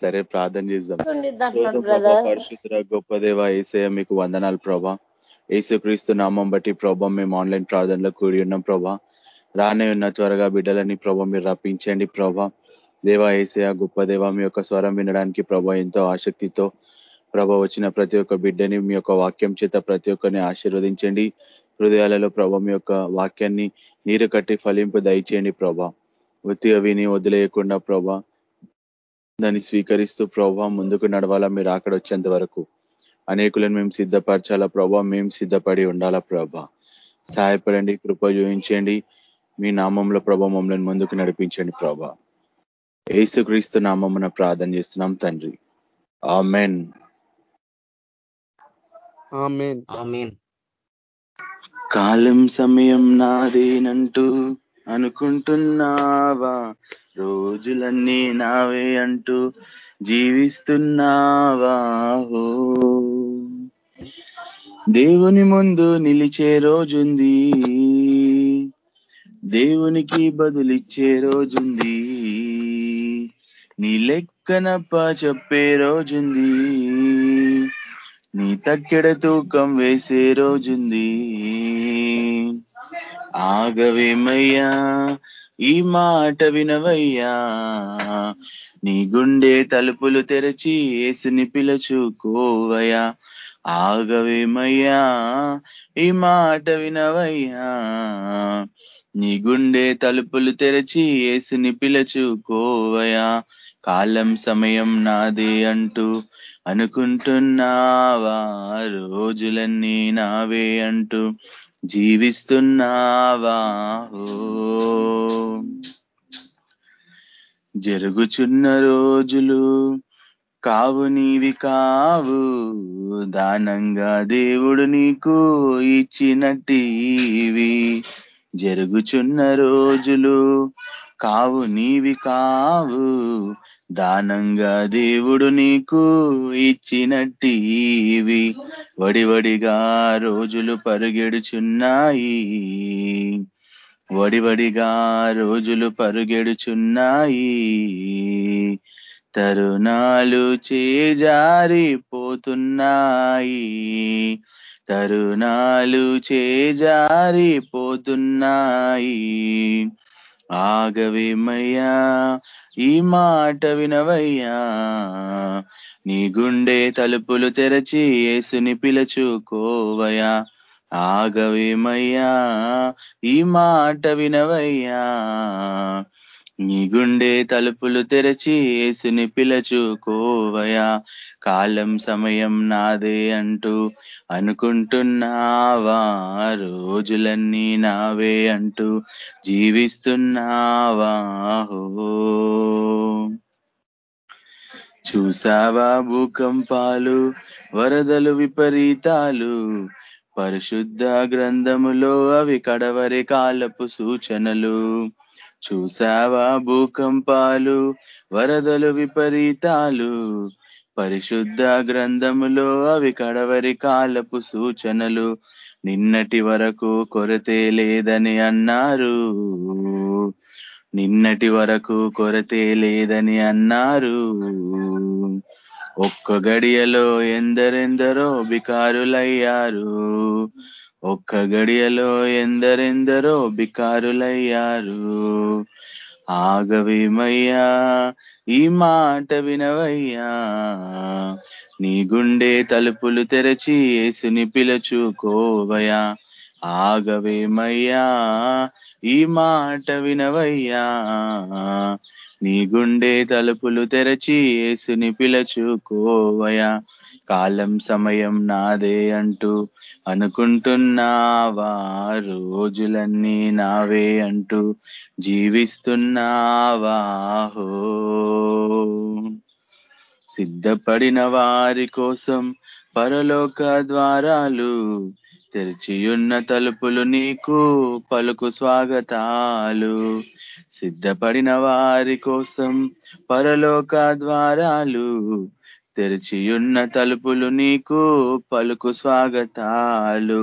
సరే ప్రార్థన చేద్దాం. పరిశుద్ధ గొప్ప దేవ ఏసయ మీకు వందనాలు ప్రభా. యేసుక్రీస్తు నామం బట్టి ప్రభా మేము ఆన్లైన్ ప్రార్థనలో కూడి ఉన్నాం ప్రభా. రానే ఉన్న త్వరగా బిడ్డలని ప్రభా మీరు రప్పించండి ప్రభా. దేవా ఏసయ గొప్ప దేవ మీ యొక్క స్వరం వినడానికి ప్రభా ఎంతో ఆసక్తితో ప్రభా వచ్చిన ప్రతి ఒక్క బిడ్డని మీ యొక్క వాక్యం చేత ప్రతి ఒక్కరిని ఆశీర్వదించండి. హృదయాలలో ప్రభా మీ యొక్క వాక్యాన్ని నీరు కట్టి ఫలింపు దయచేయండి ప్రభా. ఉత్తిగా విని వదిలేయకుండా ప్రభా దాన్ని స్వీకరిస్తూ ప్రభా ముందుకు నడవాలా మీరు అక్కడ వచ్చేంత వరకు. అనేకులను మేము సిద్ధపరచాలా ప్రభా మేము సిద్ధపడి ఉండాలా ప్రభా. సహాయపడండి కృప చూపించండి. మీ నామంలో ప్రభా మమ్మల్ని ముందుకు నడిపించండి ప్రభా. ఏసుక్రీస్తు నామమున ప్రార్థన చేస్తున్నాం తండ్రి. ఆమెన్. కాలం సమయం నాదేనంటూ అనుకుంటున్నావా? రోజులన్నీ నావే అంటూ జీవిస్తున్నావాహో దేవుని ముందు నిలిచే రోజుంది. దేవునికి బదులిచ్చే రోజుంది. నీ లెక్కనప్ప చెప్పే రోజుంది. నీ తక్కెడ తూకం వేసే రోజుంది. ఆగవేమయ్యా? ఈ మాట వినవయ్యా. నీ గుండె తలుపులు తెరచి ఏసుని పిలచుకోవయ్యా. ఆగవేమయ్యా. ఈ మాట వినవయ్యా. నీ గుండె తలుపులు తెరచి ఏసుని పిలచుకోవయా కాలం సమయం నాదే అంటూ అనుకుంటున్నావా. రోజులన్నీ నావే అంటూ జీవిస్తున్నావా? ఓ. జరుగుచున్న రోజులు కావు నీవి కావు. దానంగా దేవుడు నీకు ఇచ్చినట్టివి. జరుగుచున్న రోజులు కావు నీవి కావు. దానంగా దేవుడు నీకు ఇచ్చినట్టివి వడివడిగా రోజులు పరుగెడుచున్నాయి. వడివడిగా రోజులు పరుగెడుచున్నాయి. తరుణాలు చేజారిపోతున్నాయి. తరుణాలు చేజారిపోతున్నాయి. ఆగవేమయ్యా ఈ మాట వినవయ్యా. నీ గుండె తలుపులు తెరచి యేసుని పిలచుకోవయా ఆగవేమయ్యా. ఈ మాట వినవయ్యా. నీ గుండె తలుపులు తెరచి ఏసుని పిలచుకోవయా. కాలం సమయం నాదే అంటూ అనుకుంటున్నావా. రోజులన్నీ నావే అంటూ జీవిస్తున్నావాహో చూసావా భూకంపాలు వరదలు విపరీతాలు. పరిశుద్ధ గ్రంథములో అవి కడవరి కాలపు సూచనలు. చూసావా భూకంపాలు వరదలు విపరీతాలు. పరిశుద్ధ గ్రంథములో అవి కడవరి కాలపు సూచనలు. నిన్నటి వరకు కొరతే లేదని అన్నారు. నిన్నటి వరకు కొరతే లేదని అన్నారు. ఒక్క గడియలో ఎందరెందరో బికారులయ్యారు. ఒక్క గడియలో ఎందరెందరో బికారులయ్యారు. ఆగవేమయ్యా ఈ మాట వినవయ్యా. నీ గుండె తలుపులు తెరచి ఏసుని పిలచుకోవయా ఆగవేమయ్యా ఈ మాట వినవయ్యా. నీ గుండె తలుపులు తెరచి ఏసుని పిలచుకోవయా కాలం సమయం నాదే అంటూ అనుకుంటున్నావా? రోజులన్నీ నావే అంటూ జీవిస్తున్నావాహో సిద్ధపడిన వారి కోసం పరలోక ద్వారాలు తెరిచియున్న తలుపులు నీకు పలుకు స్వాగతాలు. సిద్ధపడిన వారి కోసం పరలోక ద్వారాలు తెరిచియున్న తలుపులు నీకు పలుకు స్వాగతాలు.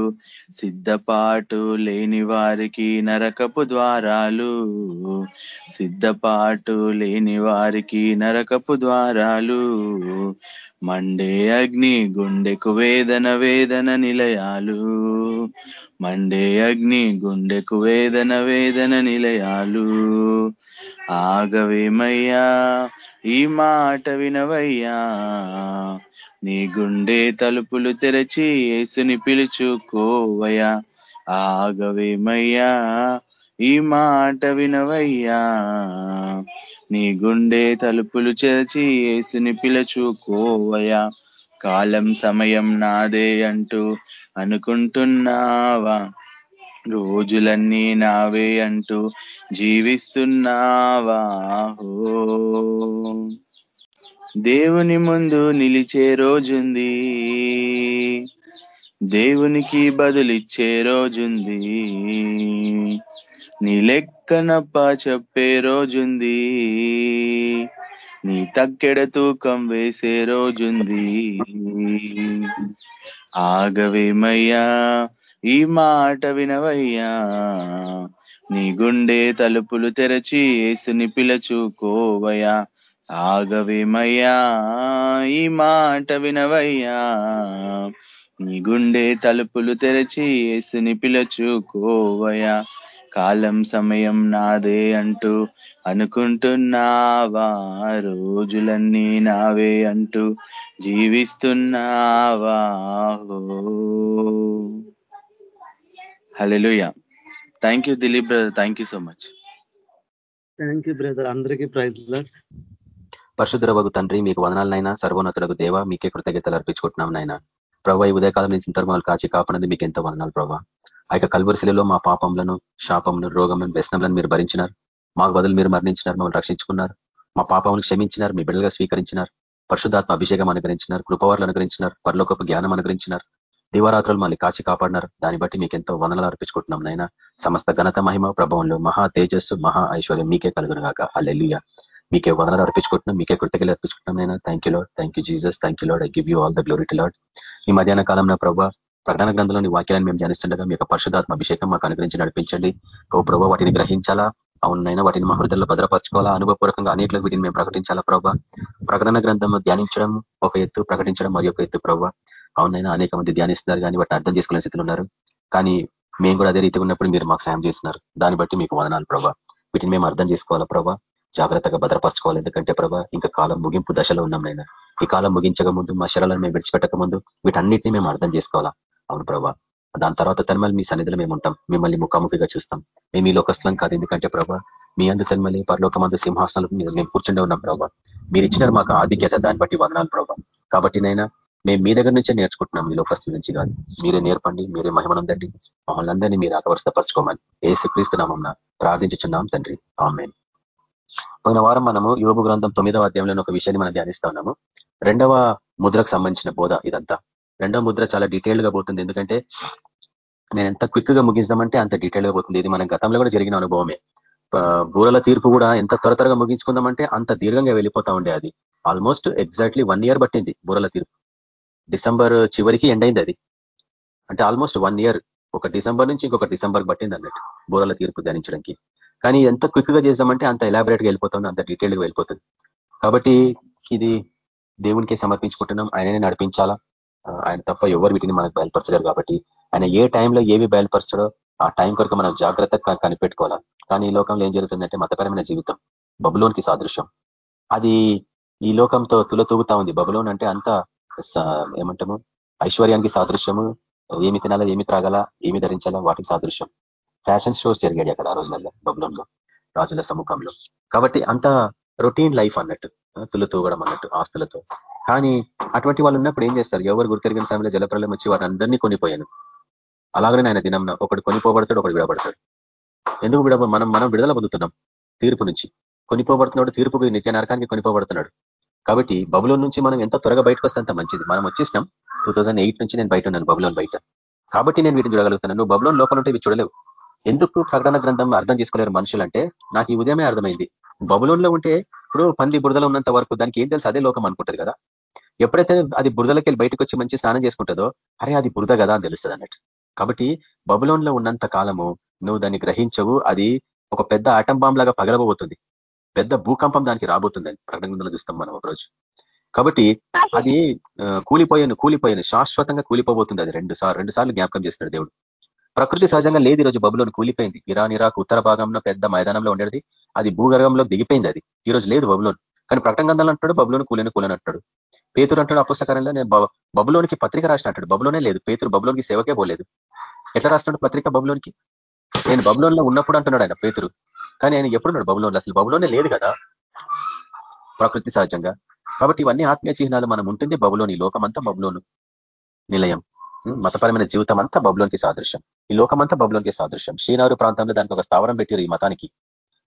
సిద్ధపాటు లేని వారికి నరకపు ద్వారాలు. సిద్ధపాటు లేని వారికి నరకపు ద్వారాలు. మండే అగ్ని గుండెకు వేదన వేదన నిలయాలు. మండే అగ్ని గుండెకు వేదన వేదన నిలయాలు. ఆగవేమయ్యా ఈ మాట వినవయ్యా. నీ గుండె తలుపులు తెరచి యేసుని పిలుచుకోవయ్యా. ఆగవేమయ్యా. ఈ మాట వినవయ్యా. నీ గుండె తలుపులు చేర్చి యేసుని పిలచుకోవయా కాలం సమయం నాదే అంటూ అనుకుంటున్నావా? రోజులన్నీ నావే అంటూ జీవిస్తున్నావాహో దేవుని ముందు నిలిచే రోజుంది. దేవునికి బదులిచ్చే రోజుంది. నీ లెక్కనప్ప చెప్పే రోజుంది. నీ తక్కెడ తూకం వేసే రోజుంది. ఆగవేమయ్యా? ఈ మాట వినవయ్యా. నీ గుండె తలుపులు తెరచి ఏసుని పిలచుకోవయ్యా. ఆగవేమయ్యా ఈ మాట వినవయ్యా. నీ గుండె తలుపులు తెరచి ఏసుని పిలచుకోవయా కాలం సమయం నాదే అంటూ అనుకుంటున్నావా. రోజులన్నీ నావే అంటూ జీవిస్తున్నావా. Hallelujah thank you Dilip brother thank you so much thank you brother అందరికీ ప్రైజ్ పరశుద్రవకు తండ్రి మీకు వదనాలనైనా సర్వోన్నతులకు దేవ మీకే కృతజ్ఞతలు అర్పించుకుంటున్నాం నాయన. ప్రభావ ఈ ఉదయకాలం నుంచి ఇంతర్మాలు కాచి కాపాడది మీకు ఎంతో వదనాలు ప్రభావ ఆ యొక్క కల్వరిశిలలో మా పాపంలను శాపమును రోగములను వ్యసనములను మీరు భరించినారు. మాకు బదులు మీరు మరణించినారు మమ్మల్ని రక్షించుకున్నారు. మా పాపములను క్షమించినారు మీ బిడ్డలుగా స్వీకరించినారు. పరిశుధాత్మ అభిషేకం అనుగ్రహించినారు కృపవారులు అనుగ్రహించినారు పరలోకపు జ్ఞానం అనుగ్రహించినారు. దివారాత్రులు మళ్ళీ కాచి కాపాడినారు. దాన్ని బట్టి మీకు ఎంతో వందనలు అర్పించుకుంటున్నాం నైనా సమస్త ఘనత మహిమ ప్రభావంలో మహా తేజస్సు మహా ఐశ్వర్యం మీకే కలుగును గాక. అల్లెల్లుయ మీకే వందనలు అర్పించుకుంటున్నాం మీకే కృతజ్ఞతలు అర్పించుకుంటున్నాం నైనా thank you Lord thank you Jesus thank you Lord I give you all the glory to Lord ఈ మధ్యాహ్న కాలంలో ప్రభావ ప్రకటన గ్రంథంలోని వాక్యాలను మేము ధ్యానిస్తుండగా మీ యొక్క పరిశుధాత్మ అభిషేకం మాకు అనుగ్రహించి నడిపించండి. ఓ ప్రభావ వాటిని గ్రహించాలా? అవునైనా వాటిని మా హృదయంలో భద్రపరచుకోవాలా? అనుభవపూర్వకంగా అనేకలకు వీటిని మేము ప్రకటించాలా ప్రభావ ప్రకటన గ్రంథం ధ్యానించడం ఒక ఎత్తు ప్రకటించడం మరి ఒక ఎత్తు ప్రభావ అవునైనా అనేక మంది ధ్యానిస్తున్నారు కానీ వాటిని అర్థం చేసుకునే స్థితిలో ఉన్నారు. కానీ మేము కూడా అదే రీతిగా ఉన్నప్పుడు మీరు మాకు సాయం చేస్తున్నారు. దాన్ని బట్టి మీకు వదనాలు ప్రభా. వీటిని మేము అర్థం చేసుకోవాలా ప్రభా? జాగ్రత్తగా భద్రపరచుకోవాలి. ఎందుకంటే ప్రభా ఇంకా కాలం ముగింపు దశలో ఉన్నాం నైనా. ఈ కాలం ముగించక ముందు మా శరాలను మేము విడిచిపెట్టక ముందు వీటన్నిటిని మేము అర్థం చేసుకోవాలా? అవును ప్రభా. దాని తర్వాత తన్మల్ మీ సన్నిధిలో మేము ఉంటాం. మిమ్మల్ని ముఖాముఖిగా చూస్తాం. మేము ఈ లోకస్థలం కాదు. ఎందుకంటే ప్రభా మీ అందు తన్మల్లి పరలోకమందు సింహాసనాలు మేము కూర్చుండే ఉన్నాం ప్రభా. మీరు ఇచ్చినారు మాకు ఆధిక్యత. దాన్ని బట్టి వదనాలు ప్రభా. కాబట్టి నైనా మేము మీ దగ్గర నుంచే నేర్చుకుంటున్నాం మీ లోకస్తు నుంచి కాదు. మీరే నేర్పండి మీరే మహిమనందండి మమ్మల్ని అందరినీ మీరు ఆకవర్షపరచుకోమని ఏసుక్రీస్తు ప్రార్థించుచున్నాం తండ్రి. ఆమె పోయిన వారం మనము యోగు గ్రంథం తొమ్మిదవ అధ్యాయంలో ఒక విషయాన్ని మనం ధ్యానిస్తా ఉన్నాము. రెండవ ముద్రకు సంబంధించిన బోధ ఇదంతా. రెండవ ముద్ర చాలా డీటెయిల్గా పోతుంది. ఎందుకంటే నేను ఎంత క్విక్గా ముగిస్తామంటే అంత డీటెయిల్గా పోతుంది. ఇది మన గతంలో కూడా జరిగిన అనుభవమే. బూరల తీర్పు కూడా ఎంత త్వర త్వరగా ముగించుకుందామంటే అంత దీర్ఘంగా వెళ్ళిపోతా ఉండే అది. ఆల్మోస్ట్ ఎగ్జాక్ట్లీ వన్ ఇయర్ పట్టింది బూరల తీర్పు. డిసెంబర్ చివరికి ఎండ్ అయింది అది. అంటే ఆల్మోస్ట్ వన్ ఇయర్ ఒక డిసెంబర్ నుంచి ఇంకొక డిసెంబర్ పట్టింది అన్నట్టు బూరల తీర్పు ధ్యానించడానికి. కానీ ఎంత క్విక్గా చేసామంటే అంత ఎలాబరేట్గా వెళ్ళిపోతుంది అంత డీటెయిల్గా వెళ్ళిపోతుంది. కాబట్టి ఇది దేవునికే సమర్పించుకుంటున్నాం ఆయననే నడిపించాలా? ఆయన తప్ప ఎవరు వీటిని మనకు బయలుపరచలేరు కాబట్టి ఆయన ఏ టైంలో ఏవి బయలుపరచడో ఆ టైం కొరకు మనం జాగ్రత్తగా కనిపెట్టుకోవాలా? కానీ ఈ లోకంలో ఏం జరుగుతుందంటే మతపరమైన జీవితం బబులోన్కి సాదృశ్యం. అది ఈ లోకంతో తులతూగుతా ఉంది. బబులోన్ అంటే అంత ఏమంటాము? ఐశ్వర్యానికి సాదృశ్యము. ఏమి తినాలా ఏమి త్రాగాలా ఏమి ధరించాలా వాటికి సాదృశ్యం. ఫ్యాషన్ షోస్ జరిగాయి అక్కడ ఆ రోజులలో బబులంలో రాజుల సముఖంలో. కాబట్టి అంత రొటీన్ లైఫ్ అన్నట్టు తులు తూగడం అన్నట్టు ఆస్తులతో. కానీ అటువంటి వాళ్ళు ఉన్నప్పుడు ఏం చేస్తారు? ఎవరు గుర్తెరిగిన సమయంలో జలప్రలయం వచ్చి వాటి అందరినీ కొనిపోయాను. అలాగనే ఆయన దినం ఒకటి కొనిపోబడతాడు ఒకటి విడబడతాడు ఎందుకు విడబ మనం మనం విడుదల పొందుతున్నాం తీర్పు నుంచి. కొనిపోబడుతున్నాడు తీర్పు నిత్య నరకానికి కొనిపోబడుతున్నాడు. కాబట్టి బబులో నుంచి మనం ఎంత త్వరగా బయటకు వస్తే అంత మంచిది. మనం వచ్చేసినాం టూ నుంచి నేను బయట ఉన్నాను బబులోన్ బయట. కాబట్టి నేను వీటిని చూడగలుగుతున్నాను. నువ్వు బబులోన్ లోపల ఉంటే ఇవి చూడలేవు. ఎందుకు ప్రకటన గ్రంథం అర్థం చేసుకోలేరు మనుషులు అంటే నాకు ఈ ఉదయమే అర్థమైంది. బబులోన్లో ఉంటే ఇప్పుడు పంది బురదలో ఉన్నంత వరకు దానికి ఏం తెలుసు? అదే లోకం అనుకుంటుంది కదా. ఎప్పుడైతే అది బురదలకి వెళ్ళి బయటకు వచ్చి మంచి స్నానం చేసుకుంటుందో అరే అది బురద కదా అని తెలుస్తుంది అన్నట్టు. కాబట్టి బబులోన్లో ఉన్నంత కాలము నువ్వు దాన్ని గ్రహించవు. అది ఒక పెద్ద ఆటం బాంబ్ లాగా పగలబోతుంది. పెద్ద భూకంపం దానికి రాబోతుందని ప్రకటన చూస్తాం మనం ఒకరోజు. కాబట్టి అది కూలిపోయాను కూలిపోయాను శాశ్వతంగా కూలిపోబోతుంది అది రెండు సార్లు రెండు సార్లు జ్ఞాపకం చేస్తున్నాడు దేవుడు. ప్రకృతి సహజంగా లేదు ఈరోజు బబులోని కూలిపోయింది. ఇరాన్ ఇరాక్ ఉత్తర భాగంలో పెద్ద మైదానంలో ఉండేది. అది భూగర్భంలో దిగిపోయింది అది. ఈ రోజు లేదు బబులోన్. కానీ ప్రకటన గంధాలు అంటాడు బబులోని కూలిని కూలని అంటాడు పేతురు అంటాడు అపుస్తకారంలో నేను బబులోనికి పత్రిక రాసిన అంటాడు బబులోనే లేదు. పేతురు బబులోనికి సేవకే పోలేదు. ఎట్లా రాస్తున్నాడు పత్రిక బబులోనికి? నేను బబులోన్లో ఉన్నప్పుడు అంటున్నాడు ఆయన పేతురు. కానీ ఆయన ఎప్పుడున్నాడు బబులోన్లో? అసలు బబులోనే లేదు కదా? ప్రకృతి సహజంగా. కాబట్టి ఇవన్నీ ఆత్మీయ చిహ్నాలు మనం ఉంటుంది బబులోని లోకమంతా బబులోను నిలయం. మతపరమైన జీవితం అంతా బబులోనికి సాదృశ్యం. ఈ లోకమంతా బబులోనికి సాదృశ్యం. శ్రీనారు ప్రాంతంలో దానికి ఒక స్థావరం పెట్టారు ఈ మతానికి.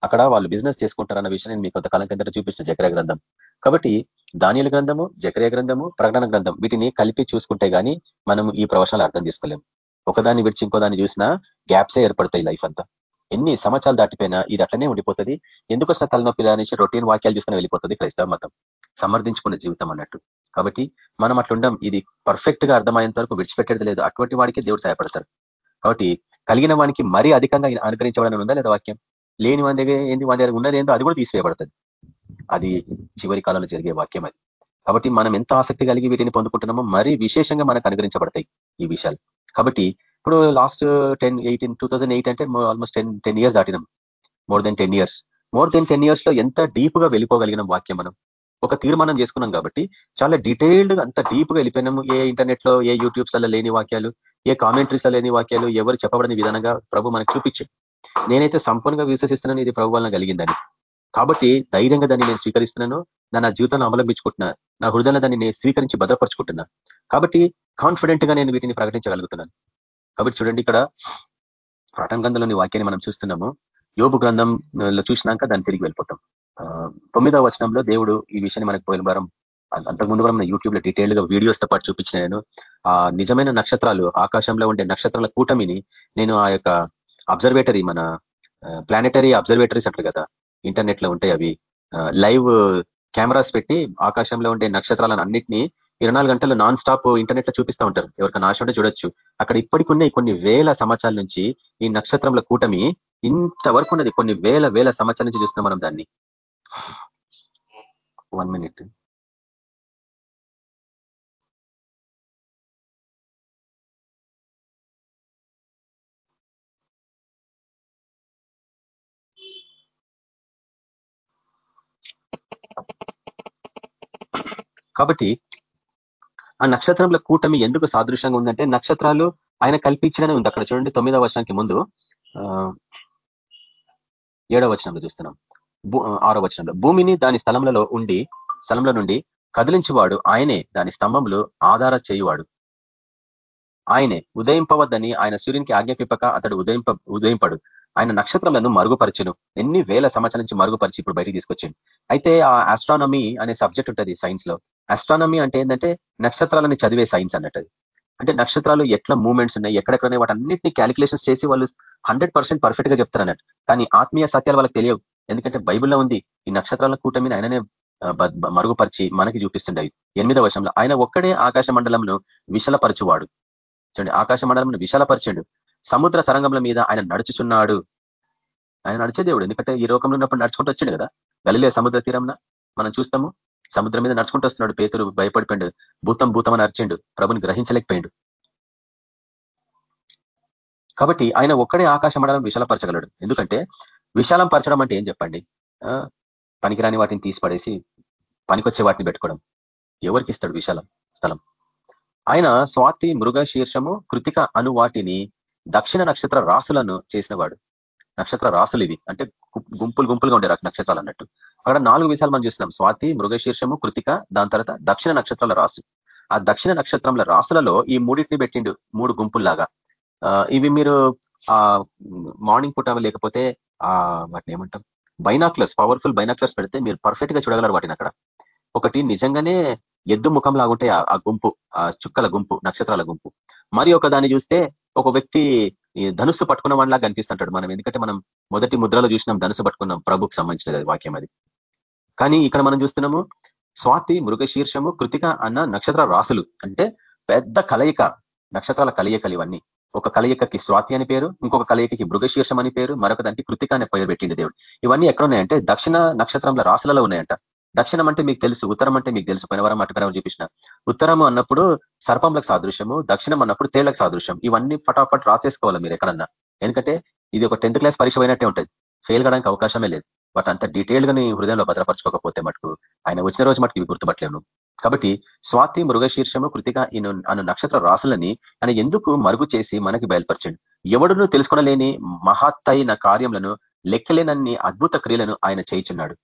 అక్కడ వాళ్ళు బిజినెస్ చేసుకుంటారన్న విషయం నేను మీకు కొంతకాలం కిందట చూపించిన జక్ర గ్రంథం. కాబట్టి దానియల గ్రంథము జకరే గ్రంథము ప్రకటన గ్రంథం వీటిని కలిపి చూసుకుంటే గానీ మనం ఈ ప్రవచనాలు అర్థం చేసుకోలేము ఒకదాన్ని విడిచి ఇంకోదాన్ని చూసినా గ్యాప్సే ఏర్పడతాయి లైఫ్ అంతా. ఎన్ని సంవత్సరాలు దాటిపోయినా ఇది అట్లనే ఉండిపోతుంది. ఎందుకు వచ్చిన తలనొప్పి అనేసి రొటీన్ వాక్యాలు తీసుకుని వెళ్ళిపోతుంది క్రైస్తవ మతం. సమర్థించుకున్న జీవితం అన్నట్టు. కాబట్టి మనం అట్లుండం ఇది పర్ఫెక్ట్గా అర్థమయ్యేంత వరకు విడిచిపెట్టేది లేదు. అటువంటి వాడికి దేవుడు సహాయపడతారు కాబట్టి కలిగిన వానికి మరీ అధికంగా అనుగ్రహించబడని ఉందా లేదా వాక్యం? లేని వాని దగ్గర ఏంది వాని దగ్గర ఉన్నది ఏందో అది కూడా తీసివేయబడుతుంది. అది చివరి కాలంలో జరిగే వాక్యం అది. కాబట్టి మనం ఎంత ఆసక్తి కలిగి వీటిని పొందుకుంటున్నామో మరీ విశేషంగా మనకు అనుగ్రహించబడతాయి ఈ విషయాలు. కాబట్టి ఇప్పుడు లాస్ట్ టెన్ ఎయిటీన్ టూ అంటే almost ten ten years దాటినాం. More than ten years more than ten ఇయర్స్లో ఎంత డీప్గా వెళ్ళిపోగలిగిన వాక్యం మనం? ఒక తీర్మానం చేసుకున్నాం కాబట్టి చాలా డీటెయిల్డ్ అంత డీప్గా వెళ్ళిపోయినాము ఏ ఇంటర్నెట్లో ఏ యూట్యూబ్స్లలో లేని వాక్యాలు ఏ కామెంటరీస్లో లేని వాక్యాలు ఎవరు చెప్పబడని విధానంగా ప్రభు మనకు చూపించు నేనైతే సంపూర్ణంగా విశ్వసిస్తున్నాను. ఇది ప్రభు వలన కలిగిందని. కాబట్టి ధైర్యంగా దాన్ని నేను స్వీకరిస్తున్నాను. నా జీవితాన్ని అవలంబించుకుంటున్నా. నా హృదయంలో దాన్ని నేను స్వీకరించి భద్రపరుచుకుంటున్నా కాబట్టి కాన్ఫిడెంట్గా నేను వీటిని ప్రకటించగలుగుతున్నాను. కాబట్టి చూడండి ఇక్కడ గ్రంథంలోని వాక్యాన్ని మనం చూస్తున్నాము. యోపు గ్రంథంలో చూసినాక దాన్ని తిరిగి వెళ్ళిపోతాం. తొమ్మిదవ వచనంలో దేవుడు ఈ విషయాన్ని మనకు పోయిన వారం అంతకుముందు కూడా యూట్యూబ్లో డీటెయిల్గా వీడియోస్తో పాటు చూపించిన నేను. ఆ నిజమైన నక్షత్రాలు ఆకాశంలో ఉండే నక్షత్రాల కూటమిని నేను ఆ యొక్క అబ్జర్వేటరీ మన ప్లానెటరీ అబ్జర్వేటరీస్ అంటారు కదా ఇంటర్నెట్లో ఉంటాయి అవి. లైవ్ కెమెరాస్ పెట్టి ఆకాశంలో ఉండే నక్షత్రాలను అన్నింటినీ ఇరవై గంటలు నాన్ స్టాప్ ఇంటర్నెట్లో చూపిస్తూ ఉంటారు. ఎవరికైనా ఆశ ఉంటే చూడొచ్చు. అక్కడ ఇప్పటికున్న కొన్ని వేల సంవత్సరాల నుంచి ఈ నక్షత్రంల కూటమి ఇంతవరకు ఉన్నది కొన్ని వేల వేల సంవత్సరాల నుంచి చూస్తున్నాం మనం దాన్ని. వన్ మినిట్ కాబట్టి ఆ నక్షత్రంలో కూటమి ఎందుకు సాదృశ్యంగా ఉందంటే నక్షత్రాలు ఆయన కల్పించడమే ఉంది. అక్కడ చూడండి తొమ్మిదవ వచనానికి ముందు ఏడవ వచనంలో చూస్తున్నాం. ఆరో వచనంలో భూమిని దాని స్థలంలో ఉండి స్థలంలో నుండి కదిలించేవాడు ఆయనే దాని స్తంభంలో ఆధార చేయువాడు. ఆయనే ఉదయింపవద్దని ఆయన సూర్యునికి ఆజ్ఞాపిపక అతడు ఉదయింప ఉదయింపడు. ఆయన నక్షత్రాలను మరుగుపరచును. ఎన్ని వేల సంవత్సరాల నుంచి మరుగుపరిచి ఇప్పుడు బయటికి తీసుకొచ్చింది అయితే ఆ ఆస్ట్రానమీ అనే సబ్జెక్ట్ ఉంటుంది సైన్స్లో. ఆస్ట్రానమీ అంటే ఏంటంటే నక్షత్రాలని చదివే సైన్స్ అన్నట్టు అంటే నక్షత్రాలు ఎట్లా మూమెంట్స్ ఉన్నాయి ఎక్కడెక్కడ వాటి అన్నింటినీ క్యాలిక్యులేషన్స్ చేసి వాళ్ళు హండ్రెడ్ పర్ఫెక్ట్గా చెప్తారు అన్నట్టు. కానీ ఆత్మీయ సత్యాలు వాళ్ళకి తెలియవు. ఎందుకంటే బైబిల్లో ఉంది ఈ నక్షత్రాల కూటమిని ఆయననే మరుగుపరిచి మనకి చూపిస్తుండవి. ఎనిమిదవ వర్షంలో ఆయన ఒక్కడే ఆకాశ మండలంను విశలపరచువాడు. చూడండి ఆకాశ మండలంను విశాలపరిచాడు. సముద్ర తరంగంల మీద ఆయన నడుచుచున్నాడు. ఆయన నడిచే దేవుడు. ఎందుకంటే ఈ లోకంలో ఉన్నప్పుడు నడుచుకుంటూ వచ్చిండు కదా. గలిలే సముద్ర తీరంన మనం చూస్తాము. సముద్రం మీద నడుచుకుంటూ వస్తున్నాడు పేతురు. భయపడిపోయిండు. భూతం భూతం అని అరిచిండు. ప్రభుని గ్రహించలేకపోయిండు. కాబట్టి ఆయన ఒక్కడే ఆకాశ మండలం విశాలపరచగలడు. ఎందుకంటే విశాలం పరచడం అంటే ఏం చెప్పండి? పనికిరాని వాటిని తీసిపడేసి పనికొచ్చే వాటిని పెట్టుకోవడం. ఎవరికి ఇస్తాడు విశాలం స్థలం? ఆయన స్వాతి మృగ శీర్షము కృతిక అను వాటిని దక్షిణ నక్షత్ర రాసులను చేసిన వాడు నక్షత్ర రాసులు ఇవి. అంటే గుంపులు గుంపులుగా ఉండే నక్షత్రాలు అన్నట్టు. అక్కడ నాలుగు విధాలు మనం చూస్తున్నాం. స్వాతి మృగశీర్షము కృతిక దాని తర్వాత దక్షిణ నక్షత్రాల రాసు. ఆ దక్షిణ నక్షత్రంల రాసులలో ఈ మూడింటిని పెట్టిండు మూడు గుంపుల్లాగా. ఇవి మీరు ఆ మార్నింగ్ పూట లేకపోతే ఆ వాటిని ఏమంటాం? బైనాక్లర్స్ పవర్ఫుల్ బైనాక్లర్స్ పెడితే మీరు పర్ఫెక్ట్గా చూడగలరు వాటిని అక్కడ. ఒకటి నిజంగానే ఎద్దు ముఖం లాగుంటే ఆ గుంపు ఆ చుక్కల గుంపు నక్షత్రాల గుంపు. మరి ఒక దాన్ని చూస్తే ఒక వ్యక్తి ధనుసు పట్టుకున్న వాడిలా కనిపిస్తుంటాడు మనం. ఎందుకంటే మనం మొదటి ముద్రలో చూసినాం ధనుసు పట్టుకున్నాం ప్రభుకు సంబంధించిన వాక్యం అది. కానీ ఇక్కడ మనం చూస్తున్నాము స్వాతి మృగశీర్షము కృతిక అన్న నక్షత్ర రాసులు అంటే పెద్ద కలయిక నక్షత్రాల కలయికలు ఇవన్నీ. ఒక కలయికకి స్వాతి అని పేరు ఇంకొక కలయికకి మృగశీర్షం అని పేరు మరొక దానికి కృతిక అనే పేరు పెట్టింది దేవుడు. ఇవన్నీ ఎక్కడ ఉన్నాయంటే దక్షిణ నక్షత్రంలో రాసులలో ఉన్నాయంట. దక్షిణం అంటే మీకు తెలుసు ఉత్తరం అంటే మీకు తెలుసు పనివారం అటుకరం చూపించిన. ఉత్తరం అన్నప్పుడు సర్పంలకు సాదృశ్యము దక్షిణం అన్నప్పుడు తేళ్ళకు సాదృశ్యం. ఇవన్నీ ఫటాఫట్ రాసేసుకోవాలి మీరు ఎక్కడన్నా. ఎందుకంటే ఇది ఒక టెన్త్ క్లాస్ పరీక్ష అయినట్టే ఉంటుంది. ఫెయిల్ కావడానికి అవకాశమే లేదు. బట్ అంత డీటెయిల్గా నీ హృదయంలో భద్రపరచుకోకపోతే మటుకు ఆయన వచ్చిన రోజు మటుకు ఇవి గుర్తుపట్టలేను కాబట్టి స్వాతి మృగశీర్షము కృతిక అను నక్షత్ర రాసులని ఆయన ఎందుకు మరుగు చేసి మనకి బయలుపరచండి? ఎవడును తెలుసుకొనలేని మహత్తైన కార్యములను లెక్కలేనన్ని అద్భుత క్రియలను ఆయన చేయించున్నాడు.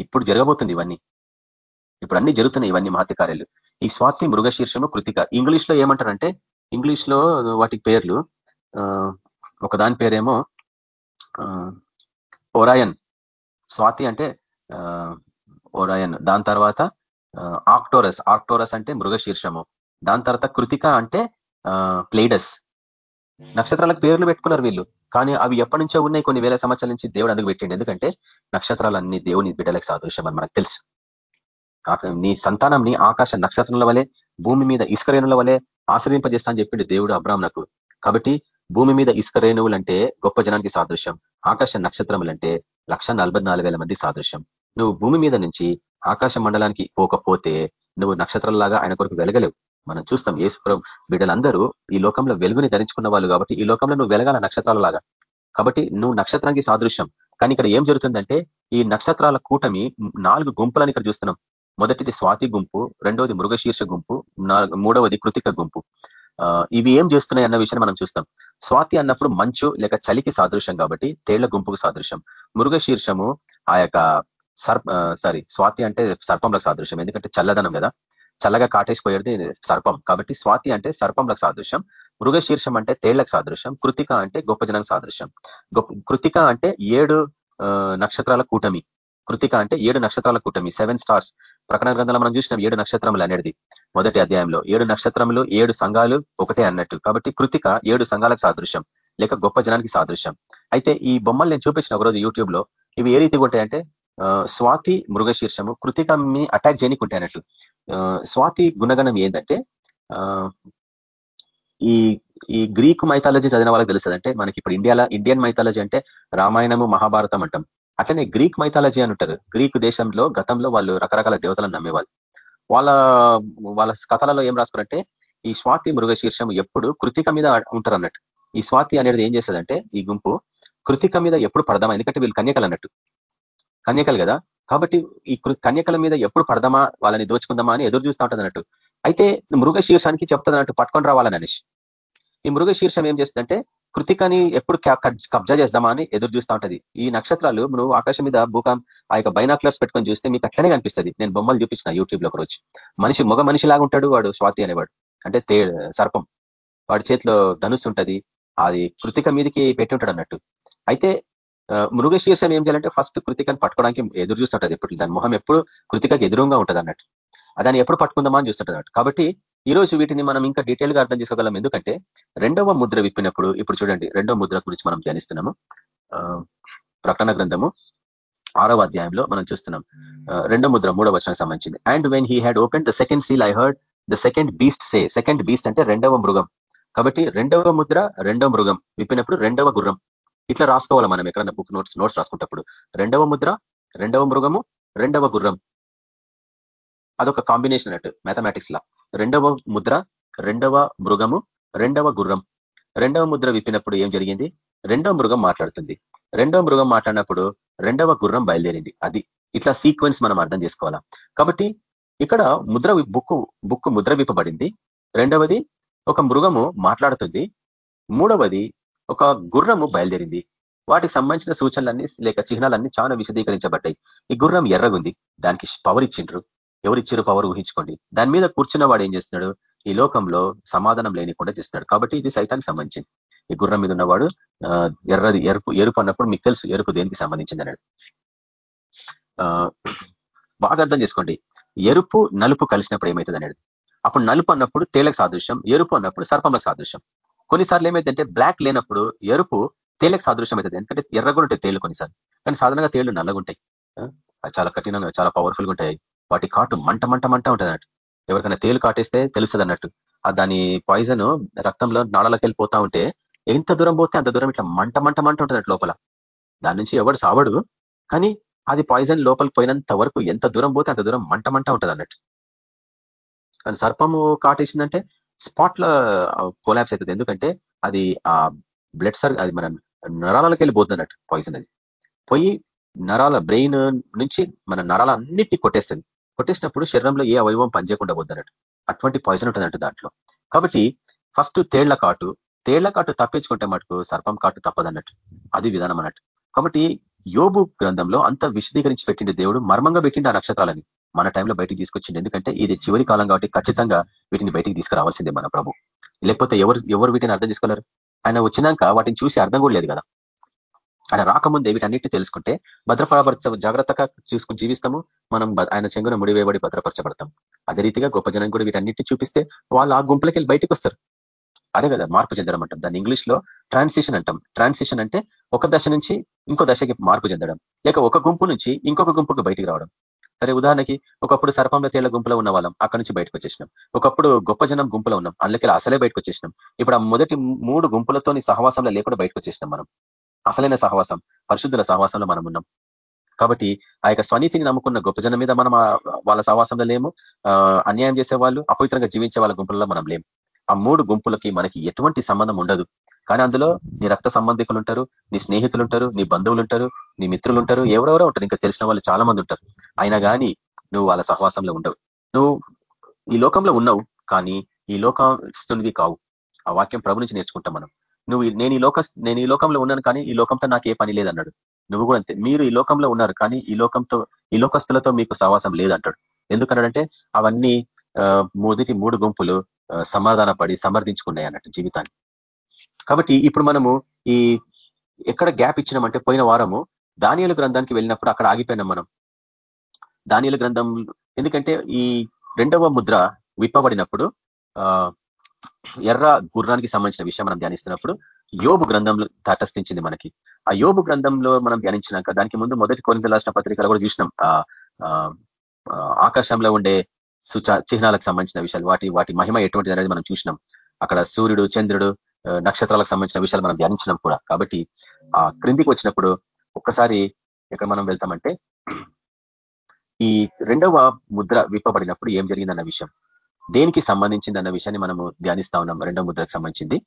ఇప్పుడు జరగబోతుంది ఇవన్నీ. ఇప్పుడు అన్ని జరుగుతున్నాయి ఇవన్నీ మహత్య కార్యాలు. ఈ స్వాతి మృగశీర్షము కృతిక. ఇంగ్లీష్లో ఏమంటారంటే ఇంగ్లీష్లో వాటి పేర్లు ఒక దాని పేరేమో ఓరాయన్. స్వాతి అంటే ఓరాయన్. దాని తర్వాత ఆక్టోరస్. ఆక్టోరస్ అంటే మృగశీర్షము. దాని తర్వాత కృతిక అంటే ప్లేడస్ నక్షత్రాలకు పేర్లు పెట్టుకున్నారు వీళ్ళు. కానీ అవి ఎప్పటి నుంచో ఉన్నాయి. కొన్ని వేల సంవత్సరాల నుంచి దేవుడు అందుకు పెట్టిండు. ఎందుకంటే నక్షత్రాలన్నీ దేవుని బిడ్డలకు సాదృశ్యం అని మనకు తెలుసు. నీ సంతానం ఆకాశ నక్షత్రంల వలె భూమి మీద ఇసుకరేణుల వలె ఆశ్రయింపజేస్తా అని చెప్పిండు దేవుడు అబ్రాహ్మణకు కాబట్టి భూమి మీద ఇసుక రేణువులంటే గొప్ప జనానికి సాదృశ్యం. ఆకాశ నక్షత్రములంటే లక్ష మంది సాదృశ్యం. నువ్వు భూమి మీద నుంచి ఆకాశ మండలానికి పోకపోతే నువ్వు నక్షత్రంలాగా ఆయన కొరకు వెలగలేవు. మనం చూస్తాం ఏసుపురం బిడ్డలందరూ ఈ లోకంలో వెలుగుని ధరించుకున్న వాళ్ళు కాబట్టి ఈ లోకంలో నువ్వు వెలగాల నక్షత్రాలలాగా. కాబట్టి నువ్వు నక్షత్రానికి సాదృశ్యం. కానీ ఇక్కడ ఏం జరుగుతుందంటే ఈ నక్షత్రాల కూటమి నాలుగు గుంపులని ఇక్కడ చూస్తున్నాం. మొదటిది స్వాతి గుంపు రెండవది మృగశీర్ష గుంపు మూడవది కృతిక గుంపు. ఇవి ఏం చేస్తున్నాయి అన్న విషయాన్ని మనం చూస్తాం. స్వాతి అన్నప్పుడు మంచు లేక చలికి సాదృశ్యం కాబట్టి తేళ్ళ గుంపుకు సాదృశ్యం. మృగశీర్షము ఆ యొక్క సర్ప సారీ స్వాతి అంటే సర్పంలకు సాదృశ్యం. ఎందుకంటే చల్లదనం కదా. చల్లగా కాటేసిపోయేది సర్పం. కాబట్టి స్వాతి అంటే సర్పంలకు సాదృశ్యం మృగశీర్షం అంటే తేళ్ళకు సాదృశ్యం కృతిక అంటే గొప్ప జనం సాదృశ్యం. కృతిక అంటే ఏడు నక్షత్రాల కూటమి. కృతిక అంటే ఏడు నక్షత్రాల కూటమి సెవెన్ స్టార్స్. ప్రకటన గ్రంథంలో మనం చూసినాం ఏడు నక్షత్రములు అనేది మొదటి అధ్యాయంలో. ఏడు నక్షత్రములు ఏడు సంఘాలు ఒకటే అన్నట్టు. కాబట్టి కృతిక ఏడు సంఘాలకు సాదృశ్యం లేక గొప్ప జనానికి సాదృశ్యం. అయితే ఈ బొమ్మలు నేను చూపించిన ఒకరోజు యూట్యూబ్లో ఇవి ఏ రీతిగా ఉంటాయంటే స్వాతి మృగశీర్షము కృతికమ్ని అటాక్ చేయనికి ఉంటాయి అన్నట్లు స్వాతి గుణగణం ఏంటంటే ఈ ఈ గ్రీక్ మైథాలజీ చదివిన వాళ్ళకి తెలుస్తుంది. అంటే మనకి ఇప్పుడు ఇండియాలో ఇండియన్ మైథాలజీ అంటే రామాయణము మహాభారతం అంటాం. అట్లనే గ్రీక్ మైథాలజీ అని ఉంటారు. గ్రీక్ దేశంలో గతంలో వాళ్ళు రకరకాల దేవతలను నమ్మేవాళ్ళు. వాళ్ళ వాళ్ళ కథలలో ఏం రాసుకున్నారంటే ఈ స్వాతి మృగశీర్షం ఎప్పుడు కృతిక మీద ఉంటారు అన్నట్టు ఈ స్వాతి అనేది ఏం చేస్తుందంటే ఈ గుంపు కృతిక మీద ఎప్పుడు పడదామా? ఎందుకంటే వీళ్ళు కన్యకలు అన్నట్టు. కన్యకలు కదా? కాబట్టి ఈ కన్యకల మీద ఎప్పుడు పడదామా? వాళ్ళని దోచుకుందామా అని ఎదురు చూస్తూ ఉంటుంది అన్నట్టు. అయితే మృగ శీర్షానికి చెప్తుంది అన్నట్టు పట్టుకొని రావాలని అనేసి ఈ మృగ శీర్షం ఏం చేస్తుందంటే కృతికని ఎప్పుడు కబ్జా చేద్దామా అని ఎదురు చూస్తూ ఉంటది. ఈ నక్షత్రాలు నువ్వు ఆకాశం మీద భూకం ఆ యొక్క బైనాక్లర్స్ పెట్టుకొని చూస్తే మీకు అట్లనే కనిపిస్తుంది. నేను బొమ్మలు చూపించిన యూట్యూబ్లో ఒకరోజు మనిషి మగ మనిషిలాగా ఉంటాడు వాడు స్వాతి అనేవాడు. అంటే తే సర్పం. వాడి చేతిలో ధనుసు ఉంటది. అది కృతిక మీదకి పెట్టి ఉంటాడు అన్నట్టు. అయితే మృగశీర్షం ఏం చేయాలంటే ఫస్ట్ కృతికను పట్టుకోవడానికి ఎదురు చూస్తుంటది ఎప్పుడు. దాని మొహం ఎప్పుడు కృతికకి ఎదురుగా ఉంటుంది అన్నట్టు. దాన్ని ఎప్పుడు పట్టుకుందామా అని చూస్తుంటది అన్నట్టు. కాబట్టి ఈ రోజు వీటిని మనం ఇంకా డీటెయిల్గా అర్థం చేసుకోగలం. ఎందుకంటే రెండవ ముద్ర విప్పినప్పుడు ఇప్పుడు చూడండి రెండవ ముద్ర గురించి మనం ధ్యానిస్తున్నాము. ప్రకటన గ్రంథము ఆరవ అధ్యాయంలో మనం చూస్తున్నాం. రెండో ముద్ర మూడవ వచనానికి సంబంధించింది. And when he had opened the second seal I heard the second beast say second beast అంటే రెండవ మృగం. కాబట్టి రెండవ ముద్ర రెండవ మృగం. విప్పినప్పుడు రెండవ గుర్రం. ఇట్లా రాసుకోవాలి మనం ఎక్కడన్నా బుక్ నోట్స్ నోట్స్ రాసుకుంటప్పుడు రెండవ ముద్ర రెండవ మృగము రెండవ గుర్రం. అదొక కాంబినేషన్ అన్నట్టు మ్యాథమెటిక్స్ లా. రెండవ ముద్ర రెండవ మృగము రెండవ గుర్రం. రెండవ ముద్ర విప్పినప్పుడు ఏం జరిగింది? రెండవ మృగం మాట్లాడుతుంది. రెండవ మృగం మాట్లాడినప్పుడు రెండవ గుర్రం బయలుదేరింది. అది ఇట్లా సీక్వెన్స్ మనం అర్థం చేసుకోవాలా. కాబట్టి ఇక్కడ ముద్ర బుక్ బుక్ ముద్ర విప్పబడింది. రెండవది ఒక మృగము మాట్లాడుతుంది. మూడవది ఒక గుర్రము బయలుదేరింది. వాటికి సంబంధించిన సూచనలన్నీ లేక చిహ్నాలన్నీ చాలా విశదీకరించబడ్డాయి. ఈ గుర్రం ఎర్రగుంది. దానికి పవర్ ఇచ్చిండ్రు. ఎవరిచ్చారు పవర్ ఊహించుకోండి. దాని మీద కూర్చున్న వాడు ఏం చేస్తున్నాడు? ఈ లోకంలో సమాధానం లేనికుండా చేస్తున్నాడు. కాబట్టి ఇది సైతానికి సంబంధించింది. ఈ గుర్రం మీద ఉన్నవాడు ఎర్రది ఎరుపు ఎరుపు అన్నప్పుడు మీకు తెలుసు ఎరుపు దేనికి సంబంధించింది అన్నాడు. బాగా అర్థం చేసుకోండి. ఎరుపు నలుపు కలిసినప్పుడు ఏమవుతుంది అనేది అప్పుడు నలుపు అన్నప్పుడు తేలకు సాదృశ్యం ఎరుపు అన్నప్పుడు సర్పంలకు సాదృశ్యం. కొన్నిసార్లు ఏమైందంటే బ్లాక్ లేనప్పుడు ఎరుపు తేలకు సాదృశ్యం అవుతుంది. ఎందుకంటే ఎర్రగా ఉంటాయి తేళ్ళు కొన్నిసార్లు. కానీ సాధారణంగా తేళ్ళు నల్లగా ఉంటాయి చాలా కఠినంగా చాలా పవర్ఫుల్గా ఉంటాయి. వాటి కాటు మంట మంట మంట ఉంటుంది అన్నట్టు. ఎవరికైనా తేలు కాటేస్తే తెలుస్తుంది అన్నట్టు. దాని పాయిజన్ రక్తంలో నాళాలకు వెళ్ళిపోతా ఉంటే ఎంత దూరం పోతే అంత దూరం ఇట్లా మంట మంట మంట ఉంటుంది లోపల. దాని నుంచి ఎవడు సావడు. కానీ అది పాయిజన్ లోపలికి పోయినంత వరకు ఎంత దూరం పోతే అంత దూరం మంట మంట ఉంటుంది అన్నట్టు. కానీ సర్పము కాటేసిందంటే స్పాట్లో కోలాప్స్ అవుతుంది. ఎందుకంటే అది ఆ బ్లడ్ సర్ అది మన నరాలకి వెళ్ళిపోతుంది అన్నట్టు పాయిజన్ అది. పోయి నరాల బ్రెయిన్ నుంచి మన నరాల అన్నిటి కొట్టేస్తుంది. కొట్టేసినప్పుడు శరీరంలో ఏ అవయవం పనిచేయకుండా పోద్ది అటువంటి పాయిజన్ ఉంటుంది దాంట్లో. కాబట్టి ఫస్ట్ తేళ్ళ కాటు. తేళ్ళ కాటు తప్పించుకుంటే మటుకు సర్పం కాటు తప్పదన్నట్టు. అది విధానం అన్నట్టు. కాబట్టి యోబు గ్రంథంలో అంత విశదీకరించి పెట్టిండే దేవుడు. మర్మంగా పెట్టిండి ఆ నక్షత్రాలని. మన టైంలో బయటికి తీసుకొచ్చింది. ఎందుకంటే ఇది చివరి కాలం కాబట్టి ఖచ్చితంగా వీటిని బయటికి తీసుకురావాల్సిందే మన ప్రభు. లేకపోతే ఎవరు ఎవరు వీటిని అర్థం చేసుకోలేరు. ఆయన వచ్చినాక వాటిని చూసి అర్థం కూడా లేదు కదా. ఆయన రాకముందే వీటన్నిటి తెలుసుకుంటే భద్రపరచ జాగ్రత్తగా చూసుకుని జీవిస్తాము. మనం ఆయన చెంగున ముడివేయబడి భద్రపరచబడతాం. అదే రీతిగా గొప్ప జనం కూడా వీటన్నిటిని చూపిస్తే వాళ్ళు ఆ గుంపులకి వెళ్ళి బయటకు వస్తారు. అదే కదా మార్పు చెందడం అంటాం. దాన్ని ఇంగ్లీష్లో ట్రాన్సిషన్ అంటాం. ట్రాన్సిషన్ అంటే ఒక దశ నుంచి ఇంకో దశకి మార్పు చెందడం. లేక ఒక గుంపు నుంచి ఇంకొక గుంపుకు బయటికి రావడం. సరే ఉదాహరణకి ఒకప్పుడు సర్పంలో తేళ్ళ గుంపులో ఉన్న వాళ్ళం అక్కడి నుంచి బయటకు వచ్చేసినాం. ఒకప్పుడు గొప్ప జనం గుంపులో ఉన్నాం అందుకే అసలే బయటకు వచ్చేసినాం. ఇప్పుడు ఆ మొదటి మూడు గుంపులతోని సహవాసంలో లేకుండా బయటకు వచ్చేసినాం మనం. అసలైన సహవాసం పరిశుద్ధుల సహవాసంలో మనం ఉన్నాం. కాబట్టి ఆ యొక్క స్వనీతిని నమ్ముకున్న గొప్ప జనం మీద మనం వాళ్ళ సహవాసంలో లేము. అన్యాయం చేసే వాళ్ళు అపవిత్రంగా జీవించే వాళ్ళ గుంపులలో మనం లేము ఆ మూడు గుంపులకి మనకి ఎటువంటి సంబంధం ఉండదు. కానీ అందులో నీ రక్త సంబంధికులు ఉంటారు నీ స్నేహితులు ఉంటారు నీ బంధువులు ఉంటారు నీ మిత్రులు ఉంటారు ఎవరెవరో ఉంటారు. ఇంకా తెలిసిన వాళ్ళు చాలా మంది ఉంటారు. అయినా కానీ నువ్వు వాళ్ళ సహవాసంలో ఉండవు. నువ్వు ఈ లోకంలో ఉన్నావు కానీ ఈ లోకస్తునివి కావు. ఆ వాక్యం ప్రభు నుంచి నేర్చుకుంటాం మనం. నువ్వు నేను ఈ లోక నేను ఈ లోకంలో ఉన్నాను కానీ ఈ లోకంతో నాకు ఏ పని లేదన్నాడు. నువ్వు కూడా అంతే. మీరు ఈ లోకంలో ఉన్నారు కానీ ఈ లోకంతో ఈ లోకస్తులతో మీకు సహవాసం లేదంటాడు. ఎందుకన్నాడంటే అవన్నీ మొదటి మూడు గుంపులు సమాధాన పడి సమర్థించుకున్నాయి అన్నట్టు జీవితాన్ని. కాబట్టి ఇప్పుడు మనము ఈ ఎక్కడ గ్యాప్ ఇచ్చినామంటే పోయిన వారము దానియల గ్రంథానికి వెళ్ళినప్పుడు అక్కడ ఆగిపోయినాం మనం. దానియల గ్రంథం ఎందుకంటే ఈ రెండవ ముద్ర విప్పబడినప్పుడు ఎర్ర గుర్రానికి సంబంధించిన విషయం మనం ధ్యానిస్తున్నప్పుడు యోబు గ్రంథంలో తటస్థించింది మనకి. ఆ యోబు గ్రంథంలో మనం ధ్యానించినాక దానికి ముందు మొదటి కొన్ని రాసిన పత్రికలు కూడా చూసినాం. ఆకాశంలో ఉండే సుచ చిహ్నాలకు సంబంధించిన విషయాలు. వాటి వాటి మహిమ ఎటువంటిది అనేది మనం చూసినాం. అక్కడ సూర్యుడు చంద్రుడు నక్షత్రాలకు సంబంధించిన విషయాలు మనం ధ్యానించినాం కూడా. కాబట్టి ఆ క్రిందికి వచ్చినప్పుడు ఒక్కసారి ఇక్కడ మనం వెళ్తామంటే ఈ రెండవ ముద్ర విప్పబడినప్పుడు ఏం జరిగిందన్న విషయం. దేనికి సంబంధించింది అన్న విషయాన్ని మనము ధ్యానిస్తా ఉన్నాం రెండవ ముద్రకు సంబంధించింది.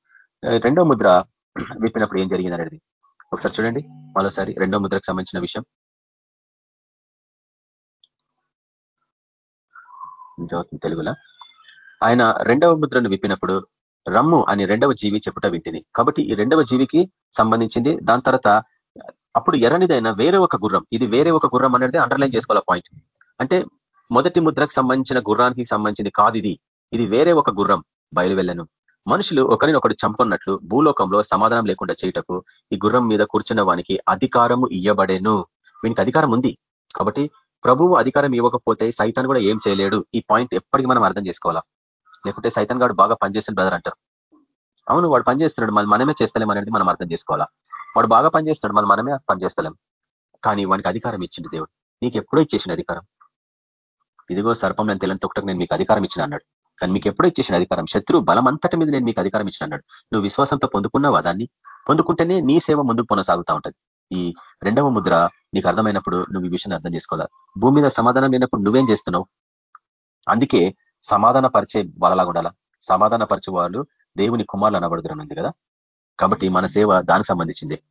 రెండవ ముద్ర విప్పినప్పుడు ఏం జరిగింది అనేది ఒకసారి చూడండి. మరోసారి రెండవ ముద్రకు సంబంధించిన విషయం. తెలుగులో. ఆయన రెండవ ముద్రను విప్పినప్పుడు రమ్ము అని రెండవ జీవి చెప్పుట వింటిని. కాబట్టి ఈ రెండవ జీవికి సంబంధించింది దాని తర్వాత అప్పుడు ఎర్రనిదైనా వేరే ఒక గుర్రం. ఇది వేరే ఒక గుర్రం అనేది అండర్లైన్ చేసుకోవాల పాయింట్ అంటే మొదటి ముద్రకు సంబంధించిన గుర్రానికి సంబంధించింది కాదు ఇది. ఇది వేరే ఒక గుర్రం బయలువెళ్ళను. మనుషులు ఒకరిని ఒకటి భూలోకంలో సమాధానం లేకుండా చేయటకు ఈ గుర్రం మీద కూర్చున్న వానికి అధికారము ఇయ్యబడేను. వీనికి అధికారం ఉంది. కాబట్టి ప్రభువు అధికారం ఇవ్వకపోతే సైతాన్ కూడా ఏం చేయలేడు. ఈ పాయింట్ ఎప్పటికీ మనం అర్థం చేసుకోవాలా? లేకుంటే సైతాన్ గాడు బాగా పనిచేస్తుంది బ్రదర్ అంటారు. అవును వాడు పనిచేస్తున్నాడు. మనం మనమే చేస్తలేం అనేది మనం అర్థం చేసుకోవాలా? వాడు బాగా పనిచేస్తున్నాడు. మనం మనమే పనిచేస్తలేం. కానీ వానికి అధికారం ఇచ్చింది దేవుడు. నీకు ఎప్పుడో ఇచ్చేసిన అధికారం. ఇదిగో సర్పం నేను తెల్లని తొక్కటకు నేను మీకు అధికారం ఇచ్చిన అన్నాడు. కానీ మీకు ఎప్పుడో ఇచ్చేసిన అధికారం. శత్రు బలం అంతటి మీద నేను మీకు అధికారం ఇచ్చిన అన్నాడు. నువ్వు విశ్వాసంతో పొందుకున్నావా దాన్ని? పొందుకుంటేనే నీ సేవ ముందుకు కొనసాగుతూ ఉంటుంది. ఈ రెండవ ముద్ర నీకు అర్థమైనప్పుడు నువ్వు ఈ విషయాన్ని అర్థం చేసుకోవాలి? భూమి మీద సమాధానం లేనప్పుడు నువ్వేం చేస్తున్నావు? అందుకే సమాధాన పరిచే వాళ్ళలాగా ఉండాలా? సమాధాన పరిచే వాళ్ళు దేవుని కుమారులు అనబడుతున్నది కదా? కాబట్టి మన సేవ దానికి సంబంధించింది.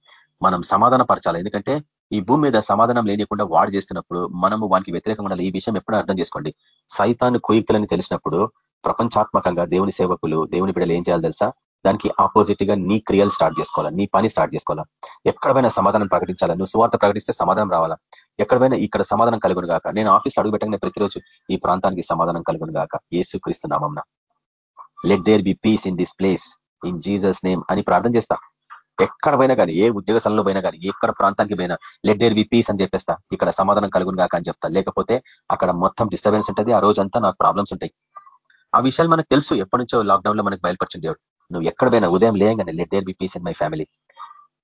మనం సమాధాన పరచాలి ఎందుకంటే ఈ భూమి మీద సమాధానం లేనికుండా వాడు చేస్తున్నప్పుడు మనము వానికి వ్యతిరేకంగా ఈ విషయం ఎప్పుడూ అర్థం చేసుకోండి. సైతాన్ని కోయికలని తెలిసినప్పుడు ప్రపంచాత్మకంగా దేవుని సేవకులు దేవుని బిడ్డలు ఏం చేయాలి తెలుసా? దానికి ఆపోజిట్గా నీ క్రియలు స్టార్ట్ చేసుకోవాలా నీ పని స్టార్ట్ చేసుకోవాలా? ఎక్కడైనా సమాధానం ప్రకటించాలా? నువ్వు సువార్త ప్రకటిస్తే సమాధానం రావాలా? ఎక్కడైనా ఇక్కడ సమాధానం కలుగును గాక. నేను ఆఫీస్లో అడుగుపెట్టగానే ప్రతిరోజు ఈ ప్రాంతానికి సమాధానం కలుగును గాక. Yesu Kristu నామంన. Let there be peace in this place in Jesus name అని ప్రార్థన చేస్తా. ఎక్కడ పోయినా కానీ ఏ ఉద్యోగ స్థలంలో పోయినా కానీ ఎక్కడ ప్రాంతానికి పోయినా లెట్ దేర్ బి పీస్ అని చెప్పేస్తా. ఇక్కడ సమాధానం కలుగును గాక అని చెప్తా. లేకపోతే అక్కడ మొత్తం డిస్టర్బెన్స్ ఉంటుంది. ఆ రోజంతా నాకు ప్రాబ్లమ్స్ ఉంటాయి. ఆ విషయాలు మనకు తెలుసు. ఎప్పటి నుంచో లాక్డౌన్లో మనకు బయలుపరిచిన దేవుడు నువ్వు ఎక్కడ పోయినా ఉదయం లేయంగానే let there be peace in my family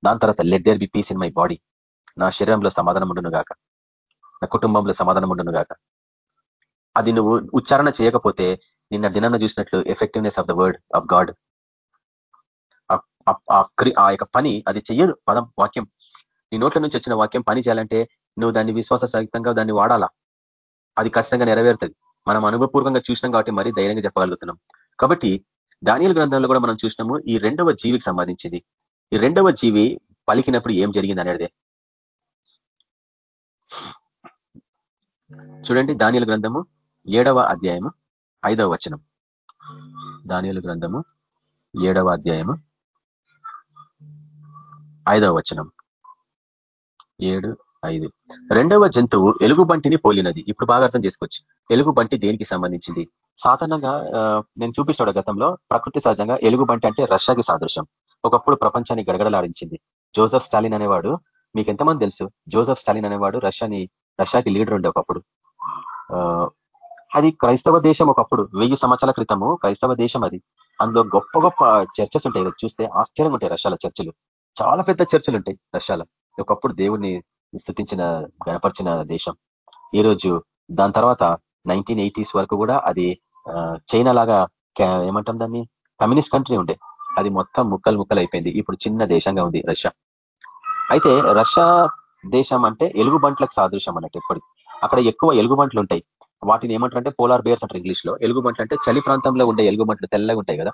దాని తర్వాత let there be peace in my body నా శరీరంలో సమాధానం ఉండును గాక. నా కుటుంబంలో సమాధానం ఉండును గాక. అది నువ్వు ఉచ్చారణ చేయకపోతే నిన్న దినాన్ని చూసినట్లు effectiveness of the word of God ఆ యొక్క పని అది చెయ్యదు. పదం వాక్యం. నీ నోట్ల నుంచి వచ్చిన వాక్యం పని చేయాలంటే నువ్వు దాన్ని విశ్వాస సహితంగా దాన్ని వాడాలా? అది ఖచ్చితంగా నెరవేరుతుంది. మనం అనుభవపూర్వకంగా చూసినాం కాబట్టి మరీ ధైర్యంగా చెప్పగలుగుతున్నాం. కాబట్టి దానియల గ్రంథంలో కూడా మనం చూసినాము ఈ రెండవ జీవికి సంబంధించింది. ఈ రెండవ జీవి పలికినప్పుడు ఏం జరిగింది అనేది. చూడండి దానియల గ్రంథము ఏడవ అధ్యాయము ఐదవ వచనం. దానియల గ్రంథము ఏడవ అధ్యాయము ఐదవ వచనం. ఏడు ఐదు. రెండవ జంతువు ఎలుగుబంటిని పోలినది. ఇప్పుడు బాగా అర్థం చేసుకోవచ్చు. ఎలుగుబంటి దేనికి సంబంధించింది? సాధారణంగా నేను చూపిస్తాడు గతంలో. ప్రకృతి సహజంగా ఎలుగుబంటి అంటే రష్యాకి సాదృశ్యం. ఒకప్పుడు ప్రపంచాన్ని గడగడలాడించింది. జోసెఫ్ స్టాలిన్ అనేవాడు. మీకు ఎంతమంది తెలుసు? జోసఫ్ స్టాలిన్ అనేవాడు రష్యాని రష్యాకి లీడర్ ఉండే ఒకప్పుడు. అది క్రైస్తవ దేశం ఒకప్పుడు. వెయ్యి సంవత్సరాల క్రితము క్రైస్తవ దేశం అది. అందులో గొప్ప గొప్ప చర్చస్ ఉంటాయి. చూస్తే ఆశ్చర్యంగా ఉంటాయి రష్యాల చర్చలు. చాలా పెద్ద చర్చలు ఉంటాయి రష్యాలో. ఒకప్పుడు దేవుణ్ణి స్థుతించిన గణపరిచిన దేశం. ఈరోజు దాని తర్వాత నైన్టీన్ ఎయిటీస్ వరకు కూడా అది చైనా లాగా ఏమంటాం దాన్ని? కమ్యూనిస్ట్ కంట్రీ ఉండే. అది మొత్తం ముక్కలు ముక్కలు అయిపోయింది ఇప్పుడు చిన్న దేశంగా ఉంది రష్యా. అయితే రష్యా దేశం అంటే ఎలుగుబంట్లకు సాదృశ్యం అన్నట్టు ఎప్పటికి. అక్కడ ఎక్కువ ఎలుగుబంట్లు ఉంటాయి. వాటిని ఏమంటారంటే పోలార్ బేర్స్ అంటారు ఇంగ్లీష్లో ఎలుగుబంట్లు అంటే చలి ప్రాంతంలో ఉండే ఎలుగుబంట్లు తెల్లగా ఉంటాయి కదా.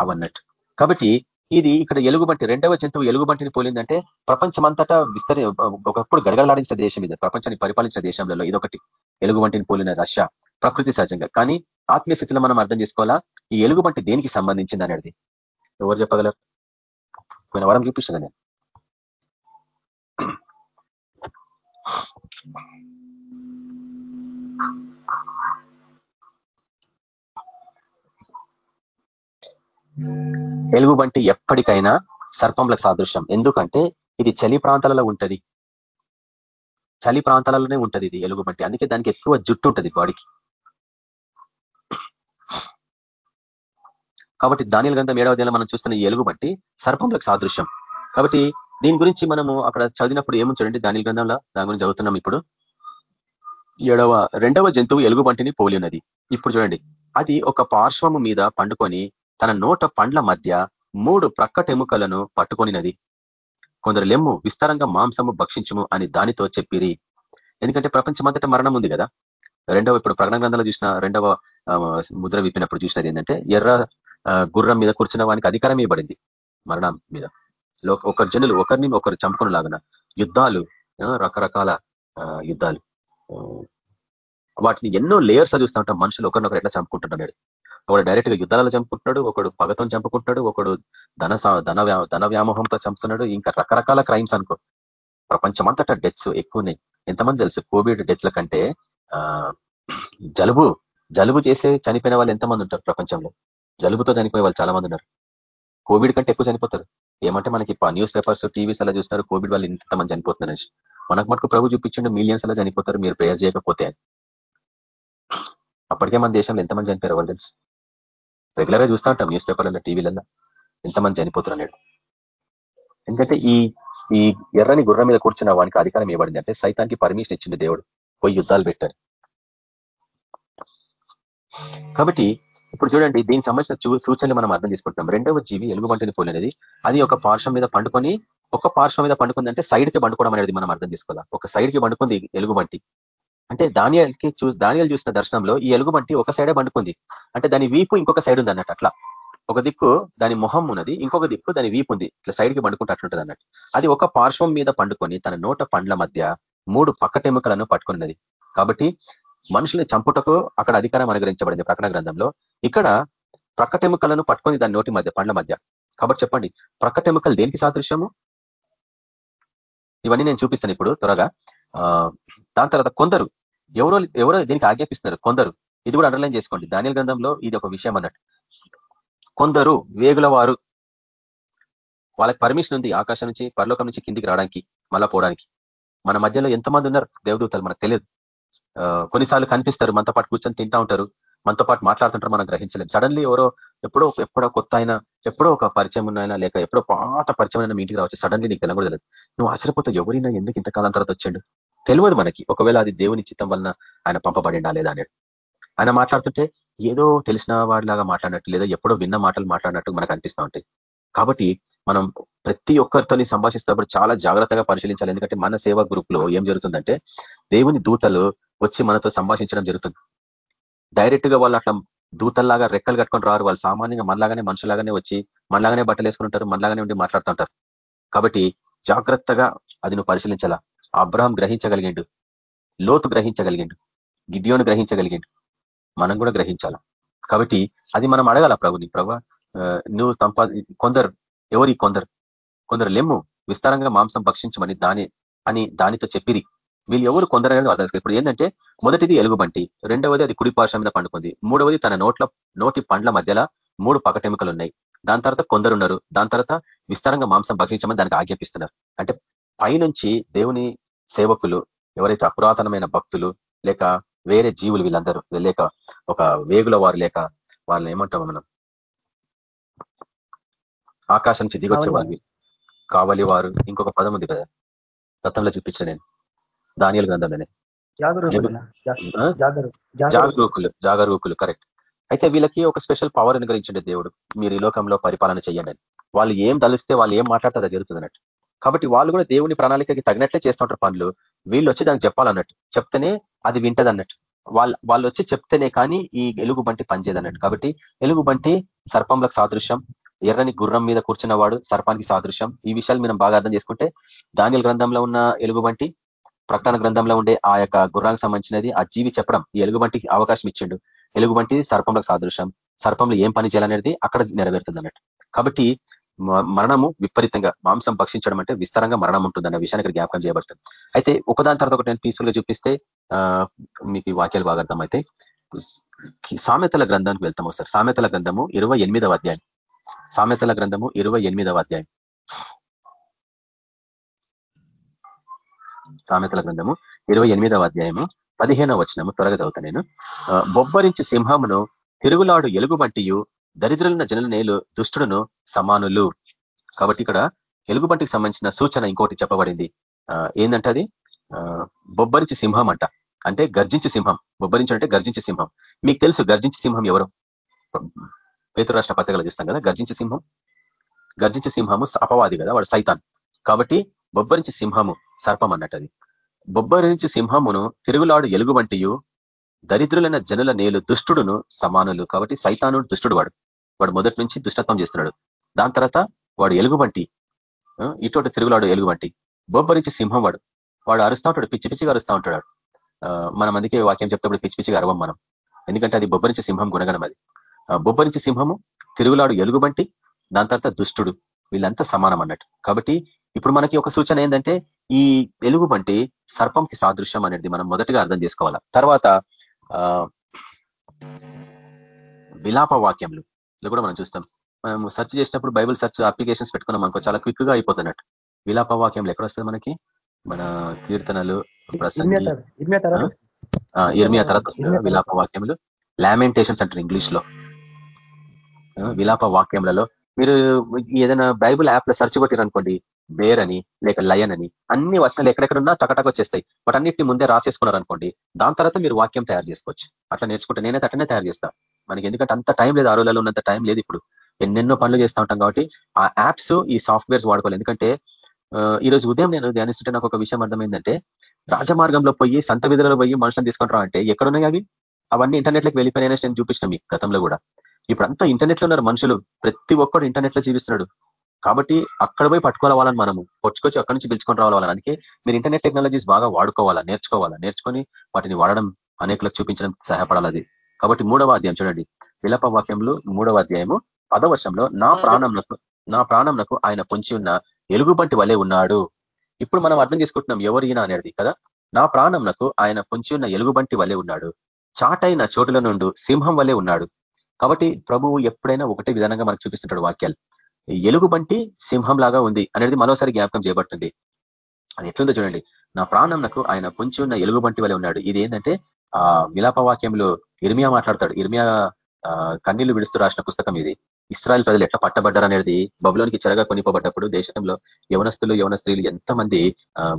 అవన్నట్టు కాబట్టి ఇది ఇక్కడ ఎలుగుబంటి రెండవ జంతువు ఎలుగుబంటిని పోలిందంటే ప్రపంచమంతటా విస్తరి ఒకప్పుడు గడగడలాడించిన దేశం ఇది. ప్రపంచాన్ని పరిపాలించిన దేశంలో ఇదొకటి. ఎలుగుబంటిని పోలిన రష్యా. ప్రకృతి సహజంగా. కానీ ఆత్మీయ స్థితిలో మనం అర్థం చేసుకోవాలా? ఈ ఎలుగుబంటి దేనికి సంబంధించింది అనేది? ఎవరు చెప్పగలరు? పోయిన వారం చూపిస్తున్నా నేను. ఎలుగుబంటి ఎప్పటికైనా సర్పంలకు సాదృశ్యం. ఎందుకంటే ఇది చలి ప్రాంతాలలో ఉంటది. చలి ప్రాంతాలలోనే ఉంటది ఇది ఎలుగుబంటి. అందుకే దానికి ఎక్కువ జుట్టు ఉంటుంది బాడీకి. కాబట్టి దానిల గ్రంథం ఏడవ దిన మనం చూస్తున్న ఈ ఎలుగుబంటి సర్పంలకు సాదృశ్యం. కాబట్టి దీని గురించి మనము అక్కడ చదివినప్పుడు ఏమని చూడండి దాని గ్రంథంలో? దాని గురించి చదువుతున్నాం ఇప్పుడు. ఏడవ రెండవ జంతువు ఎలుగుబంటిని పోలినది ఇప్పుడు చూడండి. అది ఒక పార్శ్వము మీద పండుకొని తన నోట పండ్ల మధ్య మూడు ప్రక్కటెముకలను పట్టుకొనినది. కొందరు లెమ్ము విస్తారంగా మాంసము భక్షించము అని దానితో చెప్పిరి. ఎందుకంటే ప్రపంచమంతటా మరణం ఉంది కదా. రెండవ ఇప్పుడు ప్రకటన గ్రంథంలో చూసిన రెండవ ముద్ర విప్పినప్పుడు చూసినది ఏంటంటే ఎర్ర గుర్రం మీద కూర్చున్న వానికి అధికారం ఇవ్వబడింది మరణం మీద. ఒకరి జనులు ఒకరిని ఒకరు చంపుకుని లాగన యుద్ధాలు రకరకాల యుద్ధాలు. వాటిని ఎన్నో లేయర్స్ చూస్తూ ఉంటాం. మనుషులు ఒకరినొకరు ఎట్లా చంపుకుంటున్నాడు ఒకడు డైరెక్ట్గా యుద్ధాలలో చంపుకుంటున్నాడు ఒకడు పగతో చంపుకుంటున్నాడు ఒకడు ధన ధన ధన వ్యామోహంతో చంపుతున్నాడు ఇంకా రకరకాల క్రైమ్స్ అనుకో. ప్రపంచమంతటా డెత్స్ ఎక్కువనే ఎంతమంది తెలుసు? కోవిడ్ డెత్ల కంటే జలుబు జలుబు చేసే చనిపోయిన వాళ్ళు ఎంతమంది ఉంటారు ప్రపంచంలో? జలుబుతో చనిపోయే వాళ్ళు చాలా మంది ఉన్నారు. కోవిడ్ కంటే ఎక్కువ చనిపోతారు. ఏమంటే మనకి న్యూస్ పేపర్స్ టీవీస్ అలా చూస్తున్నారు కోవిడ్ వాళ్ళు ఇంతమంది చనిపోతున్నారు మనకు మటుకు ప్రభు చూపించండి మిలియన్స్ అలా చనిపోతారు మీరు ప్రేయర్ చేయకపోతే అప్పటికే మన దేశంలో ఎంతమంది చనిపోయారు వాళ్ళు తెలుసు? రెగ్యులర్గా చూస్తూ ఉంటాం న్యూస్ పేపర్లలో టీవీలలో ఎంతమంది చనిపోతున్నారు. అన్నాడు ఎందుకంటే ఈ ఈ ఎర్రని గుర్రం మీద కూర్చున్న వానికి అధికారం ఇవ్వబడింది. అంటే సైతానికి పర్మిషన్ ఇచ్చింది దేవుడు. పోయి యుద్ధాలు పెట్టారు కాబట్టి ఇప్పుడు చూడండి దీనికి సంబంధించిన సూచనలు మనం అర్థం చేసుకుంటున్నాం. రెండవ జీవి ఎలుగుబంటిని పోలినది. అది ఒక పార్శ్వం మీద పండుకొని ఒక పార్శ్వం మీద పండుకుందంటే సైడ్కి పండుకోవడం అనేది మనం అర్థం చేసుకోవాలి? ఒక సైడ్కి పండుకుంది ఎలుగుబంటి అంటే ధాన్యాలకి చూ ధాన్యాలు చూసిన దర్శనంలో ఈ ఎలుగుబంటి ఒక సైడే పండుకుంది. అంటే దాని వీపు ఇంకొక సైడ్ ఉంది అన్నట్టు అట్లా. ఒక దిక్కు దాని మొహం ఉన్నది ఇంకొక దిక్కు దాని వీపు ఉంది. ఇట్లా సైడ్కి అన్నట్టు. అది ఒక పార్శ్వం మీద పండుకొని తన నోట పండ్ల మధ్య మూడు పక్కటెముకలను పట్టుకున్నది. కాబట్టి మనుషుల్ని చంపుటకు అక్కడ అధికారం అనుగ్రహించబడింది ప్రకటన గ్రంథంలో. ఇక్కడ ప్రక్కటెముకలను పట్టుకొని దాని నోటి మధ్య పండ్ల మధ్య. కాబట్టి చెప్పండి ప్రక్కటెముకలు దేనికి సాదృశ్యము? ఇవన్నీ నేను చూపిస్తాను ఇప్పుడు త్వరగా. దాని తర్వాత కొందరు ఎవరో ఎవరో దీనికి ఆజ్ఞాపిస్తున్నారు కొందరు. ఇది కూడా అండర్లైన్ చేసుకోండి. దానిల గ్రంథంలో ఇది ఒక విషయం అన్నట్టు. కొందరు వేగుల వారు. వాళ్ళకి పర్మిషన్ ఉంది ఆకాశం నుంచి పరలోకం నుంచి కిందికి రావడానికి మళ్ళా పోవడానికి. మన మధ్యలో ఎంతమంది ఉన్నారు? దేవదూతలు మనకు తెలియదు. కొన్నిసార్లు కనిపిస్తారు మనతో పాటు కూర్చొని తింటా ఉంటారు. మనతో పాటు మాట్లాడుతుంటారు మనం గ్రహించలేము సడన్లీ ఎవరో ఎప్పుడో ఎప్పుడో కొత్త అయినా ఎప్పుడో ఒక పరిచయం ఉన్నాయినా లేక ఎప్పుడో పాత పరిచయం అయినా మీ ఇంటికి రావచ్చు. సడన్లీ నీకు తెలగలేదు నువ్వు ఆశ్చర్యపోతే ఎవరైనా ఎందుకు ఇంతకాలం తర్వాత వచ్చాడు? తెలియదు మనకి. ఒకవేళ అది దేవుని చిత్తం వలన ఆయన పంపబడిండా లేదా అనేది. ఆయన మాట్లాడుతుంటే ఏదో తెలిసిన వాడిలాగా మాట్లాడినట్టు లేదా ఎప్పుడో విన్న మాటలు మాట్లాడినట్టు మనకు అనిపిస్తూ ఉంటాయి. కాబట్టి మనం ప్రతి ఒక్కరితోని సంభాషిస్తున్నప్పుడు చాలా జాగ్రత్తగా పరిశీలించాలి. ఎందుకంటే మన సేవా గ్రూప్లో ఏం జరుగుతుందంటే దేవుని దూతలు వచ్చి మనతో సంభాషించడం జరుగుతుంది. డైరెక్ట్గా వాళ్ళు అట్లా దూతల్లాగా రెక్కలు కట్టుకొని రారు. వాళ్ళు సామాన్యంగా మనలాగానే మనుషులాగానే వచ్చి మనలాగానే బట్టలు వేసుకుంటారు మనలాగానే ఉండి మాట్లాడుతుంటారు కాబట్టి జాగ్రత్తగా అది నువ్వు పరిశీలించాలా? అబ్రహం గ్రహించగలిగిండు లోతు గ్రహించగలిగిండు గిడ్యోను గ్రహించగలిగిండు. మనం కూడా గ్రహించాలా? కాబట్టి అది మనం అడగాల ప్రభుని? ప్రభు నువ్వు సంపా కొందరు ఎవరి కొందరు? కొందరు లెమ్ము విస్తారంగా మాంసం భక్షించమని దాని అని దానితో చెప్పిరి. వీళ్ళు ఎవరు కొందరనేది అర్థం ఇప్పుడు ఏంటంటే మొదటిది ఎలుగుబంటి రెండవది అది కుడి పార్శ్వం మీద పండుకుంది మూడవది తన నోట్ల నోటి పండ్ల మధ్యలో మూడు పకటెముకలు ఉన్నాయి దాని తర్వాత కొందరున్నారు దాని తర్వాత విస్తారంగా మాంసం భక్షించమని దానికి ఆజ్ఞాపిస్తున్నారు అంటే పైనుంచి దేవుని సేవకులు ఎవరైతే అపురాతనమైన భక్తులు లేక వేరే జీవులు వీళ్ళందరూ లేక ఒక వేగుల వారు లేక వాళ్ళని ఏమంటాం మనం? ఆకాశం నుంచి దిగొచ్చే వాళ్ళు కావలి వారు ఇంకొక పదం ఉంది కదా గతంలో చూపించిన నేను. దానియలు గ్రంథంలోనే జాగరూకులు జాగరూకులు కరెక్ట్. అయితే వీళ్ళకి ఒక స్పెషల్ పవర్ అనుగ్రహించండి దేవుడు. మీరు ఈ లోకంలో పరిపాలన చేయండి వాళ్ళు ఏం తలిస్తే వాళ్ళు ఏం మాట్లాడితే జరుగుతుంది అన్నట్టు. కాబట్టి వాళ్ళు కూడా దేవుని ప్రణాళికకి తగినట్లే చేస్తుంటారు పనులు. వీళ్ళు వచ్చి దానికి చెప్పాలన్నట్టు. చెప్తేనే అది వింటది అన్నట్టు. వాళ్ళు వాళ్ళు వచ్చి చెప్తేనే కానీ ఈ ఎలుగు బంటి పనిచేయదు అన్నట్టు. కాబట్టి ఎలుగు బంటి సర్పంలకు సాదృశ్యం. ఎర్రని గుర్రం మీద కూర్చున్న వాడు సర్పానికి సాదృశ్యం. ఈ విషయాలు మనం బాగా అర్థం చేసుకుంటే దానిల గ్రంథంలో ఉన్న ఎలుగుబంటి ప్రకటన గ్రంథంలో ఉండే ఆ యొక్క గుర్రానికి సంబంధించినది ఆ జీవి చెప్పడం ఈ ఎలుగుబంటికి అవకాశం ఇచ్చిండు. ఎలుగుబంటి సర్పంలకు సాదృశ్యం. సర్పంలో ఏం పని చేయాలనేది అక్కడ నెరవేరుతుంది అన్నట్టు కాబట్టి మరణము విపరీతంగా మాంసం భక్షించడం అంటే విస్తారంగా మరణం ఉంటుంది అన్న విషయాన్ని ఇక్కడ జ్ఞాపకం చేయబడుతుంది. అయితే ఒకదాని తర్వాత ఒకటి నేను పీస్ఫుల్గా చూపిస్తే మీకు ఈ వాక్యాలు బాగా అర్థమైతే సామెతల గ్రంథానికి వెళ్తాం ఒకసారి. సామెతల గ్రంథము ఇరవై అధ్యాయం. సామెతల గ్రంథము ఇరవై అధ్యాయం. సామెతల గ్రంథము ఇరవై అధ్యాయము పదిహేనవ వచనము త్వరగా చదువుతా నేను బొబ్బరించి సింహమును తిరుగులాడు ఎలుగుబంటియు దరిద్రులైన జనుల నేలు దుష్టుడును సమానులు. కాబట్టి ఇక్కడ ఎలుగుబంటికి సంబంధించిన సూచన ఇంకోటి చెప్పబడింది. ఏంటంటే అది? బొబ్బరించి సింహం అంట. అంటే గర్జించి సింహం. బొబ్బరించి అంటే గర్జించి సింహం. మీకు తెలుసు గర్జించి సింహం ఎవరు? పేతు రాష్ట్ర పత్రికలు చూస్తాం కదా గర్జించి సింహం. గర్జించి సింహము అపవాది కదా వాడు సైతాన్. కాబట్టి బొబ్బరించి సింహము సర్పం అన్నట్టు అది బొబ్బరించి సింహమును తిరుగులాడు ఎలుగు వంటియు దరిద్రులైన జనుల నేలు దుష్టుడును సమానులు. కాబట్టి సైతాను దుష్టుడు వాడు. వాడు మొదటి నుంచి దుష్టత్వం చేస్తున్నాడు. దాని తర్వాత వాడు ఎలుగుబంటి ఇటువంటి తిరుగులాడు ఎలుగుబంటి. బొబ్బరించి సింహం వాడు. వాడు అరుస్తూ ఉంటాడు పిచ్చి పిచ్చిగా అరుస్తూ ఉంటాడు మనం అందుకే వాక్యం చెప్తే పిచ్చి పిచ్చిగా అరవం మనం. ఎందుకంటే అది బొబ్బరించి సింహం గుణగణం అది. బొబ్బరించి సింహము తిరుగులాడు ఎలుగుబంటి దాని తర్వాత దుష్టుడు. వీళ్ళంతా సమానం అన్నట్టు. కాబట్టి ఇప్పుడు మనకి ఒక సూచన ఏంటంటే ఈ ఎలుగుబంటి సర్పంకి సాదృశ్యం అనేది మనం మొదటిగా అర్థం చేసుకోవాలా? తర్వాత విలాప వాక్యములు. ఇది కూడా మనం చూస్తాం. మనం సెర్చ్ చేసినప్పుడు బైబుల్ సెర్చ్ అప్లికేషన్స్ పెట్టుకున్నాం మనకు చాలా క్విక్గా అయిపోతున్నట్టు. విలాప వాక్యంలో ఎక్కడ వస్తుంది మనకి? మన కీర్తనలు ఇర్మియా తర్వాత వస్తుంది. విలాప వాక్యములు. లామెంటేషన్స్ అంటారు ఇంగ్లీష్లో విలాప వాక్యములలో. మీరు ఏదైనా బైబుల్ యాప్లో సెర్చ్ కొట్టిరు అనుకోండి బేర్ అని లేక లయన్ అని అన్ని వచనాలు ఎక్కడెక్కడ ఉన్నా టకటక వచ్చేస్తాయి వాటి అన్నిటిని ముందే రాసేసుకున్నారు అనుకోండి దాని తర్వాత మీరు వాక్యం తయారు చేసుకోవచ్చు. అట్లా నేర్చుకుంటే నేనే అట్లనే తయారు చేస్తా. మనకి ఎందుకంటే అంత టైం లేదు ఆ రోజులలో ఉన్నంత టైం లేదు ఇప్పుడు. ఎన్నెన్నో పనులు చేస్తూ ఉంటాం కాబట్టి ఆ యాప్స్ ఈ సాఫ్ట్వేర్స్ వాడుకోవాలి. ఎందుకంటే ఈ రోజు ఉదయం నేను ధ్యానిస్తుంటే నాకు ఒక విషయం అర్థమైందంటే రాజమార్గంలో పోయి సంత విధులలో పోయి మనుషులను తీసుకుంటారా అంటే ఎక్కడున్నాయి అవి? అవన్నీ ఇంటర్నెట్లోకి వెళ్ళిపోయినా నేను చూపించిన మీకు గతంలో కూడా. ఇప్పుడు అంతా ఇంటర్నెట్లో ఉన్నారు మనుషులు. ప్రతి ఒక్కడు ఇంటర్నెట్లో జీవిస్తున్నాడు. కాబట్టి అక్కడ పోయి పట్టుకోవాలని మనము పొచ్చుకొచ్చి అక్కడి నుంచి పిలుచుకొని రావాలని అందుకే మీరు ఇంటర్నెట్ టెక్నాలజీస్ బాగా వాడుకోవాలా నేర్చుకోవాలా? నేర్చుకొని వాటిని వాడడం అనేకులకు చూపించడం సహాయపడాలి కాబట్టి మూడవ అధ్యాయం చూడండి. విలప వాక్యంలో మూడవ అధ్యాయము పదవర్షంలో నా ప్రాణంలకు నా ప్రాణంలకు ఆయన పొంచి ఉన్న ఎలుగుబంటి వలె ఉన్నాడు. ఇప్పుడు మనం అర్థం చేసుకుంటున్నాం ఎవరినా అనేది కదా. నా ప్రాణంలకు ఆయన పొంచి ఉన్న ఎలుగుబంటి వలె ఉన్నాడు. చాటైన చోటుల నుండి సింహం వలె ఉన్నాడు. కాబట్టి ప్రభువు ఎప్పుడైనా ఒకటే విధానంగా మనకు చూపిస్తుంటాడు వాక్యాలు. ఎలుగుబంటి సింహం లాగా ఉంది అనేది మరోసారి జ్ఞాపకం చేయబడుతుంది. అది ఎట్లుందో చూడండి. నా ప్రాణం నాకు ఆయన పొంచి ఉన్న ఎలుగుబంటి వలె ఉన్నాడు. ఇది ఏంటంటే ఆ విలాప వాక్యంలో ఇర్మియా మాట్లాడతాడు. ఇర్మియా కన్నీళ్ళు విడుస్తూ రాసిన పుస్తకం ఇది. ఇస్రాయల్ ప్రజలు ఎట్లా పట్టబడ్డారు అనేది బబులోనికి చెరగా కొనిపోబడ్డప్పుడు దేశంలో యవనస్తులు యవన స్త్రీలు ఎంతమంది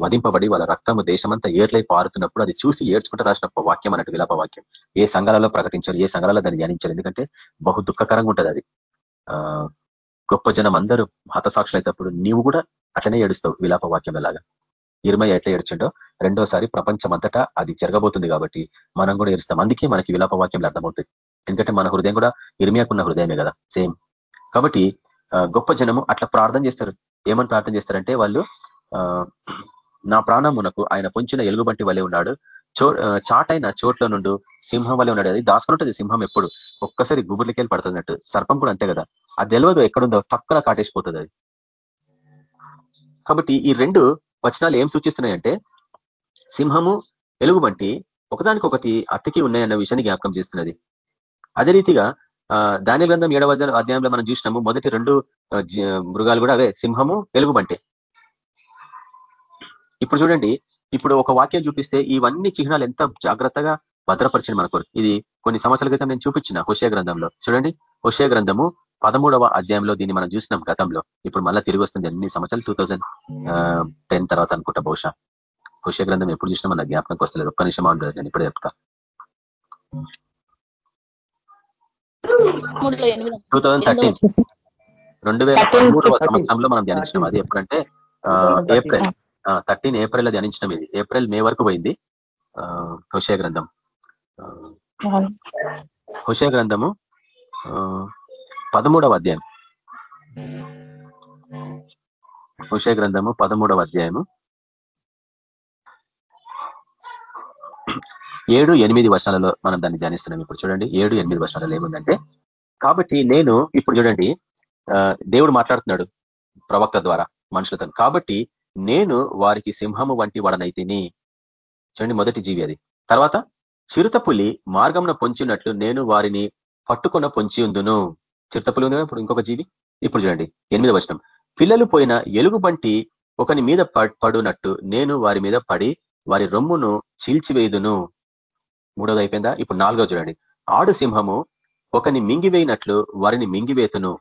వధింపబడి వాళ్ళ రక్తము దేశమంతా ఏర్లై పారుతున్నప్పుడు అది చూసి ఏడ్చుకుంటూ రాసిన వాక్యం అన్నట్టు విలాప వాక్యం. ఏ సంఘాలలో ప్రకటించారు ఏ సంఘాలలో దాన్ని ధ్యానించారు? ఎందుకంటే బహు దుఃఖకరంగా ఉంటుంది అది. గొప్ప జనం అందరూ హతసాక్షులు అయినప్పుడు నీవు కూడా అట్లనే ఏడుస్తావు విలాప వాక్యం లాగా. ఇరుమై ఎట్లా ఏడ్చుండో రెండోసారి ప్రపంచం అంతటా అది జరగబోతుంది కాబట్టి మనం కూడా ఏడుస్తాం. అందుకే మనకి విలాప వాక్యంలో అర్థమవుతుంది ఎందుకంటే మన హృదయం కూడా ఇరిమియాకున్న హృదయమే కదా సేమ్. కాబట్టి గొప్ప జనము అట్లా ప్రార్థన చేస్తారు. ఏమని ప్రార్థన చేస్తారంటే వాళ్ళు నా ప్రాణమునకు ఆయన పొంచిన ఎలుగుబంటి వలె ఉన్నాడు. చో చాటైన చోట్ల నుండి సింహం వల్ల ఉన్నాడు అది దాసుకుంటుంది సింహం ఎప్పుడు ఒక్కసారి గుబుర్లకెళ్ళి పడుతున్నట్టు సర్పం కూడా అంతే కదా. అది తెలియదు ఎక్కడుందో. పక్కన కాటేసిపోతుంది అది. కాబట్టి ఈ రెండు వచనాలు ఏం సూచిస్తున్నాయంటే సింహము ఎలుగుబంటి ఒకదానికొకటి అతికి ఉన్నాయన్న విషయాన్ని జ్ఞాపకం చేస్తున్నది. అదే రీతిగా దాని గ్రంథం ఏడవ అధ్యాయంలో మనం చూసినాము మొదటి రెండు మృగాలు కూడా అవే. సింహము ఎలుగుబంటే. ఇప్పుడు చూడండి ఇప్పుడు ఒక వాక్యం చూపిస్తే ఇవన్నీ చిహ్నాలు ఎంత జాగ్రత్తగా భద్రపరిచింది మనకు ఇది కొన్ని సంవత్సరాల క్రితం నేను చూపించిన హుషయ గ్రంథంలో. చూడండి. హుషయ గ్రంథము పదమూడవ అధ్యాయంలో దీన్ని మనం చూసినాం గతంలో. ఇప్పుడు మళ్ళీ తిరిగి వస్తుంది అన్ని సంవత్సరాలు? టూ టెన్ తర్వాత అనుకుంటా బహుశా. హుషయ గ్రంథం ఎప్పుడు చూసినా మన జ్ఞాపకంకి వస్తలేదు. ఒక్క నిమిషం ఉంటుంది నేను ఇప్పుడే చెప్తా. టూ థౌజండ్ థర్టీన్ రెండు వేల మూడవ సంవత్సరంలో మనం ధ్యానించినాం. అది ఎప్పుడంటే ఏప్రిల్. థర్టీన్ ఏప్రిల్ ధ్యానించడం ఇది. ఏప్రిల్ మే వరకు పోయింది. హుషయ గ్రంథం. హుషయ గ్రంథము పదమూడవ అధ్యాయం. హుషయ గ్రంథము పదమూడవ అధ్యాయము. ఏడు ఎనిమిది వర్షాలలో మనం దాన్ని ధ్యానిస్తున్నాం. ఇప్పుడు చూడండి. ఏడు ఎనిమిది వర్షాలలో ఏముందంటే కాబట్టి నేను ఇప్పుడు చూడండి దేవుడు మాట్లాడుతున్నాడు ప్రవక్త ద్వారా మనుషులతో కాబట్టి నేను వారికి సింహము వంటి వాడనైతిని. చూడండి మొదటి జీవి అది. తర్వాత చిరుతపులి మార్గంన పొంచినట్లు నేను వారిని పట్టుకున్న పొంచి ఉందును చిరుతపులి ఉంది ఇప్పుడు ఇంకొక జీవి? ఇప్పుడు చూడండి ఎనిమిది వచనం. పిల్లలు పోయిన ఎలుగుబంటి ఒకని మీద పడునట్టు నేను వారి మీద పడి వారి రొమ్మును చీల్చివేయుదును. మూడోది అయిపోయిందా? ఇప్పుడు నాలుగో చూడండి. ఆడు సింహము ఒకని మింగివేయినట్లు వారిని మింగివేతును.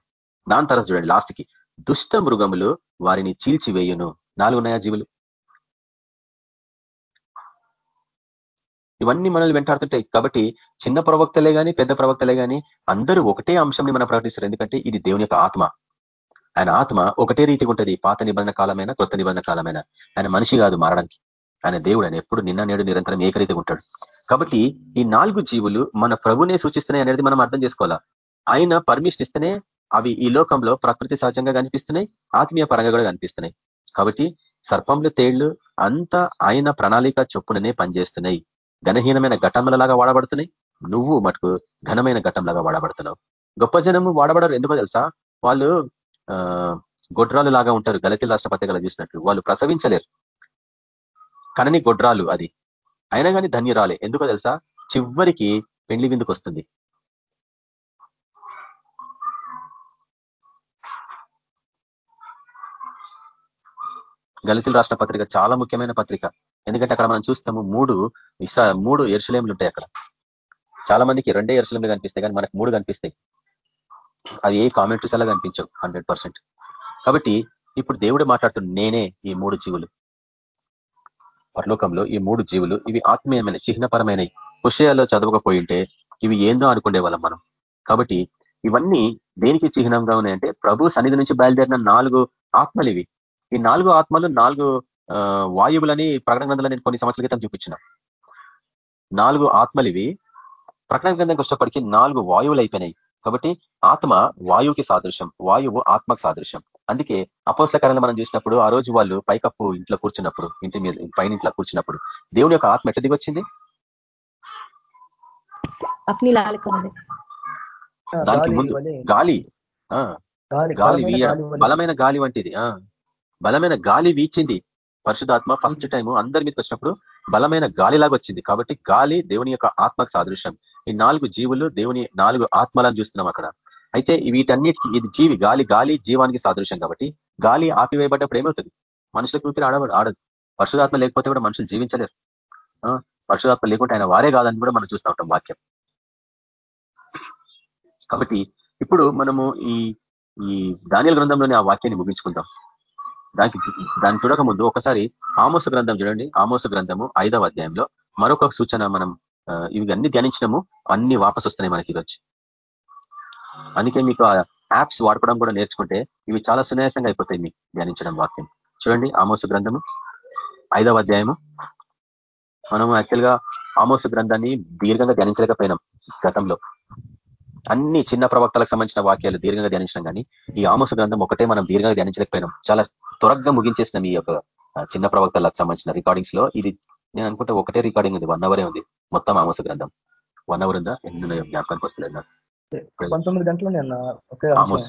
దాని తర్వాత చూడండి లాస్ట్కి దుష్ట మృగములు వారిని చీల్చివేయును. నాలుగు ఉన్నాయా జీవులు? ఇవన్నీ మనల్ని వెంటాడుతుంటాయి. కాబట్టి చిన్న ప్రవక్తలే కానీ పెద్ద ప్రవక్తలే కానీ అందరూ ఒకటే అంశంని మనం ప్రకటిస్తారు. ఎందుకంటే ఇది దేవుని యొక్క ఆత్మ. ఆయన ఆత్మ ఒకటే రీతిగా ఉంటుంది. పాత నిబంధన కాలమైన కొత్త నిబంధన కాలమైన. ఆయన మనిషి కాదు మారడానికి. ఆయన దేవుడు ఆయన ఎప్పుడు నిన్న నేడు నిరంతరం ఏకరీతిగా ఉంటాడు. కాబట్టి ఈ నాలుగు జీవులు మన ప్రభునే సూచిస్తున్నాయి అనేది మనం అర్థం చేసుకోవాలా? ఆయన పర్మిషన్ ఇస్తేనే అవి ఈ లోకంలో ప్రకృతి సహజంగా కనిపిస్తున్నాయి ఆత్మీయ పరంగా కూడా కనిపిస్తున్నాయి. కాబట్టి సర్పంలు తేళ్ళు అంతా ఆయన ప్రణాళిక చొప్పుననే పనిచేస్తున్నాయి. ఘనహీనమైన ఘటంలలాగా వాడబడుతున్నాయి. నువ్వు మటుకు ఘనమైన ఘటంలాగా వాడబడుతున్నావు. గొప్ప జనము వాడబడరు. ఎందుకో తెలుసా? వాళ్ళు గొడ్రాలు లాగా ఉంటారు. గలతి రాష్ట్ర పత్రికలు చూసినట్లు వాళ్ళు ప్రసవించలేరు. కనని గొడ్రాలు అది. అయినా కానీ ధన్యురాలే. ఎందుకో తెలుసా? చివరికి పెండ్లి విందుకు వస్తుంది. గలితులు రాష్ట్ర పత్రిక చాలా ముఖ్యమైన పత్రిక. ఎందుకంటే అక్కడ మనం చూస్తాము మూడు మూడు ఎరుసలేములు ఉంటాయి అక్కడ. చాలా మందికి రెండే ఎరుసలేములు కనిపిస్తాయి కానీ మనకు మూడు కనిపిస్తాయి. అవి ఏ కామెంట్రీస్ అలా కనిపించవు హండ్రెడ్ కాబట్టి ఇప్పుడు దేవుడు మాట్లాడుతున్న నేనే ఈ మూడు జీవులు. పరలోకంలో ఈ మూడు జీవులు ఇవి ఆత్మీయమైన చిహ్నపరమైన విషయాల్లో చదవకపోయి ఉంటే ఇవి ఏందో అనుకునే వాళ్ళం మనం. కాబట్టి ఇవన్నీ దేనికి చిహ్నంగా ఉన్నాయంటే ప్రభు సన్నిధి నుంచి బయలుదేరిన నాలుగు ఆత్మలు ఇవి. ఈ నాలుగు ఆత్మలు నాలుగు వాయువులని ప్రకటన గ్రంథంలో నేను కొన్ని సంవత్సరాల క్రితం చూపించిన. నాలుగు ఆత్మలు ఇవి. ప్రకటన గ్రంథంకి వచ్చేప్పటికీ నాలుగు వాయువులు అయిపోయినాయి. కాబట్టి ఆత్మ వాయువుకి సాదృశ్యం వాయువు ఆత్మకు సాదృశ్యం. అందుకే అపోస్ల కాలంలో మనం చూసినప్పుడు ఆ రోజు వాళ్ళు పైకప్పు ఇంట్లో కూర్చున్నప్పుడు ఇంటి మీద పైన ఇంట్లో కూర్చున్నప్పుడు దేవుని యొక్క ఆత్మ ఎట్లా దిగొచ్చింది? దానికి ముందు గాలి గాలి. బలమైన గాలి వంటిది. బలమైన గాలి వీచింది. పరిశుధాత్మ ఫస్ట్ టైం అందరి మీదకి వచ్చినప్పుడు బలమైన గాలిలాగా వచ్చింది. కాబట్టి గాలి దేవుని యొక్క ఆత్మకు సాదృశ్యం. ఈ నాలుగు జీవులు దేవుని నాలుగు ఆత్మలను చూస్తున్నాం అక్కడ. అయితే వీటన్నిటికీ ఇది జీవి గాలి గాలి జీవానికి సాదృశ్యం కాబట్టి గాలి ఆపివేయబడ్డప్పుడు ఏమవుతుంది? మనుషులకు ఊపిరి ఆడబడు ఆడదు. పరిశుధాత్మ లేకపోతే కూడా మనుషులు జీవించలేరు. పరిశుధాత్మ లేకుంటే ఆయన వారే కాదని కూడా మనం చూస్తూ ఉంటాం వాక్యం. కాబట్టి ఇప్పుడు మనము ఈ ఈ ధాన్యాల గ్రంథంలోని ఆ వాక్యాన్ని ముగించుకుందాం. దానికి దాన్ని చూడక ముందు ఒకసారి ఆమోస గ్రంథం చూడండి. ఆమోస గ్రంథము ఐదవ అధ్యాయంలో మరొక సూచన మనం ఇవి అన్ని ధ్యానించినము అన్ని వాపస్ వస్తున్నాయి మనకి వచ్చి అందుకే మీకు ఆ యాప్స్ వాడుకోవడం కూడా నేర్చుకుంటే ఇవి చాలా సునాయాసంగా అయిపోతాయి మీకు ధ్యానించడం వాక్యం. చూడండి ఆమోస గ్రంథము ఐదవ అధ్యాయము. మనము యాక్చువల్గా ఆమోస గ్రంథాన్ని దీర్ఘంగా ధ్యానించలేకపోయినాం గతంలో. అన్ని చిన్న ప్రవక్తలకు సంబంధించిన వాక్యాలు దీర్ఘంగా ధ్యానించడం కానీ ఈ ఆమోస గ్రంథం ఒకటే మనం దీర్ఘంగా ధ్యానించలేకపోయినాం. చాలా త్వరగా ముగించేసినాం ఈ యొక్క చిన్న ప్రవక్తలకు సంబంధించిన రికార్డింగ్స్లో ఇది నేను అనుకుంటే ఒకటే రికార్డింగ్ ఉంది వన్ అవరే ఉంది మొత్తం ఆమోస గ్రంథం. వన్ అవర్ ఉందా? ఎన్ని జ్ఞాపకానికి వస్తలేదు పంతొమ్మిది గంటలు నేను ఒకే Amos.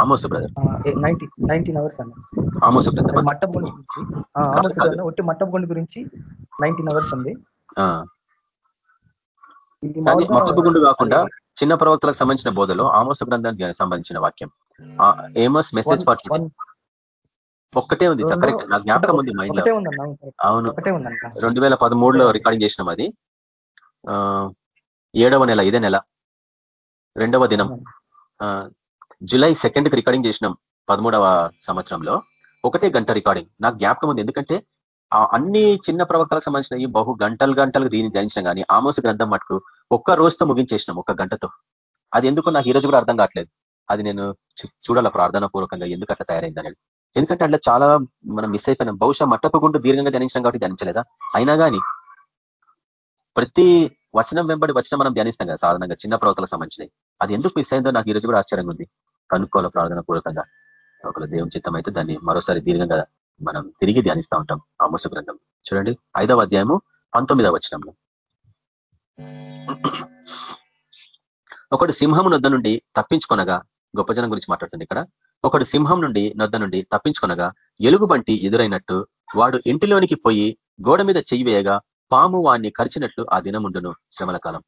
Amos. Brother ninety nineteen hours అన్న. ఆమోస్ మట్టపుగుండి గురించి. ఆమోస్ గ్రంథం ఒట్టి మట్టపుగుండి గురించి నైన్టీన్ అవర్స్ ఉంది. మట్టపుగుండు కాకుండా చిన్న ప్రవక్తలకు సంబంధించిన బోధలో ఆమోస గ్రంథానికి సంబంధించిన వాక్యం. ఏమోస్ మెసేజ్ పార్టీ ఒక్కటే ఉంది కరెక్ట్ నా జ్ఞాపకం ఉంది మైండ్లో. అవును రెండు వేల పదమూడులో రికార్డింగ్ చేసినాం అది. ఏడవ నెల ఇదే నెల. రెండవ దినం. జూలై సెకండ్కి రికార్డింగ్ చేసినాం పదమూడవ సంవత్సరంలో. ఒకటే గంట రికార్డింగ్ నాకు జ్ఞాపకం ఉంది ఎందుకంటే అన్ని చిన్న ప్రవక్తలకు సంబంధించిన ఈ బహు గంటలు గంటలు దీన్ని ధ్యానించిన కానీ ఆమోస గ్రంథం మటుకు ఒక్క రోజుతో ముగించేసినాం ఒక గంటతో. అది ఎందుకు నాకు ఈరోజు కూడా అర్థం కావట్లేదు. అది నేను చూడాల ప్రార్థన పూర్వకంగా ఎందుకు అట్లా తయారైంది అనేది. ఎందుకంటే అట్లా చాలా మనం మిస్ అయిపోయినాం. బహుశా మట్టపకుండా దీర్ఘంగా ధ్యానించడం కాబట్టి ధ్యానించలేదా? అయినా కానీ ప్రతి వచనం వెంబడి వచనం మనం ధ్యానిస్తాం కదా సాధారణంగా చిన్న ప్రవతలకు సంబంధించినవి. అది ఎందుకు మిస్ అయిందో నాకు ఈరోజు కూడా ఆశ్చర్యంగా ఉంది. కనుక్కోవాలి ప్రార్థన పూర్వకంగా ఒకవేళ దేవుని చిత్తం అయితే దాన్ని మరోసారి దీర్ఘంగా మనం తిరిగి ధ్యానిస్తూ ఉంటాం. ఆ గ్రంథం. చూడండి ఐదవ అధ్యాయము పంతొమ్మిదవ వచనంలో. ఒకడు సింహం నొద్ద నుండి తప్పించుకొనగా గొప్ప జనం గురించి మాట్లాడుతుంది ఇక్కడ. ఒకడు సింహం నుండి నొద్ద నుండి తప్పించుకొనగా ఎలుగుబంటి ఎదురైనట్టు వాడు ఇంటిలోనికి పోయి గోడ మీద చెయ్యి వేయగా పాము వాణ్ణి కరిచినట్లు ఆ దినముండును శ్రమల కాలం.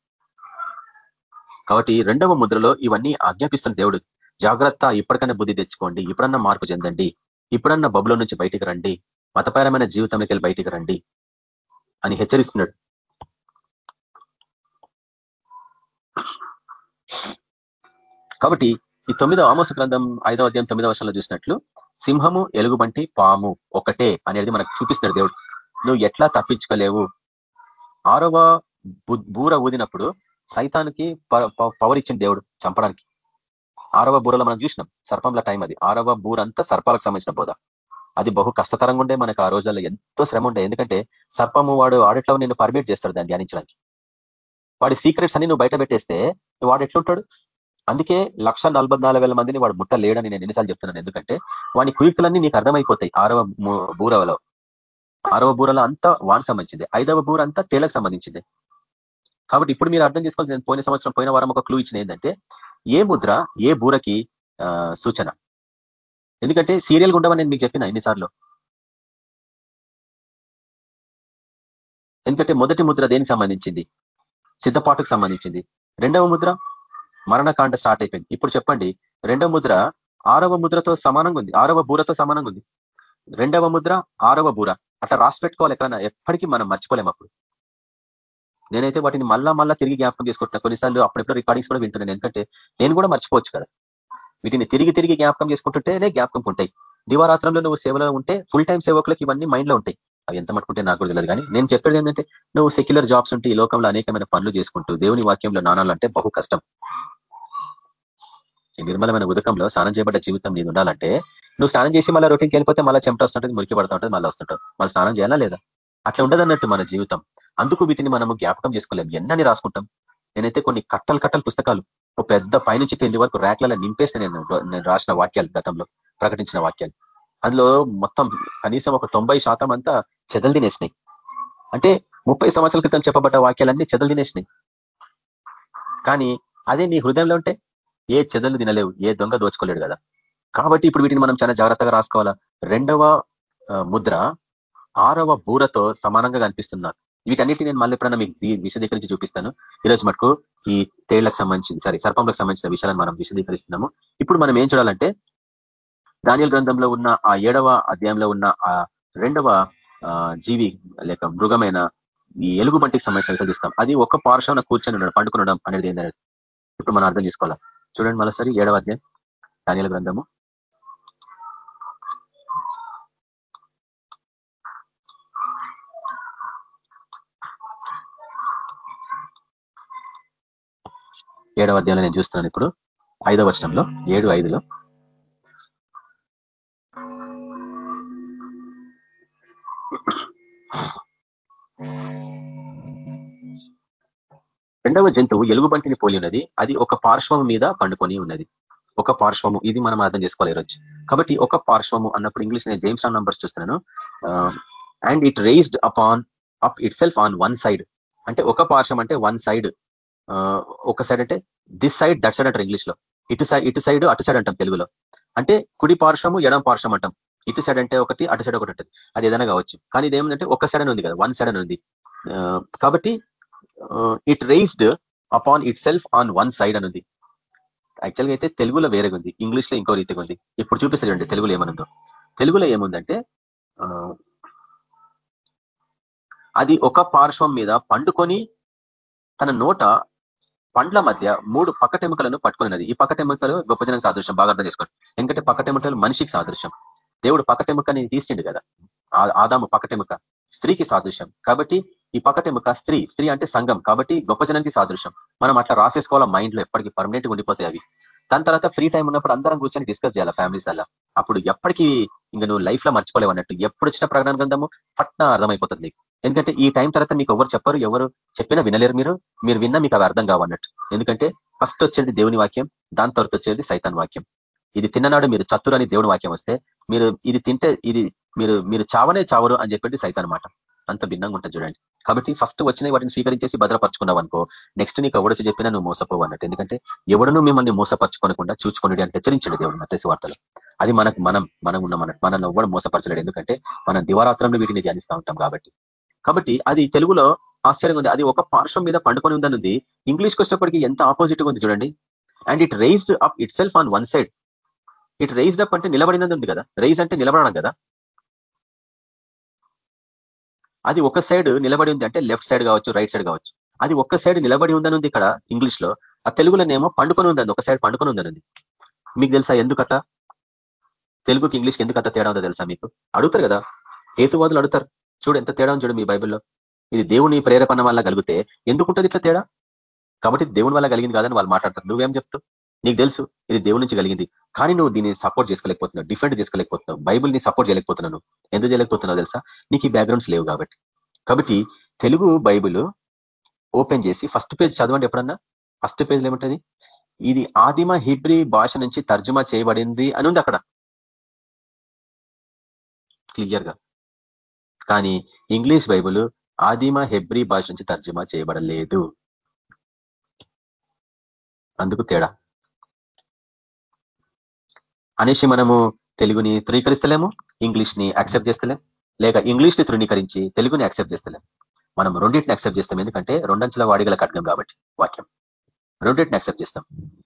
కాబట్టి రెండవ ముద్రలో ఇవన్నీ ఆజ్ఞాపిస్తున్న దేవుడు జాగ్రత్త ఇప్పటికైనా బుద్ధి తెచ్చుకోండి ఇప్పుడన్నా మార్పు చెందండి ఇప్పుడన్నా బబులో నుంచి బయటికి రండి మతపరమైన జీవితంలోకి వెళ్ళి బయటికి రండి అని హెచ్చరిస్తున్నాడు. కాబట్టి ఈ తొమ్మిదో ఆమోస గ్రంథం ఐదవ అధ్యాయం తొమ్మిదో వర్షంలో చూసినట్లు సింహము ఎలుగుబంటి పాము ఒకటే అనేది మనకు చూపిస్తున్నాడు దేవుడు. నువ్వు ఎట్లా తప్పించుకోలేవు? ఆరవ బూర ఊదినప్పుడు సైతానికి పవర్ ఇచ్చిన దేవుడు చంపడానికి. ఆరవ బూరలో మనం చూసినాం సర్పంల టైం అది. ఆరవ బూర అంతా సర్పాలకు సంబంధించిన బోధ. అది బహు కష్టతరంగా ఉండే మనకు ఆ రోజుల్లో ఎంతో శ్రమ ఉండే. ఎందుకంటే సర్పము వాడు ఆడిట్లో నేను పర్మిట్ చేస్తాడు దాన్ని ధ్యానించడానికి. వాడి సీక్రెట్స్ అన్ని నువ్వు బయట పెట్టేస్తే వాడు ఎట్లుంటాడు? అందుకే లక్ష మందిని వాడు ముట్టలేడని నేను ఎన్నిసార్లు చెప్తున్నాను. ఎందుకంటే వాడి కుయుక్తులన్నీ నీకు అర్థమైపోతాయి ఆరవ బూరవలో. ఆరవ బూరలో అంతా వాన్ సంబంధించింది. ఐదవ బూర అంతా తేలకు సంబంధించింది. కాబట్టి ఇప్పుడు మీరు అర్థం చేసుకోవాల్సిన పోయిన సంవత్సరం పోయిన వారం ఒక క్లూ ఇచ్చిన ఏంటంటే ఏ ముద్ర ఏ బూరకి సూచన? ఎందుకంటే సీరియల్ ఉండవని నేను మీకు చెప్పిన ఎన్నిసార్లు. ఎందుకంటే మొదటి ముద్ర దేనికి సంబంధించింది? సిద్ధపాటుకు సంబంధించింది. రెండవ ముద్ర మరణకాండ స్టార్ట్ అయిపోయింది. ఇప్పుడు చెప్పండి రెండవ ముద్ర ఆరవ ముద్రతో సమానంగా ఉంది. ఆరవ బూరతో సమానంగా ఉంది. రెండవ ముద్ర ఆరవ బూర. అట్లా రాసి పెట్టుకోవాలి ఎక్కడన్నా ఎప్పటికీ మనం మర్చిపోలేము అప్పుడు. నేనైతే వాటిని మళ్ళా మళ్ళా తిరిగి జ్ఞాపకం చేసుకుంటున్నా. కొన్నిసార్లు అప్పుడెప్పుడు రికార్డింగ్స్ కూడా వింటున్నాను. ఎందుకంటే నేను కూడా మర్చిపోవచ్చు కదా. వీటిని తిరిగి తిరిగి జ్ఞాపకం చేసుకుంటుంటేనే జ్ఞాపకం ఉంటాయి. దివారాత్రంలో నువ్వు సేవలో ఉంటే ఫుల్ టైం సేవకులకు ఇవన్నీ మైండ్లో ఉంటాయి. అవి ఎంత మట్టుకుంటే నాకు కూడా తెలియదు. కానీ నేను చెప్పేది ఏంటంటే నువ్వు సెక్యులర్ జాబ్స్ ఉంటే ఈ లోకంలో అనేకమైన పనులు చేసుకుంటూ దేవుని వాక్యంలో నానాలంటే బహు కష్టం. నిర్మలమైన ఉదకంలో స్నానం చేయబడ్డ జీవితం నీది ఉండాలంటే నువ్వు స్నానం చేసి మళ్ళీ రొటీన్కి వెళ్ళిపోతే మళ్ళీ చెమట వస్తుంటుంది మురికి పడుతూ ఉంటుంది మళ్ళీ వస్తుంటావు మళ్ళీ స్నానం చేయాలా లేదా? అట్లా ఉండదన్నట్టు మన జీవితం. అందుకు వీటిని మనము జ్ఞాపకం చేసుకోలేము. ఎన్నని రాసుకుంటాం. నేనైతే కొన్ని కట్టలు కట్టలు పుస్తకాలు ఒక పెద్ద పైనుంచి కింది వరకు ర్యాక్లలో నింపేసిన నేను నేను రాసిన వాక్యాలు గతంలో ప్రకటించిన వాక్యాలు. అందులో మొత్తం కనీసం ఒక తొంభై శాతం అంతా చెదలు తినేసినాయి. అంటే ముప్పై సంవత్సరాల క్రితం చెప్పబడ్డ వాక్యాలన్నీ చెదలు తినేసినాయి. కానీ అదే నీ హృదయంలో ఉంటే ఏ చెదలు తినలేవు ఏ దొంగ దోచుకోలేడు కదా. కాబట్టి ఇప్పుడు వీటిని మనం చాలా జాగ్రత్తగా రాసుకోవాలా? రెండవ ముద్ర ఆరవ బూరతో సమానంగా కనిపిస్తున్నారు వీటన్నిటి నేను మళ్ళీ ఎప్పుడన్నా మీకు విశదీకరించి చూపిస్తాను. ఈరోజు మటుకు ఈ తేళ్ళకు సంబంధించిన సారీ సర్పంలకు సంబంధించిన విషయాలను మనం విశదీకరిస్తున్నాము. ఇప్పుడు మనం ఏం చూడాలంటే ధాన్యాల గ్రంథంలో ఉన్న ఆ ఏడవ అధ్యాయంలో ఉన్న ఆ రెండవ జీవి లేక మృగమైన ఈ ఎలుగుబంటికి సంబంధించిన విషయాలు చూస్తాం. అది ఒక పార్శ్వన కూర్చొని ఉండడం పండుకునడం అనేది ఏంటనేది ఇప్పుడు మనం అర్థం చేసుకోవాలి? చూడండి మరోసారి ఏడవ అధ్యాయం. ధాన్యాల గ్రంథము. ఏడవ అధ్యాయంలో నేను చూస్తున్నాను ఇప్పుడు. ఐదవ వచనంలో ఏడు ఐదులో. రెండవ జంతువు ఎలుగుబంటిని పోలి ఉన్నది. అది ఒక పార్శ్వము మీద పండుకొని ఉన్నది. ఒక పార్శ్వము ఇది మనం అర్థం చేసుకోవాలి ఈరోజు. కాబట్టి ఒక పార్శ్వము అన్నప్పుడు ఇంగ్లీష్ నేను జేమ్స్ ఆన్ నంబర్స్ చూస్తున్నాను. And it raised upon up itself on one side అంటే ఒక పార్శ్వం అంటే వన్ సైడ్ uh, ఒక సైడ్ అంటే దిస్ సైడ్ దట్ సైడ్ అంటారు ఇంగ్లీష్లో ఇటు సైడ్ ఇటు సైడ్ అటు సైడ్ అంటాం తెలుగులో. అంటే కుడి పార్శ్వము ఎడం పార్శ్వం అంటాం. ఇటు సైడ్ అంటే ఒకటి అటు సైడ్ ఒకటి ఉంటుంది. అది ఏదైనా కావచ్చు. కానీ ఇదేమిటంటే ఒక సైడ్ అని ఉంది కదా వన్ సైడ్ అని ఉంది. Uh, కాబట్టి it raised upon itself on one side అని ఉంది యాక్చువల్గా అయితే తెలుగులో వేరేగా ఉంది ఇంగ్లీష్లో ఇంకో రీతిగా ఉంది. ఇప్పుడు చూపిస్తారండి తెలుగులో ఏమనుందో. తెలుగులో ఏముందంటే అది ఒక పార్శ్వం మీద పండుకొని తన నోట పండ్ల మధ్య మూడు పక్కటెముకలను పట్టుకున్నది. ఈ పక్కటెముకలు గొప్ప జనం సాదృశ్యం. బాగా అర్థం చేసుకోండి. ఎందుకంటే పక్కటెముకలు మనిషికి సాదృశ్యం. దేవుడు పక్కటెముకని తీసిండు కదా. ఆదాము పక్కటెముక. స్త్రీకి సాదృశ్యం. కాబట్టి ఈ పక్కటెముక స్త్రీ స్త్రీ అంటే సంఘం కాబట్టి గొప్ప జనానికి సాదృశ్యం. మనం అట్లా రాసేసుకోవాలా మైండ్లో ఎప్పటికీ పర్మనెంట్ ఉండిపోతాయి అవి. దాని తర్వాత ఫ్రీ టైం ఉన్నప్పుడు అందరం కూర్చొని డిస్కస్ చేయాలి ఫ్యామిలీస్ అలా. అప్పుడు ఎప్పటికీ ఇంకా నువ్వు లైఫ్లో మర్చిపోలేవు అన్నట్టు. ఎప్పుడు వచ్చిన ప్రకటన గ్రంథము పట్న అర్థమైపోతుంది నీకు. ఎందుకంటే ఈ టైం తర్వాత మీకు ఎవరు చెప్పరు ఎవరు చెప్పినా వినలేరు మీరు. మీరు విన్నా మీకు అవి అర్థం కావన్నట్టు ఎందుకంటే ఫస్ట్ వచ్చేది దేవుని వాక్యం దాని తర్వాత వచ్చేది సైతాన్ వాక్యం. ఇది తిన్ననాడు మీరు చతురు అని దేవుని వాక్యం వస్తే మీరు ఇది తింటే ఇది మీరు మీరు చావనే చావరు అని చెప్పేది సైతాన్ మాట. అంత భిన్నంగా ఉంటుంది చూడండి. కాబట్టి ఫస్ట్ వచ్చిన వాటిని స్వీకరించేసి భద్రపరచుకున్నావు అనుకో నెక్స్ట్ నీకు ఎవడొచ్చి చెప్పినా నువ్వు మోసపోవు అన్నట్టు ఎందుకంటే ఎవడను మిమ్మల్ని మోసపరచుకోనకుండా చూచుకొని అని హెచ్చరించడు దేవుడు మత్స్య వార్తలు. అది మనకు మనం మనం ఉన్న మన మనల్ని ఎవ్వడం మోసపరచలేడు. ఎందుకంటే మనం దివారాత్రంలో వీటిని ధ్యానిస్తూ ఉంటాం కాబట్టి. కాబట్టి అది తెలుగులో ఆశ్చర్యంగా ఉంది. అది ఒక పార్శ్వం మీద పండుకొని ఉందనుంది. ఇంగ్లీష్కి వచ్చినప్పటికీ ఎంత ఆపోజిట్ ఉంది చూడండి. And it raised up itself on one side it raised up అంటే నిలబడినది ఉంది కదా. రైజ్ అంటే నిలబడడం కదా. అది ఒక సైడ్ నిలబడి ఉంది అంటే లెఫ్ట్ సైడ్ కావచ్చు రైట్ సైడ్ కావచ్చు. అది ఒక్క సైడ్ నిలబడి ఉందని ఉంది ఇక్కడ ఇంగ్లీష్లో ఆ తెలుగులోనేమో పండుకొని ఉందని ఒక సైడ్ పండుకొని ఉందని మీకు తెలుసా ఎందుకట తెలుగుకి ఇంగ్లీష్కి ఎందుకు అంత తేడా ఉందో తెలుసా మీకు? అడుగుతారు కదా. హేతువాదులు అడుగుతారు. చూడు ఎంత తేడా చూడు మీ బైబిల్లో. ఇది దేవుని ప్రేరేపణ వల్ల కలిగితే ఎందుకుంటుంది ఇట్లా తేడా? కాబట్టి దేవుని వల్ల కలిగింది కాదని వాళ్ళు మాట్లాడతారు. నువ్వేం చెప్తావు? నీకు తెలుసు ఇది దేవుడి నుంచి కలిగింది. కానీ నువ్వు దీన్ని సపోర్ట్ చేసుకోలేకపోతున్నావు డిఫెండ్ చేసుకోలేకపోతున్నావు బైబుల్ని సపోర్ట్ చేయలేకపోతున్నాను. ఎందుకు చేయలేకపోతున్నావు తెలుసా? నీకు ఈ బ్యాక్గ్రౌండ్స్ లేవు కాబట్టి. కాబట్టి తెలుగు బైబుల్ ఓపెన్ చేసి ఫస్ట్ పేజ్ చదవండి ఎప్పుడన్నా? ఫస్ట్ పేజ్ ఏముంటుంది? ఇది ఆదిమ హిబ్రి భాష నుంచి తర్జుమా చేయబడింది అని ఉంది అక్కడ. క్లియర్గా. కానీ ఇంగ్లీష్ బైబుల్ ఆదిమ హెబ్రి భాష నుంచి తర్జుమా చేయబడలేదు. అందుకు తేడా. అనేసి మనము తెలుగుని ధృవీకరిస్తలేము ఇంగ్లీష్ని యాక్సెప్ట్ చేస్తలేం లేక ఇంగ్లీష్ని తృణీకరించి తెలుగుని యాక్సెప్ట్ చేస్తలేం. మనం రెండింటిని యాక్సెప్ట్ చేస్తాం. ఎందుకంటే రెండంచుల వాడిగల కట్నం కాబట్టి వాక్యం. రెండింటిని యాక్సెప్ట్ చేస్తాం.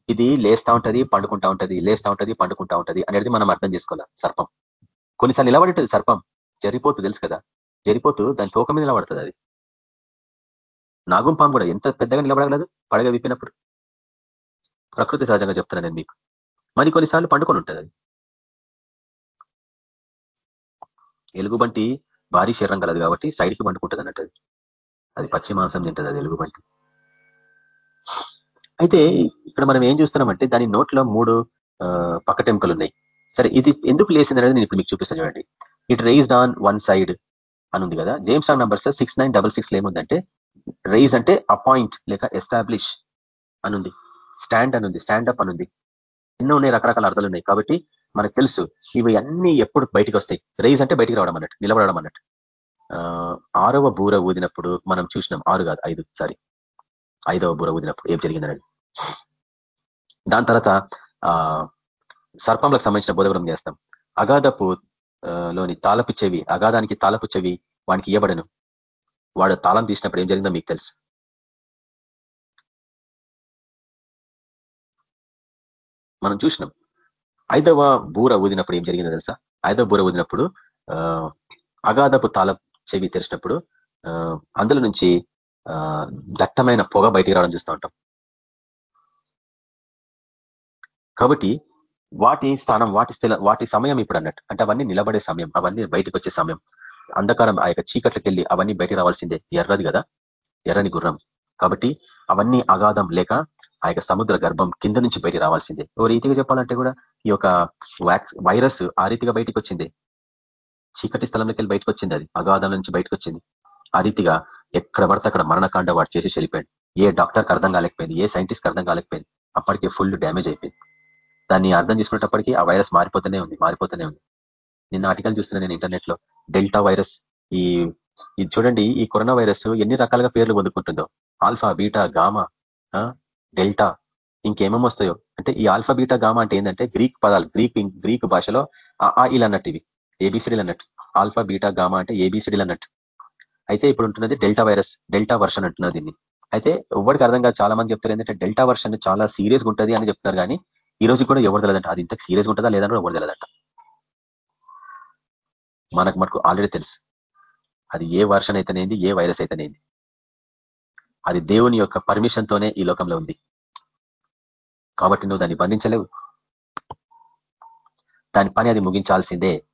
ఇది లేస్తా ఉంటది పండుకుంటా ఉంటది లేస్తా ఉంటది పండుకుంటా ఉంటది అనేది మనం అర్థం చేసుకోవాలి. సర్పం. కొన్నిసార్లు నిలబడేటది సర్పం. జరిపోతు తెలుసు కదా. జరిపోతూ దాని తోక మీద నిలబడుతుంది అది. నాగుంపాం కూడా ఎంత పెద్దగా నిలబడగలదు? పడగ విప్పినప్పుడు. ప్రకృతి సహజంగా చెప్తున్నా నేను మీకు. మరి కొన్నిసార్లు పండుకొని ఉంటుంది అది ఎలుగుబంటి భారీ శరీరం కలదు కాబట్టి సైడ్కి పండుకుంటుంది అన్నట్టు అది పచ్చి మాంసం తింటుంది అది ఎలుగుబంటి. అయితే ఇక్కడ మనం ఏం చూస్తున్నామంటే దాని నోట్లో మూడు పక్కటెంకలు ఉన్నాయి సరే ఇది ఎందుకు లేసింది అనేది నేను ఇప్పుడు మీకు చూపిస్తాను చూడండి. It raised on one side అని ఉంది కదా. జేమ్స్ ఆన్ నంబర్స్లో సిక్స్ నైన్ డబల్ సిక్స్ ఏముందంటే రైజ్ అంటే అపాయింట్ లేక ఎస్టాబ్లిష్ అనుంది. స్టాండ్ అనుంది స్టాండప్ అనుంది. ఎన్నో ఉన్నాయి రకరకాల అర్థాలు ఉన్నాయి. కాబట్టి మనకు తెలుసు ఇవి అన్ని ఎప్పుడు బయటకు వస్తాయి. రైజ్ అంటే బయటికి రావడం అన్నట్టు నిలబడడం అన్నట్టు. ఆరవ బూర ఊదినప్పుడు మనం చూసినాం ఆరు కాదు ఐదు సారీ. ఐదవ బూర ఊదినప్పుడు ఏం జరిగిందనండి దాని తర్వాత ఆ సర్పంలకు సంబంధించిన బోధవరం చేస్తాం. అగాధపు లోని తాలపు చెవి అగాధానికి తాలపు చెవి వానికి ఇవ్వబడను. వాడు తాళం తీసినప్పుడు ఏం జరిగిందో మీకు తెలుసు. మనం చూసినాం. ఐదవ బూర ఊదినప్పుడు ఏం జరిగిందో తెలుసా? ఐదవ బూర ఊదినప్పుడు అగాధపు తాళ చెవి తెరిచినప్పుడు అందులో నుంచి దట్టమైన పొగ బయటికి రావడం చూస్తూ ఉంటాం. కాబట్టి వాటి స్థానం వాటి స్థిల వాటి సమయం ఇప్పుడు అన్నట్టు. అంటే అవన్నీ నిలబడే సమయం అవన్నీ బయటకు వచ్చే సమయం. అంధకారం ఆ యొక్క చీకట్లకి వెళ్ళి అవన్నీ బయట రావాల్సిందే ఎర్రది కదా ఎర్రని గుర్రం. కాబట్టి అవన్నీ అగాధం లేక ఆ యొక్క సముద్ర గర్భం కింద నుంచి బయటికి రావాల్సిందే. ఓ రీతిగా చెప్పాలంటే కూడా ఈ యొక్క వైరస్ ఆ రీతిగా బయటకు వచ్చింది. చీకటి స్థలంలోకి వెళ్ళి బయటకు వచ్చింది అది. అగాధం నుంచి బయటకు వచ్చింది. ఆ రీతిగా ఎక్కడ పడితే అక్కడ మరణకాండ వాడు చేసి వెళ్ళిపోయాడు. ఏ డాక్టర్కి అర్థం కాలేకపోయింది. ఏ సైంటిస్ట్కి అర్థం కాలేకపోయింది. అప్పటికే ఫుల్ డ్యామేజ్ అయిపోయింది. దాన్ని అర్థం చేసుకునేటప్పటికీ ఆ వైరస్ మారిపోతూనే ఉంది మారిపోతూనే ఉంది. నిన్న ఆర్టికల్ చూస్తున్నా నేను ఇంటర్నెట్లో డెల్టా వైరస్ ఈ ఇది చూడండి ఈ కరోనా వైరస్ ఎన్ని రకాలుగా పేర్లు పొందుకుంటుందో. ఆల్ఫా బీటా గామా డెల్టా ఇంకేమేమి వస్తాయో? అంటే ఈ ఆల్ఫా బీటా గామా అంటే ఏంటంటే గ్రీక్ పదాలు గ్రీక్ గ్రీక్ భాషలో ఆ ఇల్ అన్నట్టు ఇవి ఏబిసిడీలు అన్నట్టు. ఆల్ఫా బీటా గామా అంటే ఏబిసిడీలు అన్నట్టు. అయితే ఇప్పుడు ఉంటున్నది డెల్టా వైరస్ డెల్టా వర్షన్ అంటున్నారు దీన్ని. అయితే ఎవరికి అర్థం కాదు చాలా మంది చెప్తారు ఏంటంటే డెల్టా వర్షన్ చాలా సీరియస్గా ఉంటుంది అని చెప్తున్నారు కానీ ఈ రోజు కూడా ఎవరు తెలియదంట అది ఇంత సీరియస్గా ఉంటుందా లేదని ఎవరు తెలియదంట మనకు మనకు ఆల్రెడీ తెలుసు. అది ఏ వర్షన్ అయితేనేది ఏ వైరస్ అయితేనేది. అది దేవుని యొక్క పర్మిషన్ తోనే ఈ లోకంలో ఉంది. కాబట్టి నువ్వు దాన్ని బంధించలేవు. దాని పని అది ముగించాల్సిందే.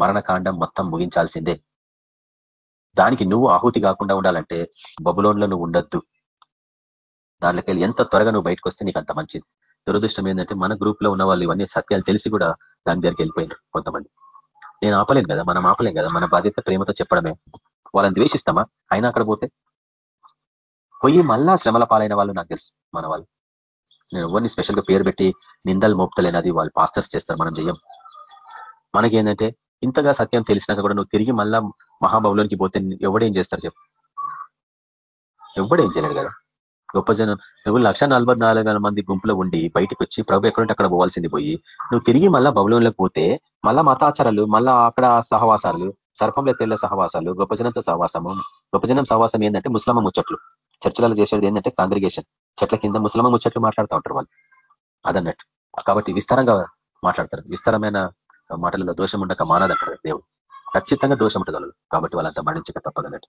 మరణకాండం మొత్తం ముగించాల్సిందే. దానికి నువ్వు ఆహుతి కాకుండా ఉండాలంటే బబులోన్లో నువ్వు ఉండొద్దు. దానిలోకి ఎంత త్వరగా నువ్వు బయటకు వస్తే నీకు అంత మంచిది. దురదృష్టం ఏంటంటే మన గ్రూప్లో ఉన్న వాళ్ళు ఇవన్నీ సత్యాలు తెలిసి కూడా దాని దగ్గరికి వెళ్ళిపోయినారు కొంతమంది. నేను ఆపలేను కదా మనం ఆపలేం కదా మన బాధ్యత ప్రేమతో చెప్పడమే. వాళ్ళని ద్వేషిస్తామా? అయినా అక్కడ పోతే? పోయి మళ్ళా శ్రమల పాలైన వాళ్ళు నాకు తెలుసు మన వాళ్ళు. నేను ఎవరిని స్పెషల్గా పేరు పెట్టి నిందలు మోపుతలేనది వాళ్ళు పాస్టర్స్ చేస్తారు మనం చెయ్యం. మనకేంటంటే ఇంతగా సత్యం తెలిసినాక కూడా నువ్వు తిరిగి మళ్ళా మహాభవంలోనికి పోతే ఎవడేం చేస్తారు చెప్పు? ఎవడేం చేయలేడు కదా? గొప్ప జనం నువ్వు లక్ష మంది గుంపులో ఉండి బయటకు వచ్చి ప్రభు ఎక్కడుంటే అక్కడ పోవాల్సింది పోయి నువ్వు తిరిగి మళ్ళా భవనంలోకి పోతే మళ్ళా మతాచారాలు మళ్ళా అక్కడ సహవాసాలు సర్పంలో తెల్ల సహవాసాలు గొప్ప జనంతో సహవాసము గొప్ప జనం సహవాసం ఏంటంటే ముస్లమ్మ ముచ్చట్లు. చర్చలలో చేసేది ఏంటంటే కాంగ్రిగేషన్ చెట్ల కింద ముసలమ్మ ముచ్చట్లు మాట్లాడుతూ ఉంటారు వాళ్ళు. అదన్నట్టు. కాబట్టి విస్తారంగా మాట్లాడతారు. విస్తారమైన మాటలలో దోషం ఉండక మానదంటారు దేవుడు. ఖచ్చితంగా దోషం ఉంటుంది వాళ్ళు కాబట్టి వాళ్ళంతా మరణించక తప్పదన్నట్టు.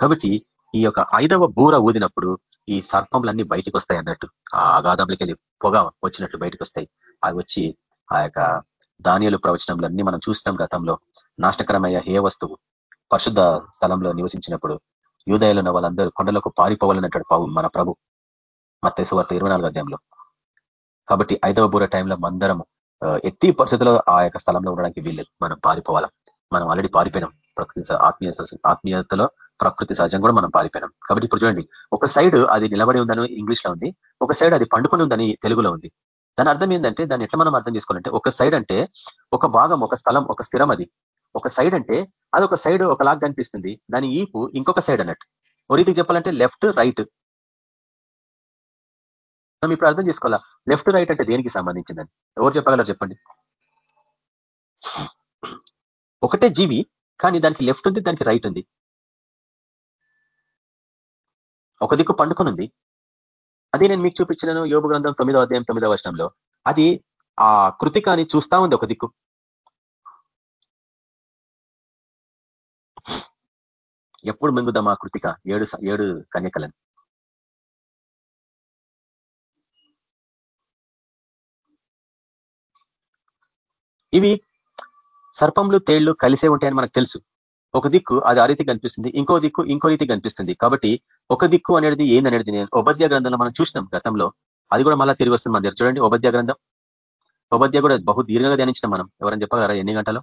కాబట్టి ఈ యొక్క ఐదవ బూర ఊదినప్పుడు ఈ సర్పంలన్నీ బయటకు వస్తాయి అన్నట్టు. ఆ అగాధంలోకి పొగ వచ్చినట్టు బయటకు వస్తాయి. అవి వచ్చి ఆ యొక్క ధాన్యాలు ప్రవచనంలన్నీ మనం చూసినాం గతంలో. నాష్టకరమయ్యే ఏ వస్తువు పరిశుద్ధ స్థలంలో నివసించినప్పుడు యూదయాలు ఉన్న వాళ్ళందరూ కొండలకు పారిపోవాలన్నట్టు పావు మన ప్రభు. మత్స్సు వార్త ఇరవై నాలుగు అధ్యాయంలో. కాబట్టి ఐదవ బూర టైంలో మందరం ఎట్టి పరిస్థితుల్లో ఆ యొక్క స్థలంలో ఉండడానికి వీళ్ళు మనం పారిపోవాలా? మనం ఆల్రెడీ పారిపోయినాం. ప్రకృతి ఆత్మీయ ఆత్మీయతలో ప్రకృతి సహజం కూడా మనం పారిపోయినాం. కాబట్టి ఇప్పుడు చూడండి ఒక సైడ్ అది నిలబడి ఉందని ఇంగ్లీష్లో ఉంది ఒక సైడ్ అది పండుకొని ఉందని తెలుగులో ఉంది. దాని అర్థం ఏంటంటే దాన్ని ఎట్లా మనం అర్థం చేసుకోవాలంటే ఒక సైడ్ అంటే ఒక భాగం ఒక స్థలం ఒక స్థిరం అది. ఒక సైడ్ అంటే అది ఒక సైడ్ ఒకలాగా కనిపిస్తుంది. దాని ఈపు ఇంకొక సైడ్ అన్నట్టు. ఒక రీతికి చెప్పాలంటే లెఫ్ట్ రైట్ మనం ఇప్పుడు అర్థం చేసుకోవాలా? లెఫ్ట్ రైట్ అంటే దేనికి సంబంధించిందని? ఎవరు చెప్పగలరు చెప్పండి? ఒకటే జీవి కానీ దానికి లెఫ్ట్ ఉంది దానికి రైట్ ఉంది. ఒక దిక్కు పండుకొని ఉంది అది నేను మీకు చూపించినాను యోగ గ్రంథం తొమ్మిదో అధ్యాయం తొమ్మిదో వర్షంలో అది ఆ కృతికాని చూస్తా ఉంది ఒక దిక్కు. ఎప్పుడు మింగుదాం ఆ కృతిక? ఏడు ఏడు కన్యకలను. ఇవి సర్పంలు తేళ్ళు కలిసే ఉంటాయని మనకు తెలుసు. ఒక దిక్కు అది ఆ రీతి కనిపిస్తుంది ఇంకో దిక్కు ఇంకో రీతి కనిపిస్తుంది. కాబట్టి ఒక దిక్కు అనేది ఏందనేది నేను ఉపాధ్యాయ గ్రంథంలో మనం చూసినాం గతంలో. అది కూడా మళ్ళీ తిరిగి వస్తుంది మన చూడండి ఉపాధ్యాయ గ్రంథం. ఉపాధ్యాయ కూడా బహు దీర్ఘంగా ధ్యానించిన మనం. ఎవరైనా చెప్పగలరా? ఎన్ని గంటలు?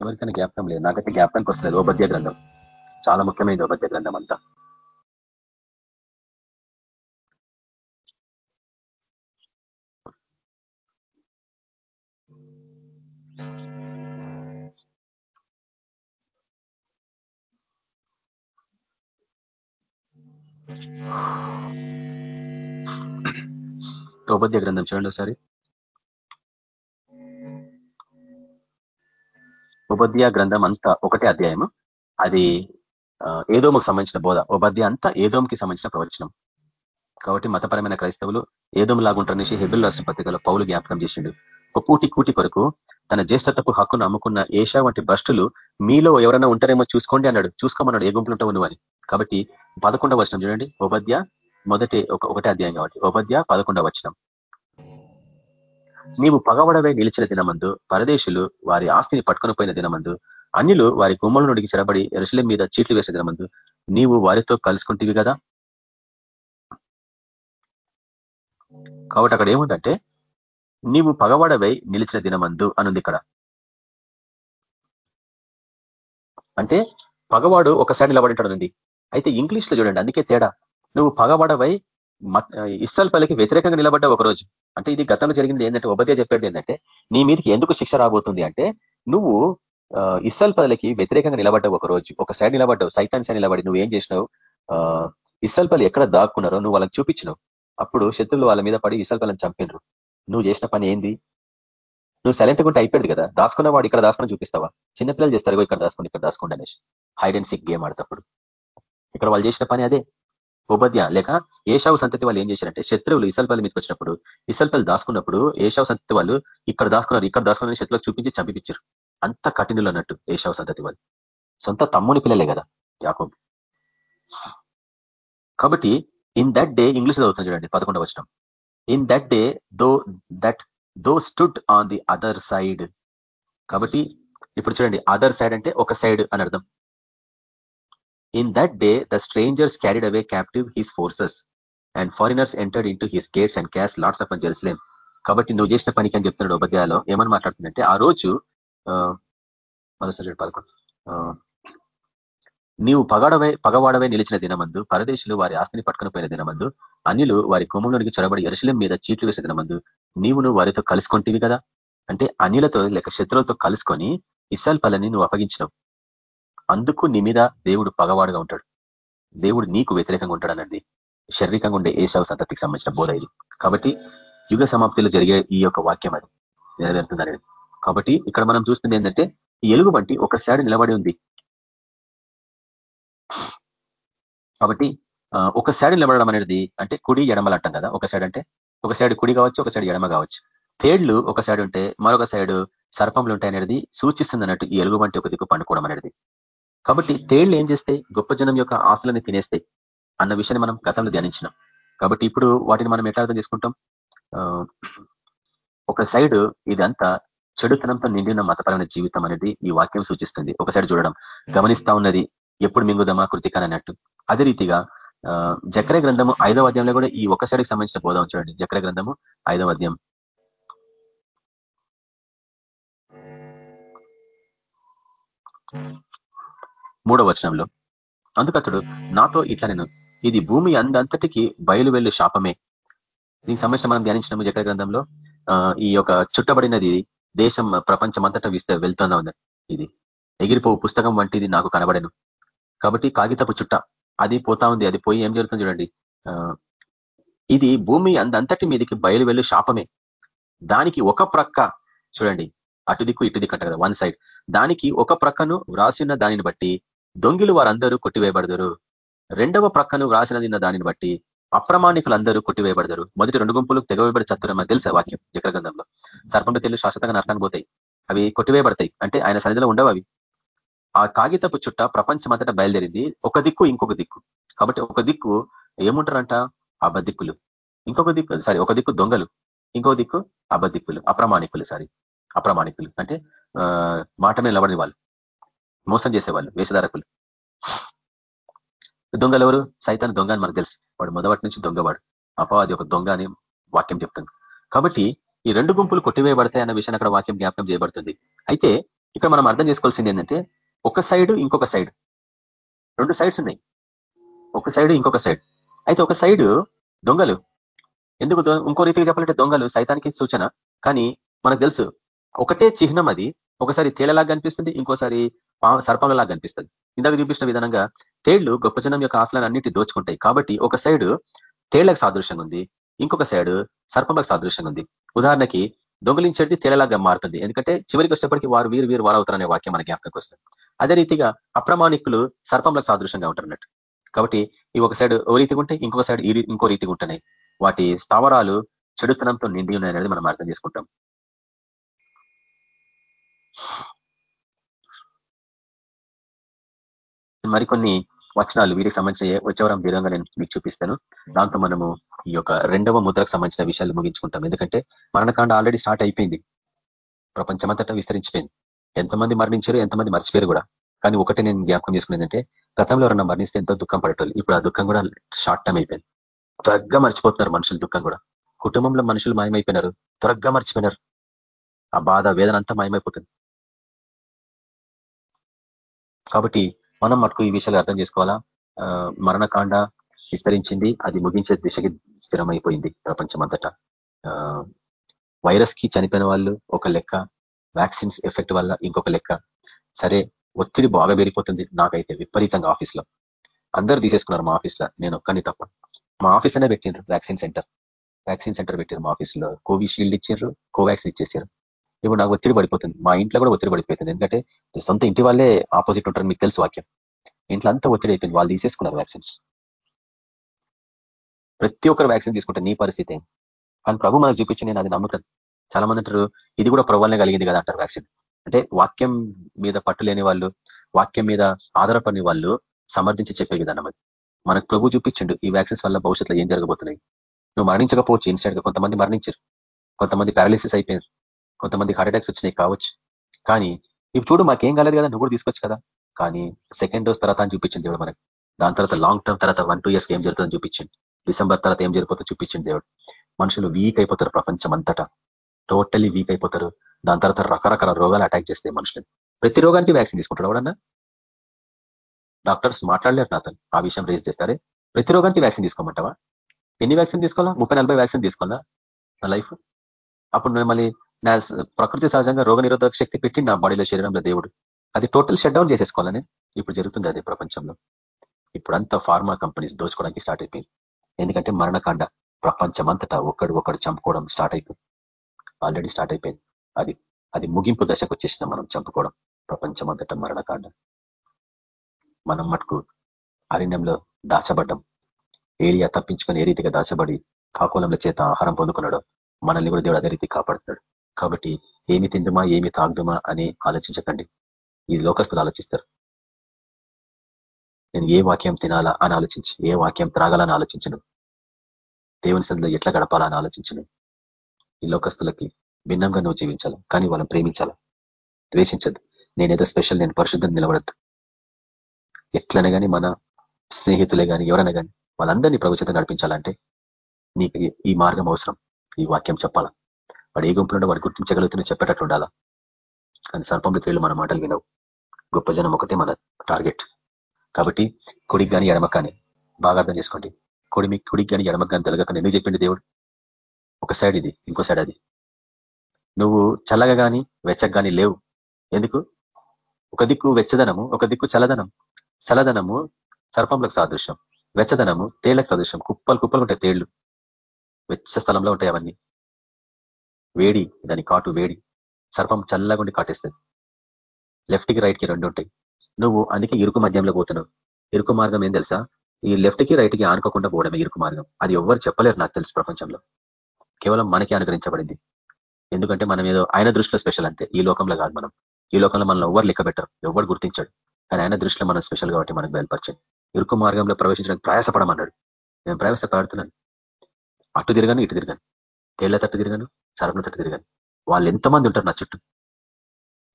ఎవరికైనా జ్ఞాపకం లేదు. నాకైతే జ్ఞాపకానికి వస్తుంది ఉపద్య గ్రంథం చాలా ముఖ్యమైనది ఉపద్య గ్రంథం అంతా. ఉపద్య గ్రంథం చూడండి ఒకసారి. ఉపద్య గ్రంథం అంతా ఒకటే అధ్యాయము. అది ఏదోముకు సంబంధించిన బోధ. ఉపాధ్యాయ అంతా ఏదోముకి సంబంధించిన ప్రవచనం. కాబట్టి మతపరమైన క్రైస్తవులు ఏదోము లాగుంటారనేసి హెబిల్ రాష్ట్ర పత్రికలో పౌలు జ్ఞాపకం చేసిండు. ఒక కూటి కూటి కొరకు తన జ్యేష్ఠతపు హక్కును అమ్ముకున్న ఏషా వంటి భ్రష్టులు మీలో ఎవరైనా ఉంటారేమో చూసుకోండి అన్నాడు. చూసుకోమన్నాడు. ఏ గుంపులు ఉంటావు అని. కాబట్టి పదకొండవ వచనం చూడండి. ఉపద్య మొదటి ఒకటే అధ్యాయం కాబట్టి. ఉపద్య పదకొండవ వచనం. నీవు పగవడవే నిలిచిన దినమందు పరదేశులు వారి ఆస్తిని పట్టుకొని పోయిన దినమందు అన్యులు వారి గుమ్మల నుండికి చెరబడి ఎరుసలేం మీద చీట్లు వేసిన దినమందు నీవు వారితో కలుసుకుంటేవి కదా? కాబట్టి అక్కడ ఏముందంటే నీవు పగవాడవై నిలిచిన దినమందు అనుంది ఇక్కడ. అంటే పగవాడు ఒకసారి నిలబడింటాడు అయితే ఇంగ్లీష్లో చూడండి అందుకే తేడా. నువ్వు పగబడవై ఇస్రాల్ పల్లెకి వ్యతిరేకంగా నిలబడ్డావు ఒకరోజు. అంటే ఇది గతంలో జరిగింది ఏంటంటే ఉపదే చెప్పేది ఏంటంటే నీ మీదకి ఎందుకు శిక్ష రాబోతుంది అంటే నువ్వు ఇస్రాల్ పల్లెకి వ్యతిరేకంగా నిలబడ్డావు ఒక రోజు ఒక సైడ్ నిలబడ్డావు సైతాన్ సైడ్ నిలబడి నువ్వు ఏం చేసినావు? ఇస్రాల్ పల్లి ఎక్కడ దాక్కున్నారో నువ్వు వాళ్ళకి చూపించినావు. అప్పుడు శత్రులు వాళ్ళ మీద పడి ఇసల్ పల్లని చంపినరు. నువ్వు చేసిన పని ఏంది? నువ్వు సైలెంట్ గుంటే అయిపోయింది కదా. దాచుకున్న వాడు ఇక్కడ దాచుకుని చూపిస్తావా? చిన్నపిల్లలు చేస్తారు ఇక్కడ దాచుకుని ఇక్కడ దాచుకోండి అనేసి. హైడ్ అండ్ సిక్ గేమ్ ఆడతప్పుడు ఇక్కడ వాళ్ళు చేసిన పని అదే. ఉపద్య లేక ఏషావు సంతతి వాళ్ళు ఏం చేశారంటే శత్రువులు ఇసల్పల్లి మీదకి వచ్చినప్పుడు ఇసల్పల్లి దాచుకున్నప్పుడు ఏషావు సంతతి వాళ్ళు ఇక్కడ దాచుకున్నారు ఇక్కడ దాచుకున్న శత్రులకు చూపించి చంపించారు అంత కఠినలు అన్నట్టు ఏషావు సంతతి వాళ్ళు. సొంత తమ్ముని పిల్లలే కదా యాకోబ్. కాబట్టి ఇన్ దట్ డే ఇంగ్లీష్ చదువుతుంది చూడండి పదకొండవ వచ్చిన in that day though that though stood on the other side కాబట్టి ఇప్పుడు చూడండి అదర్ సైడ్ అంటే ఒక సైడ్ అని అర్థం. In that day the strangers carried away captive his forces and foreigners entered in his gates and cast lots of Jerusalem కాబట్టి నువ్వు చేసిన పనికి అని చెప్తున్నాడు ఉపాధ్యాయులో ఏమని మాట్లాడుతుందంటే ఆ రోజు మరోసారి పదకొండు నీవు పగడవై పగవాడవై నిలిచిన దినమందు పరదేశులు వారి ఆస్తిని పట్టుకుని పోయిన దినమందు అన్యులు వారి కుమంలోనికి చొరబడి ఎరుశలం మీద చీట్లు వేసిన దినమందు నీవును వారితో కలుసుకుంటేవి కదా? అంటే అన్యులతో లేక శత్రువులతో కలుసుకొని ఇస్సాల్ పల్లని నువ్వు అప్పగించినావు. అందుకు నీ మీద దేవుడు పగవాడుగా ఉంటాడు. దేవుడు నీకు వ్యతిరేకంగా ఉంటాడు అన్నది శారీరకంగా ఉండే ఏషావు సంతతికి సంబంధించిన బోధ ఇది కాబట్టి యుగ సమాప్తిలో జరిగే ఈ యొక్క వాక్యం అది. నెరవేరుతుంది కాబట్టి ఇక్కడ మనం చూస్తుంది ఏంటంటే ఈ ఎలుగు వంటి ఒక సైడ్ నిలబడి ఉంది. కాబట్టి ఒక సైడ్ నిలబడడం అనేది అంటే కుడి ఎడమలు అంటాం కదా ఒక సైడ్ అంటే? ఒక సైడ్ కుడి కావచ్చు ఒక సైడ్ ఎడమ కావచ్చు. తేళ్ళు ఒక సైడ్ ఉంటే మరొక సైడ్ సర్పంలు ఉంటాయి అనేది సూచిస్తుంది అన్నట్టు ఈ ఎలుగు వంటి ఒక దిక్కు పండుకోవడం అనేది. కాబట్టి తేళ్ళు ఏం చేస్తాయి? గొప్ప జనం యొక్క ఆస్తులని తినేస్తాయి. అన్న విషయాన్ని మనం గతంలో ధ్యానించినాం. కాబట్టి ఇప్పుడు వాటిని మనం ఎట్లా అర్థం చేసుకుంటాం? ఒక సైడ్ ఇదంతా చెడుతనంతో నిండిన మతపరమైన జీవితం అనేది ఈ వాక్యం సూచిస్తుంది. ఒక సైడ్ చూడడం. గమనిస్తా ఉన్నది ఎప్పుడు మింగుదమా కృతికాన్ అన్నట్టు. అదే రీతిగా జక్ర గ్రంథము ఐదవ అధ్యాయంలో కూడా ఈ ఒక సైడ్కి సంబంధించిన బోధం చూడండి. జక్ర గ్రంథము ఐదవ అధ్యాయం. మూడో వచనంలో అందుకతడు నాతో ఇట్లా నేను ఇది భూమి అందంతటికి బయలు వెళ్ళు శాపమే. దీనికి సంబంధించిన మనం ధ్యానించినాము జక్ర గ్రంథంలో. ఈ యొక్క చుట్టబడినది దేశం ప్రపంచం అంతటా విస్తే వెళ్తున్నా ఉంది. ఇది ఎగిరిపో పుస్తకం వంటిది నాకు కనబడను. కాబట్టి కాగితపు చుట్ట అది పోతా ఉంది అది పోయి ఏం జరుగుతుంది చూడండి. ఇది భూమి అందంతటి మీదకి బయలు వెళ్ళు శాపమే. దానికి ఒక ప్రక్క చూడండి అటు దిక్కు ఇటు దిక్కు అంట కదా వన్ సైడ్. దానికి ఒక ప్రక్కను వ్రాసిన దానిని బట్టి దొంగిలు వారందరూ కొట్టివేయబడదరు. రెండవ ప్రక్కను వ్రాసినదిన్న దానిని బట్టి అప్రమాణికులందరూ కొట్టివేయబడతారు మొదటి రెండు గుంపులు తెగవేయబడి చత్తురమ్మ తెలిసే వాక్యం జగ్రగంధంలో సర్పంలో తెలుగు శాశ్వతంగా నరకానికి పోతాయి. అవి కొట్టివేయబడతాయి. అంటే ఆయన సన్నిధిలో ఉండవు అవి. ఆ కాగితపు చుట్ట ప్రపంచమంతటా బయలుదేరింది. ఒక దిక్కు ఇంకొక దిక్కు. కాబట్టి ఒక దిక్కు ఏముంటారంట? అబద్ధిక్కులు. ఇంకొక దిక్కు సారీ ఒక దిక్కు దొంగలు. ఇంకో దిక్కు అబద్ధిక్కులు. అప్రమాణికులు సారీ. అప్రమాణికులు. అంటే మాట మీద నిలబడిన వాళ్ళు. మోసం చేసేవాళ్ళు వేషధారకులు. దొంగలు ఎవరు సైతాన్ దొంగ అని మనకు తెలుసు. వాడు మొదటి నుంచి దొంగవాడు. అపవాది ఒక దొంగ అని వాక్యం చెప్తుంది. కాబట్టి ఈ రెండు గుంపులు కొట్టివేయబడతాయి అన్న విషయాన్ని అక్కడ వాక్యం జ్ఞాపకం చేయబడుతుంది. అయితే ఇక్కడ మనం అర్థం చేసుకోవాల్సింది ఏంటంటే ఒక సైడ్ ఇంకొక సైడ్. రెండు సైడ్స్ ఉన్నాయి. ఒక సైడ్ ఇంకొక సైడ్. అయితే ఒక సైడ్ దొంగలు. ఎందుకు ఇంకో రీతిగా చెప్పాలంటే దొంగలు సైతానికి సూచన. కానీ మనకు తెలుసు ఒకటే చిహ్నం అది. ఒకసారి తేలలాగా కనిపిస్తుంది ఇంకోసారి సర్పంలాగా కనిపిస్తుంది. ఇందాక చూపించిన విధానంగా తేళ్ళు గొప్ప జనం యొక్క ఆశలను అన్నిటి దోచుకుంటాయి. కాబట్టి ఒక సైడు తేళ్ళకు సాదృశ్యంగా ఉంది ఇంకొక సైడ్ సర్పంలకు సాదృశ్యంగా ఉంది. ఉదాహరణకి దొంగలించేది తేలలాగా మారుతుంది. ఎందుకంటే చివరికి వచ్చేప్పటికి వారు వీరు వీరు వారవుతారనే వాక్యం మన జ్ఞాపకం వస్తుంది. అదే రీతిగా అప్రమాణికులు సర్పంలకు సాదృశ్యంగా ఉంటారు కాబట్టి ఈ ఒక సైడ్ ఓ రీతిగా ఉంటాయి ఇంకొక సైడ్ ఈ ఇంకో రీతిగా ఉంటున్నాయి. వాటి స్థావరాలు చెడుతనంతో నిండి ఉన్నాయనేది మనం అర్థం చేసుకుంటాం. మరికొన్ని వచనాలు వీరికి సంబంధించిన వచ్చేవరం దీర్ఘంగా నేను మీకు చూపిస్తాను. దాంతో మనము ఈ యొక్క రెండవ ముద్రకు సంబంధించిన విషయాలు ముగించుకుంటాం. ఎందుకంటే మరణకాండ ఆల్రెడీ స్టార్ట్ అయిపోయింది. ప్రపంచమంతటా విస్తరించిపోయింది. ఎంతమంది మరణించారు ఎంతమంది మర్చిపోయారు కూడా. కానీ ఒకటి నేను జ్ఞాపకం చేసుకునేదంటే గతంలో ఎవరన్నా మరణిస్తే ఎంతో దుఃఖం పడేటోళ్ళు. ఇప్పుడు ఆ దుఃఖం కూడా షార్ట్ టైం అయిపోయింది. త్వరగా మర్చిపోతున్నారు మనుషులు దుఃఖం కూడా. కుటుంబంలో మనుషులు మాయమైపోయినారు. త్వరగా మర్చిపోయినారు. ఆ బాధ వేదన అంతా మాయమైపోతుంది. కాబట్టి మనం మటుకు ఈ విషయాలు అర్థం చేసుకోవాలా? మరణకాండ విస్తరించింది అది ముగించే దిశకి స్థిరమైపోయింది ప్రపంచం అంతటా వైరస్కి చనిపోయిన వాళ్ళు ఒక లెక్క వ్యాక్సిన్స్ ఎఫెక్ట్ వల్ల ఇంకొక లెక్క. సరే ఒత్తిడి బాగా పెరిగిపోతుంది నాకైతే విపరీతంగా ఆఫీస్లో. అందరూ తీసేసుకున్నారు మా ఆఫీస్లో నేను ఒక్కని తప్ప. మా ఆఫీస్ అనే పెట్టిండ్రు వ్యాక్సిన్ సెంటర్. వ్యాక్సిన్ సెంటర్ పెట్టారు మా ఆఫీస్లో. కోవిషీల్డ్ ఇచ్చారు కోవాక్సిన్ ఇచ్చేసారు. ఇప్పుడు నాకు ఒత్తిడి పడిపోతుంది. మా ఇంట్లో కూడా ఒత్తిడి పడిపోతుంది. ఎందుకంటే సొంత ఇంటి వాళ్ళే ఆపోజిట్ ఉంటారు. మీకు తెలుసు వాక్యం. ఇంట్లో అంతా ఒత్తిడి అయిపోయింది. వాళ్ళు తీసేసుకున్నారు వ్యాక్సిన్స్. ప్రతి ఒక్కరు వ్యాక్సిన్ తీసుకుంటే నీ పరిస్థితి కానీ ప్రభు మనకు చూపించి నేను అది నమ్ముతాను. చాలా మంది అంటారు ఇది కూడా ప్రభుత్వనే కలిగింది కదా అంటారు వ్యాక్సిన్. అంటే వాక్యం మీద పట్టు లేని వాళ్ళు వాక్యం మీద ఆధారపడిన వాళ్ళు సమర్థించి చెప్పే విధానం అది. మనకు ప్రభు చూపించిండు ఈ వ్యాక్సిన్స్ వల్ల భవిష్యత్తులో ఏం జరగబోతున్నాయి? నువ్వు మరణించకపోవచ్చు. ఇన్స్టెంట్గా కొంతమంది మరణించారు. కొంతమంది పారాలిసిస్ అయిపోయారు. కొంతమంది హార్ట్ అటాక్స్ వచ్చినాయి కావచ్చు. కానీ ఇవి చూడు మాకేం కాలేదు కదా నువ్వు కూడా తీసుకోవచ్చు కదా. కానీ సెకండ్ డోస్ తర్వాత అని చూపించింది దేవుడు మనకి. దాని తర్వాత లాంగ్ టర్మ్ తర్వాత వన్ టూ ఇయర్స్ ఏం జరుగుతుందని చూపించింది. డిసెంబర్ తర్వాత ఏం జరిగిపోతుందో చూపించింది దేవుడు. మనుషులు వీక్ అయిపోతారు ప్రపంచం అంతటా. టోటల్లీ వీక్ అయిపోతారు. దాని తర్వాత రకరకాల రోగాలు అటాక్ చేస్తాయి మనుషులు. ప్రతి రోగానికి వ్యాక్సిన్ తీసుకుంటాడు ఎవడన్నా? డాక్టర్స్ మాట్లాడలేరు నాతో ఆ విషయం రేజ్ చేస్తారే? ప్రతి రోగానికి వ్యాక్సిన్ తీసుకోమంటావా? ఎన్ని వ్యాక్సిన్ తీసుకోవాలా? ముప్పై నలభై వ్యాక్సిన్ తీసుకోవాలా నా లైఫ్ అప్పుడు మిమ్మల్ని నా ప్రకృతి సహజంగా రోగ నిరోధక శక్తి పెట్టి నా బాడీలో శరీరంలో దేవుడు. అది టోటల్ షట్ డౌన్ చేసేసుకోవాలని ఇప్పుడు జరుగుతుంది అది ప్రపంచంలో. ఇప్పుడంతా ఫార్మా కంపెనీస్ దోచుకోవడానికి స్టార్ట్ అయిపోయింది. ఎందుకంటే మరణకాండ ప్రపంచమంతటా ఒక్కడు ఒకడు చంపుకోవడం స్టార్ట్ అయిపోయింది ఆల్రెడీ స్టార్ట్ అయిపోయింది. అది అది ముగింపు దశకు వచ్చేసిన మనం చంపుకోవడం. ప్రపంచమంతటా మరణకాండ. మనం మటుకు అరణ్యంలో దాచబడ్డం. ఏరియా తప్పించుకొని ఏ రీతిగా దాచబడి కాకోలంల చేత ఆహారం పొందుకున్నాడో మనల్ని కూడా దేవుడు అదే రీతి కాపాడుతున్నాడు. కాబట్టి ఏమి తిందుమా ఏమి తాగుదుమా అని ఆలోచించకండి. ఈ లోకస్తులు ఆలోచిస్తారు. నేను ఏ వాక్యం తినాలా అని ఆలోచించి ఏ వాక్యం త్రాగాలని ఆలోచించను. దేవుని సందులో ఎట్లా గడపాలా అని ఆలోచించను. ఈ లోకస్తులకి భిన్నంగా నువ్వు జీవించాలి కానీ వాళ్ళని ప్రేమించాలా. ద్వేషించద్దు. నేనేదో స్పెషల్ నేను పరిశుద్ధం నిలబడద్దు. ఎట్లనే కానీ మన స్నేహితులే కానీ ఎవరైనా కానీ వాళ్ళందరినీ ప్రభుత్వం నడిపించాలంటే నీకు ఈ మార్గం అవసరం. ఈ వాక్యం చెప్పాలా? వాడు ఏ గుంపులో వాడు గుర్తించగలుగుతున్న చెప్పేటట్లు ఉండాలా? కానీ సర్పంలో క్రియలు మన మాటలు వినవు. గొప్ప జనం ఒకటే మన టార్గెట్. కాబట్టి కుడికి కానీ ఎడమ కానీ బాగా అర్థం చేసుకోండి. కుడిమి కుడికి కానీ ఎడమకు కానీ తెలగక ఎందుకు చెప్పింది దేవుడు? ఒక సైడ్ ఇది ఇంకో సైడ్ అది. నువ్వు చల్లగా కానీ వెచ్చగా కానీ లేవు. ఎందుకు? ఒక దిక్కు వెచ్చదనము ఒక దిక్కు చల్లదనం. చల్లదనము సర్పంలకు సాదృశ్యం. వెచ్చదనము తేళ్ళకు సాదృశ్యం. కుప్పలు కుప్పలు ఉంటాయి తేళ్ళు. వెచ్చ స్థలంలో ఉంటాయి అవన్నీ. వేడి దాని కాటు వేడి. సర్పం చల్లగుండి కాటేస్తుంది. లెఫ్ట్కి రైట్కి రెండు ఉంటాయి. నువ్వు అందుకే ఇరుకు మధ్యంలో పోతున్నావు. ఇరుకు మార్గం ఏం తెలుసా? ఈ లెఫ్ట్కి రైట్కి ఆనుకోకుండా పోవడమే ఇరుకు మార్గం. అది ఎవ్వరు చెప్పలేరు నాకు తెలుసు ప్రపంచంలో. కేవలం మనకే అనుగ్రహించబడింది. ఎందుకంటే మనం ఏదో ఆయన దృష్టిలో స్పెషల్ అంతే. ఈ లోకంలో కాదు మనం. ఈ లోకంలో మనల్ని ఎవరు లెక్క పెట్టరు. ఎవరు గుర్తించాడు. కానీ ఆయన దృష్టిలో మనం స్పెషల్ కాబట్టి మనకు బయలుపరిచాడు. ఇరుకు మార్గంలో ప్రవేశించడానికి ప్రయాసపడమన్నాడు. నేను ప్రయాసపడుతున్నాను. అటు తిరగాను ఇటు తిరగాను. తేళ్ళ తట్టు తిరగాను. సరకుల తట్టు తిరగాను వాళ్ళు ఎంతమంది ఉంటారు నా చుట్టూ?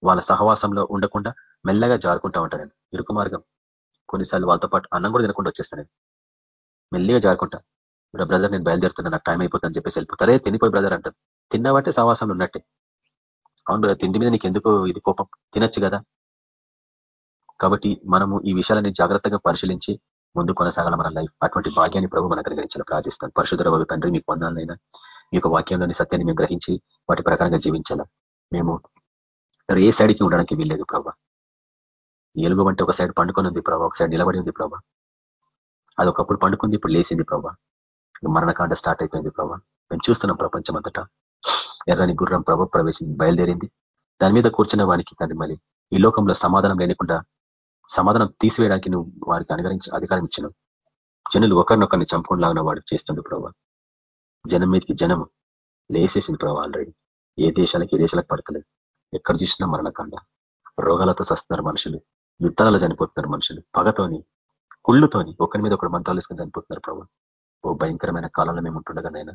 వాళ్ళ సహవాసంలో ఉండకుండా మెల్లగా జారుకుంటా ఉంటాను నేను. ఇరుకు మార్గం. కొన్నిసార్లు వాళ్ళతో పాటు అన్నం కూడా తినకుండా వచ్చేస్తాను నేను. మెల్లిగా జారుకుంటా. ఇప్పుడు బ్రదర్ నేను బయలుదేరుతున్నా. నాకు టైం అయిపోతుందని చెప్పేసి వెళ్ళిపోతారే తినిపోయి బ్రదర్ అంటారు. తిన్నావంటే సహవాసంలో ఉన్నట్టే. అవును బ్రదర్ తిండి మీద నీకు ఎందుకు ఇది కోపం? తినొచ్చు కదా? కాబట్టి మనము ఈ విషయాలని జాగ్రత్తగా పరిశీలించి ముందు కొనసాగాల మన లైఫ్. అటువంటి భాగ్యాన్ని ప్రభు మనకు అనుగ్రహించాలి ప్రార్థిస్తాను పరిశుద్ధ బాబు తండ్రి మీకు పొందాలైనా మీ యొక్క వాక్యంలోని సత్యాన్ని మేము గ్రహించి వాటి ప్రకారంగా జీవించాలా? మేము ఏ సైడ్కి ఉండడానికి వీల్లేదు ప్రభా. ఎలుగు అంటే ఒక సైడ్ పండుకొని ఉంది ప్రభా ఒక సైడ్ నిలబడి ఉంది ప్రభా. అది ఒకప్పుడు పండుకుంది ఇప్పుడు లేచింది ప్రభా. మరణకాండ స్టార్ట్ అయిపోయింది ప్రభా. మేము చూస్తున్నాం ప్రపంచం అంతటా. ఎర్రని గుర్రం ప్రభు ప్రవేశం బయలుదేరింది. దాని మీద కూర్చున్న వానికి తండ్రి మళ్ళీ. ఈ లోకంలో సమాధానం లేనికుండా సమాధానం తీసివేయడానికి నువ్వు వారికి అనుగరించి అధికారం ఇచ్చినావు. జనులు ఒకరినొకరిని చంపుకునిలాగిన వాడు చేస్తుండే ప్రభావ జనం మీదకి జనం లేసేసింది ప్రభావ ఆల్రెడీ ఏ దేశాలకు ఏ దేశాలకు పడతలేదు. ఎక్కడ చూసినా మరణకాండ. రోగాలతో సస్తున్నారు మనుషులు. యుద్ధాలలో చనిపోతున్నారు మనుషులు. పగతోని కుళ్ళుతోని ఒకరి మీద ఒకరు మంత్రాలు వేసుకుని చనిపోతున్నారు ప్రభావం ఓ భయంకరమైన కాలంలో మేము ఉంటుండగానైనా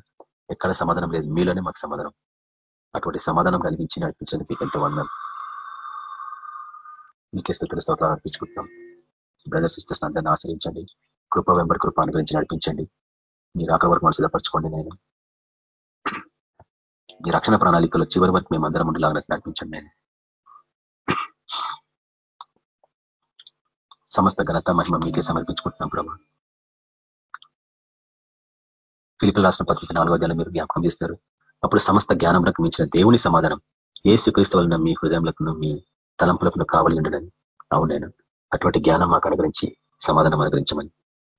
ఎక్కడ సమాధానం లేదు. మీలోనే మాకు సమాధానం. అటువంటి సమాధానం కలిగించి నడిపించండి మీకు ఎంతో వందం మీకే స్థితులు స్తోత్రాలు అర్పించుకుంటున్నాం. బ్రదర్ సిస్టర్స్ అందరినీ ఆశ్రయించండి. కృప వెంబర్ కృప అనుగ్రహించి నడిపించండి. మీరు అక్కడ వరకు మనం సిద్ధపరచుకోండి నేను మీ రక్షణ ప్రణాళికలో చివరి వరకు మేము అందరం ఉండేలాగా నడిపించండి నేను సమస్త ఘనత మహిమ మీకే సమర్పించుకుంటున్నాం ప్రభా. ఫిలిపిల్ రాష్ట్ర పత్రిక నాలుగో అధ్యాయులు మీరు జ్ఞాపకం చేస్తారు. అప్పుడు సమస్త జ్ఞానంలోకి మించిన దేవుని సమాధానం ఏ సుక్రీస్తు వలన మీ హృదయంలో మీ తలంపులకు కావలి ఉండడని నేను అటువంటి జ్ఞానం మాకు అనుగ్రహించి సమాధానం అనుగ్రహించమని.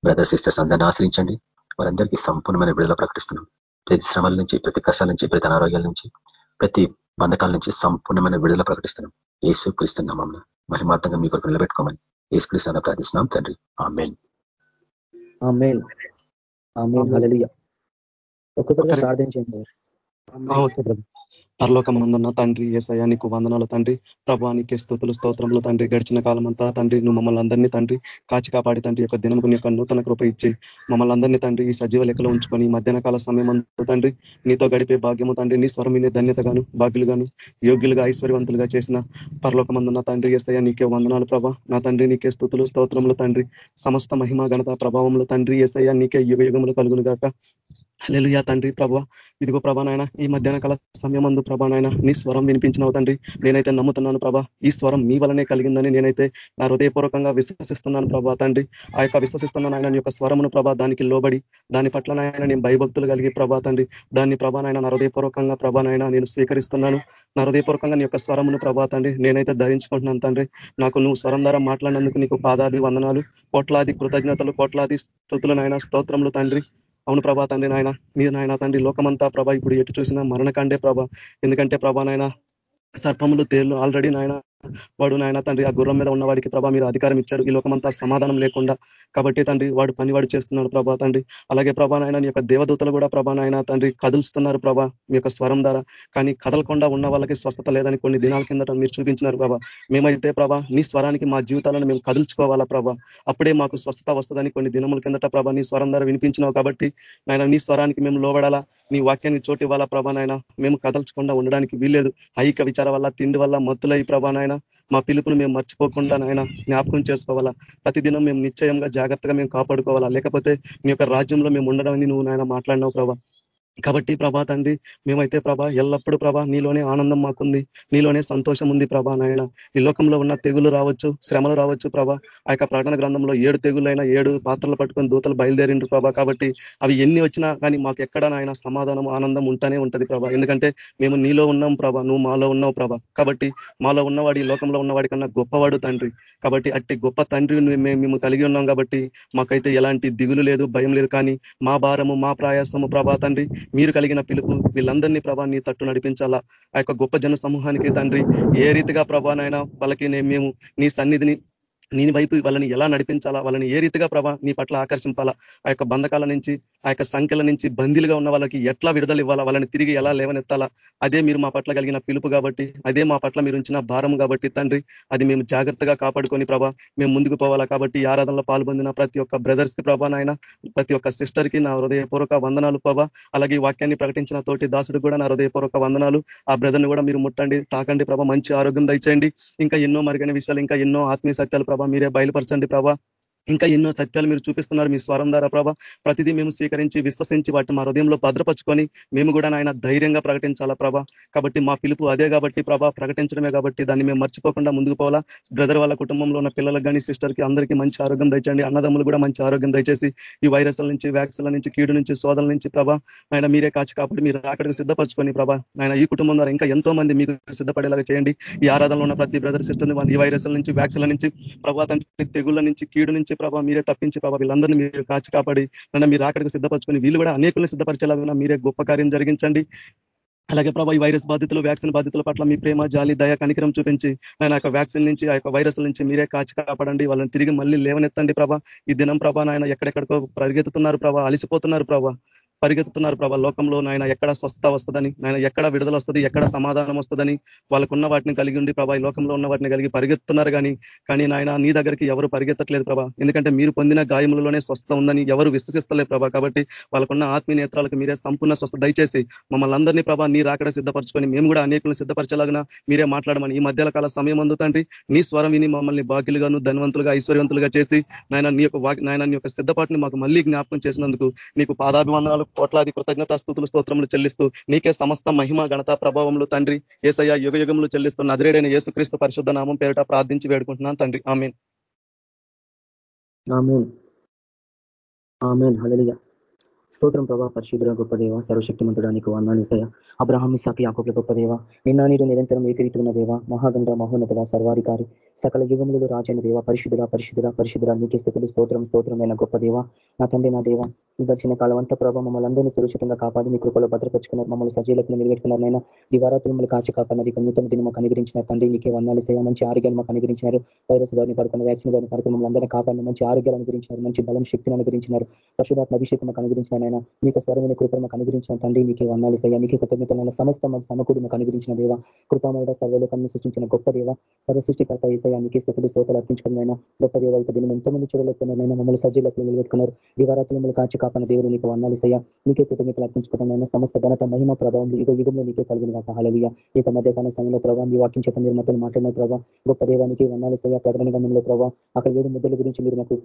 బ్రదర్ సిస్టర్స్ అందరినీ ఆశ్రయించండి. వారందరికీ సంపూర్ణమైన విడుదల ప్రకటిస్తున్నాం. ప్రతి శ్రమల నుంచి ప్రతి కష్టాల నుంచి ప్రతి అనారోగ్యాల నుంచి ప్రతి బంధకాల నుంచి సంపూర్ణమైన విడుదల ప్రకటిస్తున్నాం. ఏసు క్రీస్తున్నాం మమ్మల్ని మహిమార్థంగా మీ కొరకు నిలబెట్టుకోమని ఏసు క్రీస్తున్న ప్రార్థిస్తున్నాం. తండ్రి ఆ మెయిన్ ఒక్కొక్కరు ప్రార్థించండి పరలోకం ముందున్న తండ్రి ఏసయ్యా నీకు వందనాలు తండ్రి. ప్రభానికి స్థుతులు స్తోత్రములు తండ్రి. గడిచిన కాలం అంతా తండ్రి నువ్వు మమ్మల్ని అందరినీ తండ్రి కాచి కాపాడి తండ్రి యొక్క దినముకు నీ యొక్క నూతన కృప ఇచ్చి మమ్మల్ని అందరినీ తండ్రి ఈ సజీవ లెక్కలో ఉంచుకొని మధ్యాహ్న కాల సమయం అంతా తండ్రి నీతో గడిపే భాగ్యము తండ్రి నీ స్వరమినే ధన్యతగాను భాగ్యులుగాను యోగ్యులుగా ఐశ్వర్యవంతులుగా చేసిన పరలోకమందున్న తండ్రి ఏసయ్య నీకే వందనాలు ప్రభా. నా తండ్రి నీకే స్థుతులు స్తోత్రములు తండ్రి. సమస్త మహిమ ఘనత ప్రభావంలో తండ్రి ఏసయ్య నీకే యుగ యుగములు కలుగును గాక హలెలుయా తండ్రి ప్రభ. ఇదిగో ప్రభానాయన ఈ మధ్యాహ్న కాల సమయమందు ప్రభానాయన నీ స్వరం వినిపించినావు తండ్రి. నేనైతే నమ్ముతున్నాను ప్రభా ఈ స్వరం మీ వలనే కలిగిందని నేనైతే నా హృదయపూర్వకంగా విశ్వసిస్తున్నాను ప్రభా తండ్రి. ఆ యొక్క విశ్వసిస్తున్నాను ఆయన యొక్క స్వరమును ప్రభా దానికి లోబడి దాని పట్ల నాయన నేను భయభక్తులు కలిగి ప్రభా తండ్రి. దాన్ని ప్రభానైనా నా హృదయపూర్వకంగా ప్రభానైనా నేను స్వీకరిస్తున్నాను. నా హృదయపూర్వకంగా నీ యొక్క స్వరమును ప్రభా తండ్రి నేనైతే ధరించుకుంటున్నాను తండ్రి. నాకు నువ్వు స్వరం ద్వారా మాట్లాడినందుకు నీకు పాదాభి వందనాలు కోట్లాది కృతజ్ఞతలు కోట్లాది స్థుతులు నాయన స్తోత్రములు తండ్రి. అవును ప్రభా తండ్రి నాయన మీరు నాయన తండ్రి లోకమంతా ప్రభా ఇప్పుడు ఎటు చూసినా మరణకాండే ప్రభా. ఎందుకంటే ప్రభా నాయన సర్పములు తేళ్ళు ఆల్రెడీ నాయన వాడు నాయన తండ్రి ఆ గుర్రం మీద ఉన్నవాడికి ప్రభా మీరు అధికారం ఇచ్చారు. ఈ లోకమంతా సమాధానం లేకుండా కాబట్టి తండ్రి వాడు పని వాడు చేస్తున్నాడు ప్రభా తండ్రి. అలాగే ప్రభా నాయన నీ యొక్క దేవదూతలు కూడా ప్రభా నాయన తండ్రి కదులుస్తున్నారు ప్రభా మీ యొక్క స్వరం ద్వారా. కానీ కదలకుండా ఉన్న వాళ్ళకి స్వస్థత లేదని కొన్ని దినాల కిందట మీరు చూపించినారు ప్రభా. మేమైతే ప్రభా నీ స్వరానికి మా జీవితాలను మేము కదుల్చుకోవాలా ప్రభా. అప్పుడే మాకు స్వస్థత వస్తుందని కొన్ని దినముల కిందట ప్రభా నీ స్వరం ద్వారా వినిపించినావు కాబట్టి నాయన నీ స్వరానికి మేము లోబడాలా నీ వాక్యాన్ని చోటు ఇవ్వాలా ప్రభా నాయన. మేము కదల్చకుండా ఉండడానికి వీల్లేదు. ఐక విచార వల్ల తిండి వల్ల మత్తులై ప్రభా నాయన. మా పిలుపును మేము మర్చిపోకుండా నాయన జ్ఞాపకం చేసుకోవాలా? ప్రతిదినం మేము నిశ్చయంగా జాగ్రత్తగా మేము కాపాడుకోవాలా? లేకపోతే మీ యొక్క రాజ్యంలో మేము ఉండడం నువ్వు నాయన మాట్లాడినావు ప్రభా. కాబట్టి ప్రభా తండ్రి మేమైతే ప్రభా ఎల్లప్పుడూ ప్రభా నీలోనే ఆనందం మాకుంది నీలోనే సంతోషం ఉంది ప్రభా నాయన. ఈ లోకంలో ఉన్న తెగులు రావచ్చు శ్రమలు రావచ్చు ప్రభా. ఆ యొక్క ప్రకటన గ్రంథంలో ఏడు తెగులైనా ఏడు పాత్రలు పట్టుకొని దూతలు బయలుదేరిండ్రు ప్రభా కాబట్టి అవి ఎన్ని వచ్చినా కానీ మాకు ఎక్కడ నాయన సమాధానం ఆనందం ఉంటానే ఉంటది ప్రభా. ఎందుకంటే మేము నీలో ఉన్నాం ప్రభా నువ్వు మాలో ఉన్నావు ప్రభా. కాబట్టి మాలో ఉన్నవాడు ఈ లోకంలో ఉన్నవాడి కన్నా గొప్పవాడు తండ్రి. కాబట్టి అట్టి గొప్ప తండ్రి మేము కలిగి ఉన్నాం కాబట్టి మాకైతే ఎలాంటి దిగులు లేదు భయం లేదు. కానీ మా భారము మా ప్రయాసము ప్రభా తండ్రి మీరు కలిగిన పిలుపు వీళ్ళందరినీ ప్రభా నీ తట్టు నడిపించాలా. ఆ యొక్క గొప్ప జన సమూహానికి తండ్రి ఏ రీతిగా ప్రభానైనా వాళ్ళకి మేము నీ సన్నిధిని నీ వైపు వాళ్ళని ఎలా నడిపించాలా? వాళ్ళని ఏ రీతిగా ప్రభా నీ పట్ల ఆకర్షించాలా ఆ యొక్క బంధకాల నుంచి ఆ యొక్క సంఖ్యల నుంచి బందీలుగా ఉన్న వాళ్ళకి ఎట్లా విడుదల ఇవ్వాలా? వాళ్ళని తిరిగి ఎలా లేవనెత్తాలా? అదే మీరు మా పట్ల కలిగిన పిలుపు కాబట్టి అదే మా పట్ల మీరు ఉంచిన భారం కాబట్టి తండ్రి అది మేము జాగ్రత్తగా కాపాడుకొని ప్రభా మేము ముందుకు పోవాలా కాబట్టి ఆరాధనలో పాల్పొందిన ప్రతి ఒక్క బ్రదర్స్కి ప్రభా నాయన ప్రతి ఒక్క సిస్టర్కి నా హృదయపూర్వక వందనాలు ప్రభా. అలాగే వాక్యాన్ని ప్రకటించిన తోటి దాసుడు కూడా నా హృదయపూర్వక వందనాలు. ఆ బ్రదర్ని కూడా మీరు ముట్టండి తాకండి ప్రభా మంచి ఆరోగ్యం దయచేయండి. ఇంకా ఎన్నో మరిగిన విషయాలు ఇంకా ఎన్నో ఆత్మీయ సత్యాలు ప్రభా ప్రభా మీరే బయలుపరచండి ప్రభా. ఇంకా ఎన్నో సత్యాలు మీరు చూపిస్తున్నారు మీ స్వరం ద్వారా ప్రభా. ప్రతిదీ మేము స్వీకరించి విశ్వసించి వాటిని మా హృదయంలో భద్రపరుచుకొని మేము కూడా నాయన ధైర్యంగా ప్రకటించాలా ప్రభా. కాబట్టి మా పిలుపు అదే కాబట్టి ప్రభా ప్రకటించడమే కాబట్టి దాన్ని మేము మర్చిపోకుండా ముందుకు పోవాలా. బ్రదర్ వాళ్ళ కుటుంబంలో ఉన్న పిల్లలకు కానీ సిస్టర్కి అందరికీ మంచి ఆరోగ్యం దయచండి అన్నదమ్ములు కూడా మంచి ఆరోగ్యం దయచేసి ఈ వైరస్ల నుంచి వ్యాక్సిన్ల నుంచి కీడు నుంచి సోదల నుంచి ప్రభా ఆయన మీరే కాచి కాబట్టి మీరు అక్కడికి సిద్ధపరచుకొని ప్రభా ఆయన ఈ కుటుంబం ద్వారా ఇంకా ఎంతో మంది మీకు సిద్ధపడేలాగా చేయండి. ఈ ఆరాధనలో ఉన్న ప్రతి బ్రదర్ సిస్టర్ని ఈ వైరస్ల నుంచి వ్యాక్సిన్ల నుంచి ప్రభా తెగుళ్ళ నుంచి కీడు నుంచి నుంచి ప్రభావ మీరే తప్పించి ప్రభావ వీళ్ళందరినీ మీరు కాచి కాపాడి నన్ను మీరు అక్కడికి సిద్ధపరచుకొని వీళ్ళు కూడా అనేకులను సిద్ధపరిచేలాగా మీరే గొప్ప కార్యం జరిగించండి. అలాగే ప్రభావ ఈ వైరస్ బాధితులు వ్యాక్సిన్ బాధితుల పట్ల మీ ప్రేమ జాలి దయ కనికరం చూపించి నేను ఆ వ్యాక్సిన్ నుంచి ఆ వైరస్ నుంచి మీరే కాచి కాపాడండి. వాళ్ళని తిరిగి మళ్ళీ లేవనెత్తండి ప్రభా. ఈ దినం ప్రభా నాయన ఎక్కడెక్కడికో పరిగెత్తుతున్నారు ప్రభా అలిసిపోతున్నారు ప్రభా. పరిగెత్తుతున్నారు ప్రభా. లోకంలో నాయన ఎక్కడ స్వస్థత వస్తుందని నాయన ఎక్కడ విడుదల వస్తుంది ఎక్కడ సమాధానం వస్తుందని వాళ్ళకున్న వాటిని కలిగి ఉండి ప్రభా ఈ లోకంలో ఉన్న వాటిని కలిగి పరిగెత్తున్నారు కానీ కానీ నాయన నీ దగ్గరికి ఎవరు పరిగెత్తట్లేదు ప్రభా. ఎందుకంటే మీరు పొందిన గాయములలోనే స్వస్థ ఉందని ఎవరు విశ్వసిస్తలేదు ప్రభా. కాబట్టి వాళ్ళకున్న ఆత్మీయ నేత్రాలకు మీరే సంపూర్ణ స్వస్థ దయచేసి మమ్మల్ని అందరినీ ప్రభా నీ రాకడ సిద్ధపరచుకొని మేము కూడా అనేకులను సిద్ధపరచలాగిన మీరే మాట్లాడమని ఈ మధ్యల కాల సమయం అందుతండి నీ స్వరం విని మమ్మల్ని బాగ్యులుగాను ధనవంతులుగా ఐశ్వర్యవంతులుగా చేసి నాయన నీ యొక్క నాయన నీ యొక్క సిద్ధపాటుని మాకు మళ్ళీ జ్ఞాపకం చేసినందుకు నీకు పాదాభివందనాలు కోట్లాది కృతజ్ఞత స్థుతులు స్తోత్రములు చెల్లిస్తూ నీకే సమస్త మహిమ ఘనత ప్రభావములు తండ్రి. ఏసయ్య యుగ యుగములు చెల్లిస్తూ నజరేడైన యేసుక్రీస్తు పరిశుద్ధ నామం పేరిట ప్రార్థించి వేడుకుంటున్నాను తండ్రి. ఆమెన్. స్తోత్రం ప్రభా పరిశుద్ధుల గొప్ప దేవ సర్వశక్తిమంతుడానికి వందానిసయ అబ్రహాం సాకి యాకోపుల గొప్ప దేవ నిన్న నీరు నిరంతరం ఏకరీతున్న దేవ మహాగంధ మహోన్నతుల సర్వాధికారి సకల యుగములు రాజైన దేవ పరిశుద్ధుల పరిశుద్ధుల పరిశుద్ధుల నీకే స్థితులు స్తోత్రం స్తోత్రమైన గొప్ప దేవ నా తండ్రి నా దేవ ఈ గడిచిన కాలం అంతా ప్రభావ మమ్మల్ని అందరినీ సురక్షితంగా కాపాడి మీ కృపలో భద్రపరుచుకున్నారు మమ్మల్ని సజీలకు నిలబెట్టుకున్నారు నైనా దివారాత్రులు మమ్మల్ని కాచి కాపాడినారు ఇక నూతన దిన మాకు అనుగ్రహించిన తండ్రి నీకే వందాలి సేవ మంచి ఆరోగ్యాలు మాకు అనుగ్రహించినారు. వైరస్ గారిని పడుకున్న వ్యాక్సిన్ గారిని పడుకున్న మమ్మల్ని అందరినీ కాపాడిన మంచి ఆరోగ్యాలు అనుగ్రహించినారు మంచి బలం శక్తిని అనుగ్రహించినారు. పశుధాత్మ అభిషేకం మాకు అనుగ్రహించిన ఆయన మీకు స్వరమైన కృప మాకు అనుగ్రహించిన తండ్రి నీకే వందాలు సయ్యా నీకే కృతజ్ఞతలైన సమస్త మాకు సమకూడి మాకు అనుగ్రహించిన దేవ కృపమైన సర్వలోకాన్ని సృష్టించిన గొప్ప దేవ సర్వ సృష్టికర్త ఏసయ్యా నీకే స్థితులు శ్రోతలు అర్పించుకున్నైనా గొప్ప దేవ ఇక దీన్ని ఎంతమంది చూడలేకున్నారైనా మమ్మల్ని సజ్జీలకు నిలబెట్టుకున్నారు. దివారాత్రులు మమ్మల్ని కాచి కాపాన దేవుడు నీకు వందాలు సయ్యా నీకే కృతజ్ఞతలు అర్పించుకున్నైనా సమస్త ఘనత మహిమ ప్రభావం యుగ యుగంలో నీకే కలిగిన కాక హలవియ ఇక మధ్యకాల సమయంలో ప్రభావం మీ వాక్యం చేత మీరు మతం మాట్లాడిన ప్రభావ గొప్ప దేవానికి వందాలు సయ్యా ప్రకటన గంధంలో ప్రభావ అక్కడ ఏడు ముద్దల గురించి మీరు నాకు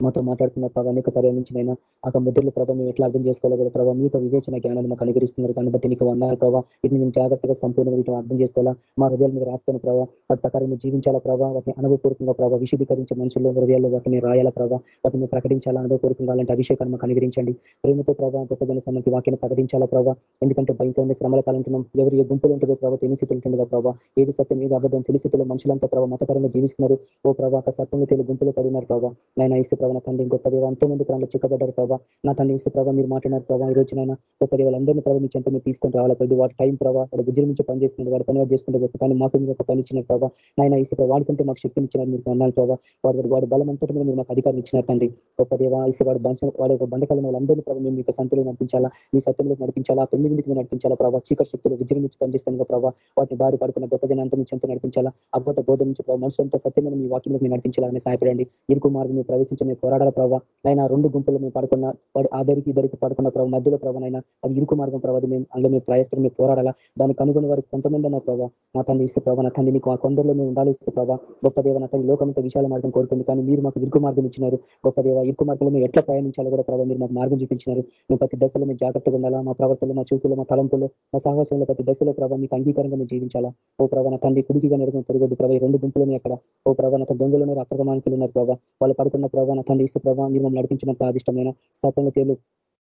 మాతో మాట్లాడుతున్న ప్రభావ అనేక పర్యాలించినైనా ఆ ముద్రల ప్రభావం మేము ఎట్లా అర్థం చేసుకోవాలి కూడా ప్రభావ మీతో వివేచన జ్ఞానాన్ని మాకు అనుగ్రహిస్తున్నారు. దాన్ని బట్టి నీకు వందాలి ప్రభావ ఇది నేను జాగ్రత్తగా సంపూర్ణంగా వీటిని అర్థం చేసుకోవాలా? మా హృదయాలు మీరు రాసుకున్న ప్రభావ వాటి ప్రకారం మీరు జీవించాలా ప్రభావ వాటిని అనుభవపూర్వకంగా ప్రభావ విశదీకరించే మనుషుల్లో హృదయాల్లో వాటిని రాయాల ప్రభావ వాటిని ప్రకటించాలా? అనుభవపూర్వకంగా అలాంటి అభిషేకాన్ని మాకు అనుగ్రహించండి. ప్రేమతో ప్రభావ గొప్ప జన సమ్మతి వాక్యాన్ని ప్రకటించాలా ప్రభావ ఎందుకంటే భయంకరమైన శ్రమల కాలంటున్నాం ఎవరు ఏ గుంపులు ఉంటుందో ప్రభావ తెలిసి స్థితిలో ప్రభావ ఏది సత్యం ఏది అబద్ధం తెలిసి స్థితిలో మనుషులంతా ప్రభావ మతపరంగా జీవిస్తున్నారు. ఓ ప్రభావ సత్యంలో తెలియ గుంపులో పడినారు ప్రభావ నేను ఇస్తే ప్రభావ తండ్రి గొప్ప దేవ ఎంతో మంది ప్రాణాలు చిక్కబడ్డారు ప్రభావ నా తండ్రి ఇస్తే ప్రభావ మీరు మాట్లాడారు ప్రభావ ఈ రోజునైనా గొప్ప దేవాలందరినీ ప్రభావ మీ చెంత మీరు తీసుకొని రావాలి ప్రతి వాటి టైం ప్రభావ వాడు గుజ్జు నుంచి పని వాడు పని చేసుకుంటే గొప్ప కానీ మాకు మీరు ఒక పని ఇచ్చిన ప్రభావ నాయన ఇస్తే వాడుకుంటే మాకు శక్తిని ఇచ్చినారు మీరు అన్నారు ప్రభావ వాడు వాడు బలం అంతటి మీద మీరు మాకు అధికారం ఇచ్చినారు తండ్రి. గొప్ప దేవ ఇస్తే వాడు బంచ వాడు ఒక బండకాలం వాళ్ళందరినీ ప్రభావ మేము మీకు సంతలో నడిపించాలా మీ సత్యంలో నడిపించాలా పెళ్ళి మీరు నడిపించాలా ప్రభావ చీకటి శక్తులు విజృంభించి పనిచేస్తాను ప్రభావ వాటిని బారి పడుకున్న గొప్ప జనంతా మీ చెంత నడిపించాలా అబద్ధ బోధ నుంచి ప్రభావ మనుషులంతా సత్యమైన మీ వాక్యంలో మీరు నడిపించాలని సహాయపడండి. ఇరుకు మార్గం ప్రవేశించిన మేము మీరు పోరాడాల ప్రభావ అయినా రెండు గుంపులు మేము పడుకున్న వాడు ఆదరికి ఇద్దరికి పడుకున్న ప్రభావ మధ్యలో ప్రభావనైనా అది ఇరుకు మార్గం ప్రభావ మేము అందులో మేము ప్రయాసం మేము పోరాడాలా. దానికి అనుగుణ వారికి కొంతమంది అన్న ప్రభావ నా తండ్రి ఇస్తే ప్రభావ నా తండ్రి నీకు ఆ కొందరిలో మేము ఉండాలి ఇస్తే ప్రభావ గొప్ప దేవ నా తండ్రి లోకంతో విశాల మార్గం కోరుకుంది. కానీ మీరు మాకు ఇరుకు మార్గం ఇచ్చినారు. గొప్ప దేవ ఇరుకు మార్గంలో మేము ఎట్లా ప్రయాణించాలో కూడా ప్రభావ మీరు మాకు మార్గం చూపించినారు. మేము ప్రతి దశలో మేము జాగ్రత్తగా ఉండాలా? మా ప్రవర్తనలో మా చూపులో మా తలంపులో మా సాహసంలో ప్రతి దశలో ప్రభావ మీకు అంగీకారంగా మేము జీవించాలా? ఓ ప్రభావ నా తండ్రి కుడికిగా నడుకుని తిరగదు ప్రభావ రెండు గుంపులని అక్కడ. ఓ ప్రభావ నా ఉన్నారు అక్రమానికులు ఉన్నారు ప్రభావ వాళ్ళు పడుకున్న ప్రభావ తండ్రి ఇసు ప్రభావ మీరు మమ్మల్ని నడిపించిన ప్రాదిష్టమైన సతంలో తేలు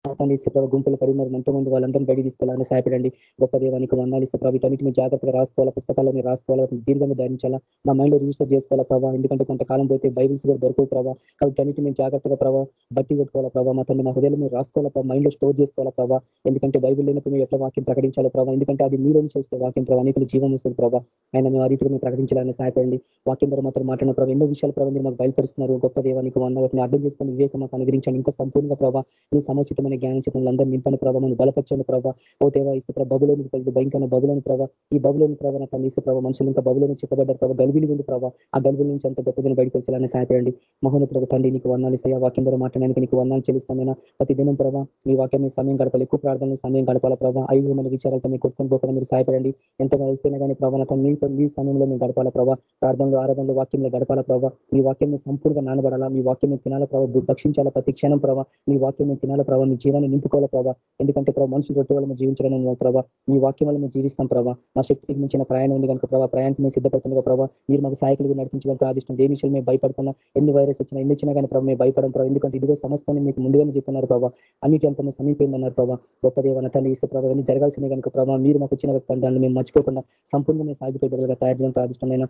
తండ్రి ఇస్తే గుంపులు పడి ఉన్నారు ఎంతో మంది వాళ్ళందరూ బయట తీసుకోవాలని సహాయపడండి. గొప్ప దేవానికి వందాలు ఇస్తే వీటన్నిటి మీరు జాగ్రత్తగా రాసుకోవాలా? పుస్తకాలని మీరు రాసుకోవాలా దీర్ఘంగా ధరించాలా మా మైండ్లో రిజిస్టర్ చేసుకోవాలా ప్రభావ ఎందుకంటే కొంతకాలం పోతే బైబిల్స్ కూడా దొరకవు ప్రభావ కాబట్టి అన్నిటి మేము జాగ్రత్తగా ప్రభావ బట్టి పెట్టుకోవాలా ప్రభావ మా తండ్రి మా హృదయాలు మీరు రాసుకోవాలా ప్రభావ మైండ్లో స్టోర్ చేసుకోవాలా ప్రభావ ఎందుకంటే బైబిల్ లేనప్పుడు మేము ఎట్లా వాక్యం ప్రకటించాలో ప్రభావ ఎందుకంటే అది మీలో నుంచి వస్తే వాక్యం ప్రభావ అనేకలు జీవం వస్తుంది ప్రభావ ఆయన మేము ఆ రీతిలో మేము ప్రకటించాలని సహాయపడండి. వాక్యం ద్వారా మాత్రం మాట్లాడిన ప్రభావ ఎన్నో విషయాలు ప్రభావ మీరు మాకు బయలుపరుస్తున్నారు. గొప్ప దేవానికి వంద వాటిని అర్థం చేసుకుని వివేకం మాకు అనుగ్రహించండి. ఇంకా సంపూర్ణంగా ప్రభావ మీ సముచితమైన జ్ఞానం చెప్పిన అందరూ నింపని ప్రభావ మనం బలపరచండి ప్రభావ ఓ దేవా ఇస్తే ప్రభావ బబులోని కలిగి భయంకరమైన బబులోని ప్రభావ ఈ బబులోని ప్రభావ నాకు ఇస్తే ప్రభావ మనుషులు ఇంకా బబులోని చెప్పబడ్డారు ప్రభావ గల్విని ఉంది ప్రభావ ఆ గల్వి నుంచి అంత గొప్పదని బయటకు వచ్చాలని సహాయపడండి. మహోన్నతులకు తండ్రి నీకు వర్ణాలు ఇస్తాయా. వాక్యం ద్వారా మాట్లాడడానికి నీకు వందాలు చెల్లిస్తామైనా? ప్రతి దినం ప్రభావ మీ వాక్యం మీ సమయం గడపాలి. ఎక్కువ ప్రార్థనలు సమయం గడపాల ప్రభావ ఐదు మన విచారాలతో మీరు కొట్టుకొని పోకుండా మీరు సహాయపడండి. ఎంత కలిసిపోయినా కానీ ప్రభావ మీ మీ సమయంలో మేము గడపాల ప్రభావ ప్రార్థనలు ఆరాధనలు వాక్యంలో గడపాల ప్రభావ మీ వాక్యం సంపూర్ణంగా నానబడాలా? మీ వాక్యం తినాల ప్రభావ భక్షించాలా? ప్రతి క్షణం ప్రభావ మీ వాక్యం తినాల ప్రభావ మీ జీవాన్ని నింపుకోవాలి ప్రభావ ఎందుకంటే ప్రభావ మనుషులు రొట్టె వల్ల జీవించడం ప్రభావ మీ వాక్యం వల్ల మేము జీవిస్తాం ప్రభావ మా శక్తికి మించిన ప్రయాణం ఉంది కనుక ప్రభావ ప్రయాణం మేము సిద్ధపడుతుంది ప్రభావ మీరు మాకు సహాయకులు నడిపించడానికి ఆదిష్టం ఏ విషయాలు మేము భయపడుతున్నా ఎన్ని వైరస్ వచ్చినా ఎన్ని వచ్చినా కానీ ప్రభావ మేము భయపడం ప్రభావ ఎందుకంటే ఇదిగో సమస్తాన్ని మీకు ముందుగానే చెప్తున్నారు ప్రభావ అన్నిటి సమీపిందన్నారు సమీపోయిందన్నారు ప్రభావ గొప్ప దేవన తల్లి ఇస్తే ప్రభావ అన్ని జరగాల్సిందే కనుక ప్రభావ మీరు మాకు వచ్చిన దాన్ని మేము మర్చిపోకుండా సంపూర్ణంగా సాగిపోయేలాగా తయారు చేయడం ప్రాదిష్టమైన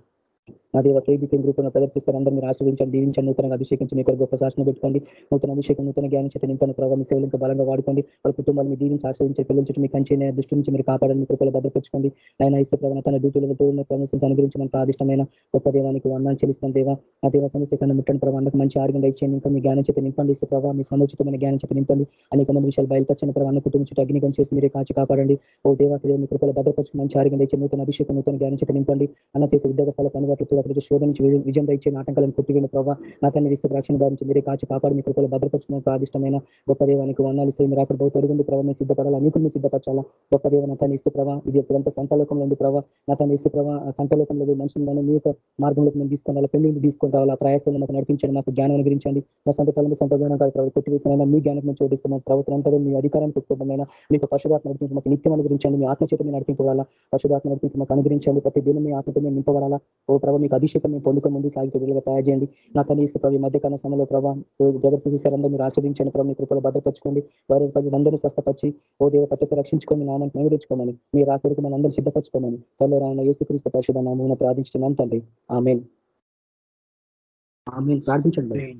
నా దేవ కేబీ రూపంలో ప్రదర్శిస్తారు అందరూ మీరు ఆశ్రయించండి దీవించండి నూతనంగా అభిషేకించి మీకు గొప్ప శాసనం పెట్టుకోండి. నూతన అభిషేకం నూతన జ్ఞానం చేత నింపండి ప్రభావ మీ సేవలు ఇంకా బలంగా వాడుకోండి. వాళ్ళ కుటుంబాన్ని దీవించి ఆశ్రయించే పిల్లల చుట్టూ మీ కంచి దృష్టి నుంచి మీరు కాపాడండి కృపలు భద్రపరచుకోండి. ఆయన ఇస్తే ప్రభావ తన డ్యూటీలతో ఉన్న ప్రమోషన్స్ అనుగ్రహించి మనకు ఆదిష్టమైన గొప్ప దేవానికి వందాలు చెల్లిస్తాం దేవ. ఆ దేవ సమస్య కన్నా ముట్టండి ప్రభావ మంచి ఆరోగ్యం ఇచ్చేయండి ఇంకా మీ జ్ఞానం చేత నింపండి. ఇస్తే ప్రభావ మీ సముచితమైన జ్ఞానం చేత నింపండి. అనేక మంది విషయాలు బయలుపరచండి ప్రభావ అన్న కుటుంబం చుట్టూ అగ్నికం చేసి మీరే కాచి కాపాడండి. ఓ దేవత మీ కృపలు భద్రపరచు మంచి ఆరోగ్యం ఇచ్చే నూతన అభిషేకం నూతన జ్ఞానం చేత నింపండి. అన్న చేసే ఉద్యోగ స్థల ప్రతి ఒక్కరికి శోధ నుంచి విజయం ఇచ్చే నాటకాలను కొట్టివేని ప్రభావ నా తన ఇస్తే రక్షణ భావించి మీరే కాచి కాపాడి మీ కృపలు భద్రపరచుకున్న ప్రాదిష్టమైన గొప్ప దేవానికి వర్ణాలు ఇస్తే మీరు అక్కడ పోతే తొలగింది ప్రభావ మేము సిద్ధపడాలి? అనేకులు సిద్ధపరచాలా? గొప్ప దేవ నా తన ఇస్తే ప్రభావ ఇది ఎప్పుడంతా సంతలోకంలో ఉంది ప్రభావ నా తన ఇస్తే ప్రభావ సంతలోకంలో మనుషులు మీ యొక్క మార్గంలోకి మేము తీసుకొని రావాలి? పెళ్ళి తీసుకొని రావాలి? ఆ ప్రయాసంలో మాకు నడిపించండి మాకు జ్ఞానం అనుగ్రహించండి. మా సొంత తలంలో సొంత జ్ఞానం కాదు ప్రభావ కొట్టివేసిన మీ జ్ఞానం మేము చోటిస్తున్నాం ప్రభుత్వం అంతా మీ అధికారాన్ని పెట్టుకోవడం మీకు పశుధాత్మ నడిపించి మాకు నిత్యం అనుగ్రహించండి. మీ ఆత్మచేత మేము నడిపించాలా పశుధాత్మ నడిపించి మాకు అనుగ్రహించండి. ప్రతి దినం మీ ఆత్మతో మేము నింపబడాలా? ఓ ప్రభావ మీకు అభిషేకం మేము పొందుకుని ముందు సాగిపోయేలా తయారు చేయండి. నా తన ఇస్తే ప్రభావ మధ్యకాల సమయంలో ప్రభావ ప్రదర్శిస్తారందరూ మీరు ఆస్వాదించండి ప్రభావ మీ కృపలో భద్రపరచుకోండి. వారి ప్రజలందరినీ స్వస్థపరిచి ఓ దేవ పట్టుకు రక్షించుకొని నామని మెరుగుచ్చుకోమని మీ రాకూడదు మన అందరూ సిద్ధపరచుకోమని త్వరలో రాయన యేసుక్రీస్తు పరిషద నామూన ప్రార్థించున్నాం తండ్రి. ఆమె ఆమె ప్రార్థించండి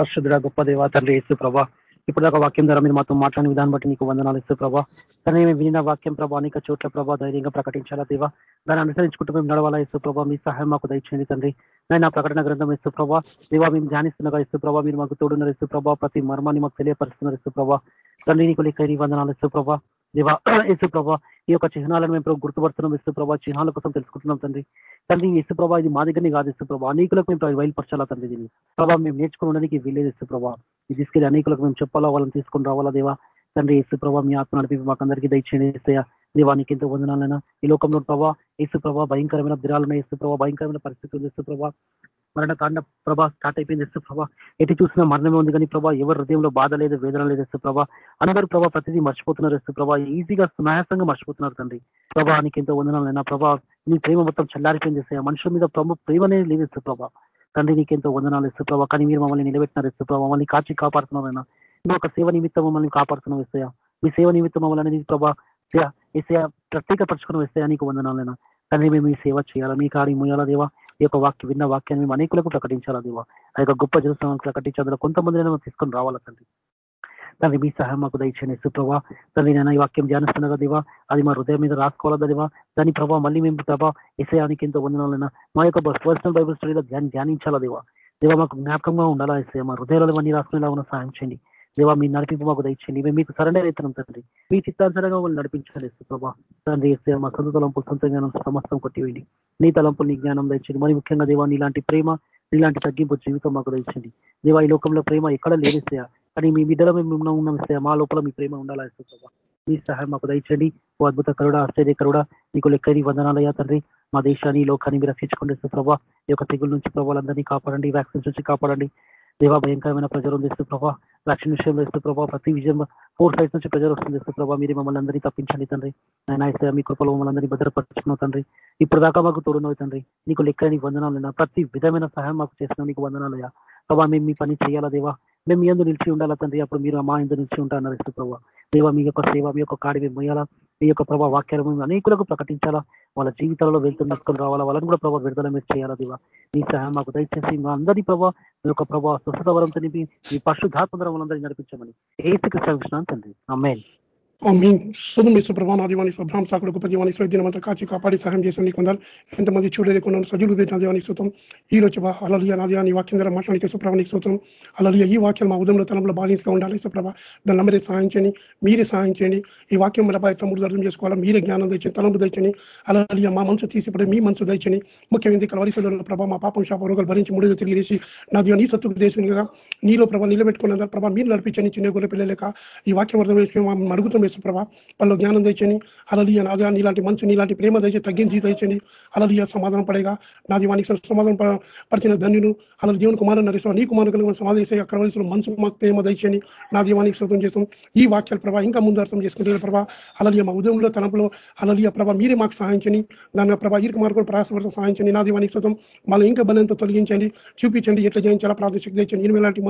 పరిశుద్ధుడ గొప్ప దేవ తండ్రి యేసు ప్రభా ఇప్పుడు దాకా వాక్యం ద్వారా మీరు మాతో మాట్లాడిన విధానం బట్టి నీకు వందనాలు ఇస్తూ ప్రభావ కానీ మేము వినిన వాక్యం ప్రభావ అనేక చోట్ల ప్రభావ ధైర్యంగా ప్రకటించాలా దేవా. దాన్ని అనుసరించుకుంటూ మేము నడవాలా ఇస్తూ ప్రభావ మీ సహాయం మాకు దయచేయండి తండ్రి. నేను ప్రకటన గ్రంథం ఇస్తూ ప్రభావ దేవా మేము ధ్యానిస్తున్నగా ఇస్తూ ప్రభావ మీరు మాకు తోడున్న ఇస్తూ ప్రభావ ప్రతి మర్మాన్ని మాకు తెలియపరుస్తున్నారు ఇస్తూ ప్రభావ తండ్రి నీకు లెక్క వందనాలు ఇస్తూ ప్రభావ దేవా యేసు ప్రభా ఈ యొక్క చిహ్నాలను మేము గుర్తుపడుతున్నాం ఇస్తు ప్రభా చిహ్నాల కోసం తెలుసుకుంటున్నాం తండ్రి. తండ్రి ఇసు ప్రభా ఇది మా దగ్గరనే కాదు ఇస్తు ప్రభా అనేకులకు మేము బయలుపరచాలా తండ్రి దీన్ని. ప్రభావ మేము నేర్చుకుని ఉండడానికి వీలేదు ఇస్తు ప్రభా. ఇది తీసుకెళ్ళి అనేకులకు మేము చెప్పాలా? వాళ్ళని తీసుకొని రావాలా దేవా? తండ్రి యేసు ప్రభా మీ ఆత్మ నడిపి మాకందరికీ దయచేయండి ఇస్తాయా దేవానికి ఎంతో వందనాలైనా. ఈ లోకంలో ప్రభా యేసు ప్రభా భయంకరమైన దిరాలైన యేసు ప్రభా భయంకరమైన పరిస్థితులు ఇసు ప్రభా మరణ కాండ ప్రభా స్టార్ట్ అయిపోయింది. ఇస్తు ప్రభా ఎటు చూసినా మరణమే ఉంది కానీ ప్రభా ఎవరి హృదయంలో బాధ లేదు వేదన లేదు ఇస్తు ప్రభా. అందరూ ప్రభా ప్రతిదీ మర్చిపోతున్నారు ఇస్తు ప్రభా. ఈజీగా సునాయాసంగా మర్చిపోతున్నారు తండ్రి. ప్రభా నీకు ఎంతో వందనాలైనా. ప్రభా నీ ప్రేమ మొత్తం చల్లారిపోయింది ఇస్తాయా మనుషుల మీద ప్రభు ప్రేమనే లేదు ఇస్తు ప్రభా. తండ్రి నీకెంతో వందనాలు ఇస్తు ప్రభా. కానీ మీరు మమ్మల్ని నిలబెట్టినారు ఇస్తు మమ్మల్ని కాచి కాపాడుతున్నారైనా మీ ఒక సేవ నిమిత్తం మమ్మల్ని కాపాడుతున్నాం ఇస్తాయా మీ సేవ నిమిత్తం మమ్మల్ని ప్రభా ఏసయ ప్రత్యేకపరచుకుని ఇస్తాయా నీకు వందనాలైనా తండ్రి మేము ఈ సేవ చేయాలా? మీ కాడి ముయ్యాలా దేవా? ఈ యొక్క వాక్య విన్న వాక్యాన్ని మేము అనేకులకు ప్రకటించాలా దేవా? ఆ యొక్క గొప్ప జనసంఘం ప్రకటించి కొంతమంది తీసుకొని రావాలా తండ్రి? తండ్రి మీ సహాయం మాకు దయచేయండి. సుప్రభా తండ్రి నేను ఈ వాక్యం ధ్యానిస్తున్నగా దేవా అది మా హృదయం మీద రాసుకోవాలా దేవా? దాని ప్రభావ మళ్ళీ మేము ప్రభా ఇసయానికి ఎంతో వందనాలైనా మా యొక్క పర్సనల్ బైబుల్ స్టడీలో ధ్యానించాలా దేవా? దేవా మాకు జ్ఞాపకంగా ఉండాలా ఇసే మా హృదయాలలో అన్ని రాసుకునేలా ఉన్న సహాయం చేయండి. దేవా మీ నడిపింపు మాకు దయచేయండి. మేము మీకు సరైన రైతున్నాం తండ్రి మీ చిత్తాంతరంగా మమ్మల్ని నడిపించాలి ప్రభా? తండ్రి ఇస్తే మా సొంత తలంపు సొంత జ్ఞానం సమస్తం కొట్టివేయండి. నీ తలంపులు నీ జ్ఞానం దయచేయండి. మరి ముఖ్యంగా దేవా నీలాంటి ప్రేమ నీలాంటి తగ్గింపు జీవితం మాకు దయచండి దేవా ఈ లోకంలో ప్రేమ ఎక్కడ లేదిస్తాయా కానీ మీ బిడ్డలో మేము ఉన్నాం ఇస్తాయా మా లోపల మీ ప్రేమ ఉండాలా ప్రభావ మీ సహాయం మాకు దయచండి ఓ అద్భుత కరుడ ఆశ్చర్య కరుడ నీకు లెక్కని వందనాలయ్యా తండ్రి. మా దేశాన్ని లోకాన్ని మీరు రక్షించుకోండి ప్రభా. ఈ యొక్క తెగుల నుంచి ప్రభావాలందరినీ కాపాడండి వ్యాక్సిన్స్ నుంచి కాపాడండి. దేవా భయంకరమైన ప్రజలు ఉంది ప్రభా. వ్యాక్సిన్ విషయంలో ఇస్తూ ప్రభావ ప్రతి విజయం ఫోర్ సైడ్స్ నుంచి ప్రజలు వస్తుంది ఇస్తూ ప్రభావ మీరు మమ్మల్ని అందరినీ తప్పించండి తండ్రి. ఆయన ఇస్తే మీ కృపలో మమ్మల్ని అందరినీ భద్రపరుచుకున్నావు తండ్రి. ఇప్పుడు దాకా మాకు తోడున్నావు తండ్రి. నీకు లెక్కని వందనాలు ప్రతి విధమైన సహాయం మాకు చేస్తున్నావు. నీకు వందనాలయ్యా ప్రభావ మేము మీ పని చేయాలా దేవా? మేము మీ నిలిచి ఉండాలా తండ్రి? అప్పుడు మీరు మా ఎందు నిలిచి ఉంటారన్నారు ఇస్తూ ప్రభావ దేవ మీ యొక్క సేవ మీ యొక్క కాడి మేము మొయ్యాలా మీ యొక్క ప్రభావ వాక్యాలు మేము అనేకులకు ప్రకటించాలా? వాళ్ళ జీవితాలలో వెళ్తున్న నష్టం రావాలా? వాళ్ళని కూడా ప్రభావ విడుదల మీరు చేయాలా దేవా? మీ సహాయం మాకు దయచేసి మా అందరి ప్రభావ మీ యొక్క ప్రభావ స్వస్థత వరం నింపి మీ పరిశుద్ధాత్మ వాళ్ళందరినీ నడిపించమని. ఏసుకు సర్విస్తున్నాను తండ్రి. అమ్మాయి మీ సుధు మీ సుప్రభాన దీవాని స్వభ్రాం సాకుడు గొప్ప దీవాని స్వదినమంతా కాచి కాపాడి సహాయం చేసిన నీకు కొందరు. ఎంతమంది చూడలేకున్నాను సజులు పెట్టిన దీవానికి సూతం ఈ రోజు అలలియ నాదియా నీ వాక్యం ద్వారా మాట్లాడికి సుప్రభానికి సూతం అలలియ ఈ వాక్యం మా ఉదయంలో తలంలో బాలిన్స్గా ఉండాలి సుప్రభ దాన్ని మీరే సహాయం చేయండి మీరే సహాయం చేయండి. ఈ వాక్యం మన తమ్ముడు అర్థం చేసుకోవాలా? మీరే జ్ఞానం తెచ్చి తలంపు తెచ్చని అలలియ మా మనసు తీసిపడే మీ మనసు తెచ్చని ముఖ్యమైనది కలవరిశలో ప్రభా మా పాపం శాప రోగాలు భరించి మూడు తెలియజేసి నా దీవ నీ సత్తుకు దేశంగా నీలో ప్రభా నిలబెట్టుకున్న ప్రభా మీరు నడిపించండి చిన్న గొర్రె పిల్లలేక ఈ వాక్యం అర్థం చేసుకుని అడుగుతాం ప్రభా వాళ్ళు జ్ఞానం తెచ్చని అలలియ నాదా నీలాంటి మనసు నీలాంటి ప్రేమ తెచ్చి తగ్గించి తెచ్చని అలలియ సమాధానం పడేగా. నా దీవానికి సమాధానం పరిచిన ధన్యులు. అలా దేవుని కుమారు నరేశ్వర నీ కుమారు కలిగిన సమాధి చేసే అక్కడ మనసు మాకు ప్రేమ తెచ్చని నా దీవానికి శోతం చేస్తాం. ఈ వాక్యాల ప్రభా ఇంకా ముందు అర్థం చేసుకుంటున్న ప్రభా. అలలియ మా ఉదయంలో తనపులో అలలియ ప్రభా మీరే మాకు సహాయించని దాని ప్రభా ఈ కుమారు కూడా ప్రయాసపడతాం సహాయించండి నా దీవానికి శోతం మళ్ళీ ఇంకా బలంతో తొలగించండి. చూపించండి ఎట్లా జయించాలా ప్రార్థన శక్తి తెచ్చండి ఎనిమిది లాంటి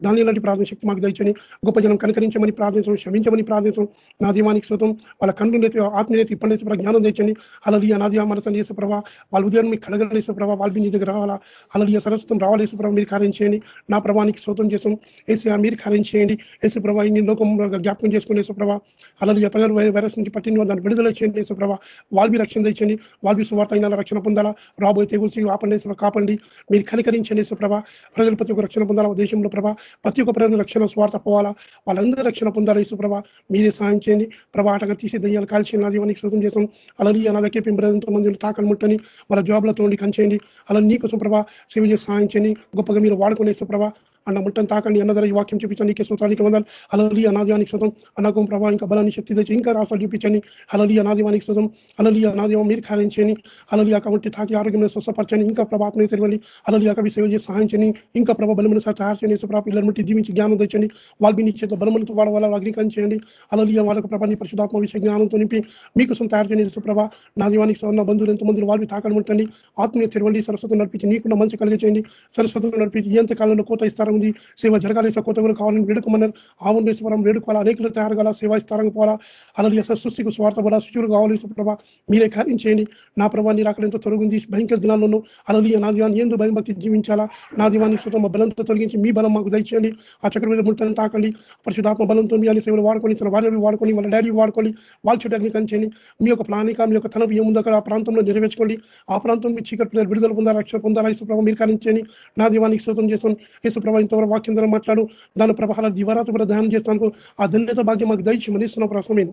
దాని లాంటి ప్రార్థన శక్తి మాకు తెచ్చని గొప్ప జనం కనకరించమని ప్రార్థించడం క్షమించమని ప్రార్థించడం నా దీవానికి శోతం వాళ్ళ కన్ను నేతి ఆత్మీయత ఇప్పటి ప్రభావ జ్ఞానం తెచ్చండి. అలలియ నా దీవా మనసు చేసే ప్రభావ వాళ్ళ ఉదయం మీకు కడగలేసే ప్రభావ వాళ్ళ మీ దగ్గర రావాలా? అలలియ సరస్వతం రావాలేసే ప్రభావ మీరు కార్యం చేయండి. నా ప్రభానికి శోతం చేసాం ఏసీ మీరు కార్యం చేయండి. ఏసీ ప్రభావ ఇన్ని లోకం జ్ఞాపకం చేసుకుని ప్రభావ అలలియ ప్రజలు వైరస్ నుంచి పట్టిన దాన్ని విడుదల చేయండి వేసే ప్రభావ వాళ్ళవి రక్షణ తెచ్చండి. వాళ్ళవి సువార్త అయిన రక్షణ పొందాలా? రాబోయే తెగుసి ఆపండి కాపండి. మీరు కనికరించండి ప్రభా ప్రజలు ప్రతి ఒక్క రక్షణ పొందాలా? దేశంలో ప్రభా ప్రతి ఒక్క ప్రజలు రక్షణ స్వార్థ పోవాలా? వాళ్ళందరూ రక్షణ పొందాలి ప్రభా మీరే సాయం చేయండి. ప్రభాటగా తీసి దయ్యాలు కాల్చి నా దీవానికి శోతం చేసాం అలలి అనాదకే ఎంతో మంది తాకని ముట్టని వాళ్ళ జాబ్లతో కంచేయండి. అలా నీకోసం ప్రభా సేవ చేసి సాయం చేయండి. గొప్పగా మీరు వాడుకునే ప్రభా. అన్న ముట్టని తాకండి అన్న ధర ఈ వాక్యం చూపించండి నీకే సూత్రానికి వందాలి. అలలి అనాదివానికి శుతం అన్నకం ప్రభావ ఇంకా బలాన్ని శక్తి తెచ్చి ఇంకా రాసాలు చూపించండి. అలలి అనాదివానికి శుతం అలలి అనాదివం మీరు ఖాళించండి అలలి ఆ కాబట్టి తాకి ఆరోగ్యం స్వస్థపరచండి. ఇంకా ప్రభాత్మ తెరవండి. అలలి ఆ సేవ చేసి సహాయం ఇంకా ప్రభా బలమైన సార్ తయారు చేయండి. ప్రభా పిల్లలు బట్టి జీవించి జ్ఞానం తెచ్చండి వాళ్ళకి చేత బలములతో వాడ వాళ్ళ అగ్నికరణ చేయండి. అలలి వాళ్ళకు ప్రభాని పరిశుధాత్మ విషయ జ్ఞానంతో నింపి మీకోసం తయారు చేయండి. సుప్రభ నా దీవానికి సన్న బంధువులు ఎంతమంది వాళ్ళు తాకడం ఉంటండి ఆత్మీయ తెరవండి. సరస్వతం నడిపించి నీకుండా మంచి కలిగి చేయండి సరస్వతం నడిపించి ఎంత కాలంలో కోత ఇస్తారా ఉంది. సేవ జరగాలి కొత్త కూడా కావాలని వేడుకోమన్నారు. ఆవుండేశ్వరం వేడుకోవాలా? అనేకలు తయారు కాల సేవా స్థానం పోవాలా? అలాగే సృష్టికి స్వార్థ బల శిష్యులు కావాలి ప్రభా. మీరే కార్యం చేయండి. నా ప్రభా నీరు అక్కడ ఎంతో తొలగింది. భయంకర దినాల్లోనూ అలాగే నా దివాన్ని ఎందు భయభక్తి జీవించాలా? నా దివాన్ని సుతం బలంతో తొలగించి మీ బలం మాకు దయచేయండి. ఆ చక్ర మీద ముట్టని తాకండి. పరిశుధాత్మ బలంతో మీ అని సేవలు వాడుకొని తన వారిని వాడుకొని వాళ్ళ డాడీ వాడుకొని వాళ్ళ చుట్టూ అగ్నికరించండి మీ యొక్క ప్లానిక మీ యొక్క తనపు ఏముందో అక్కడ ఆ ప్రాంతంలో నెరవేర్చుకోండి. ఆ ప్రాంతం మీ చీకటి విడుదల పొందాలి రక్షణ పొందాలా? ఇసుప్రభ మీరు కానించండి నా దీవానికి శోతం చేస్తాను ఇసుప్రభ ఇంతవరకు వాక్యం ద్వారా మాట్లాడు. దాని ప్రభావాల దివరాత కూడా ధ్యానం చేస్తాను. ఆ ధన్యత భాగ్యం మాకు దయచి మనిస్తున్న ప్రశ్నమే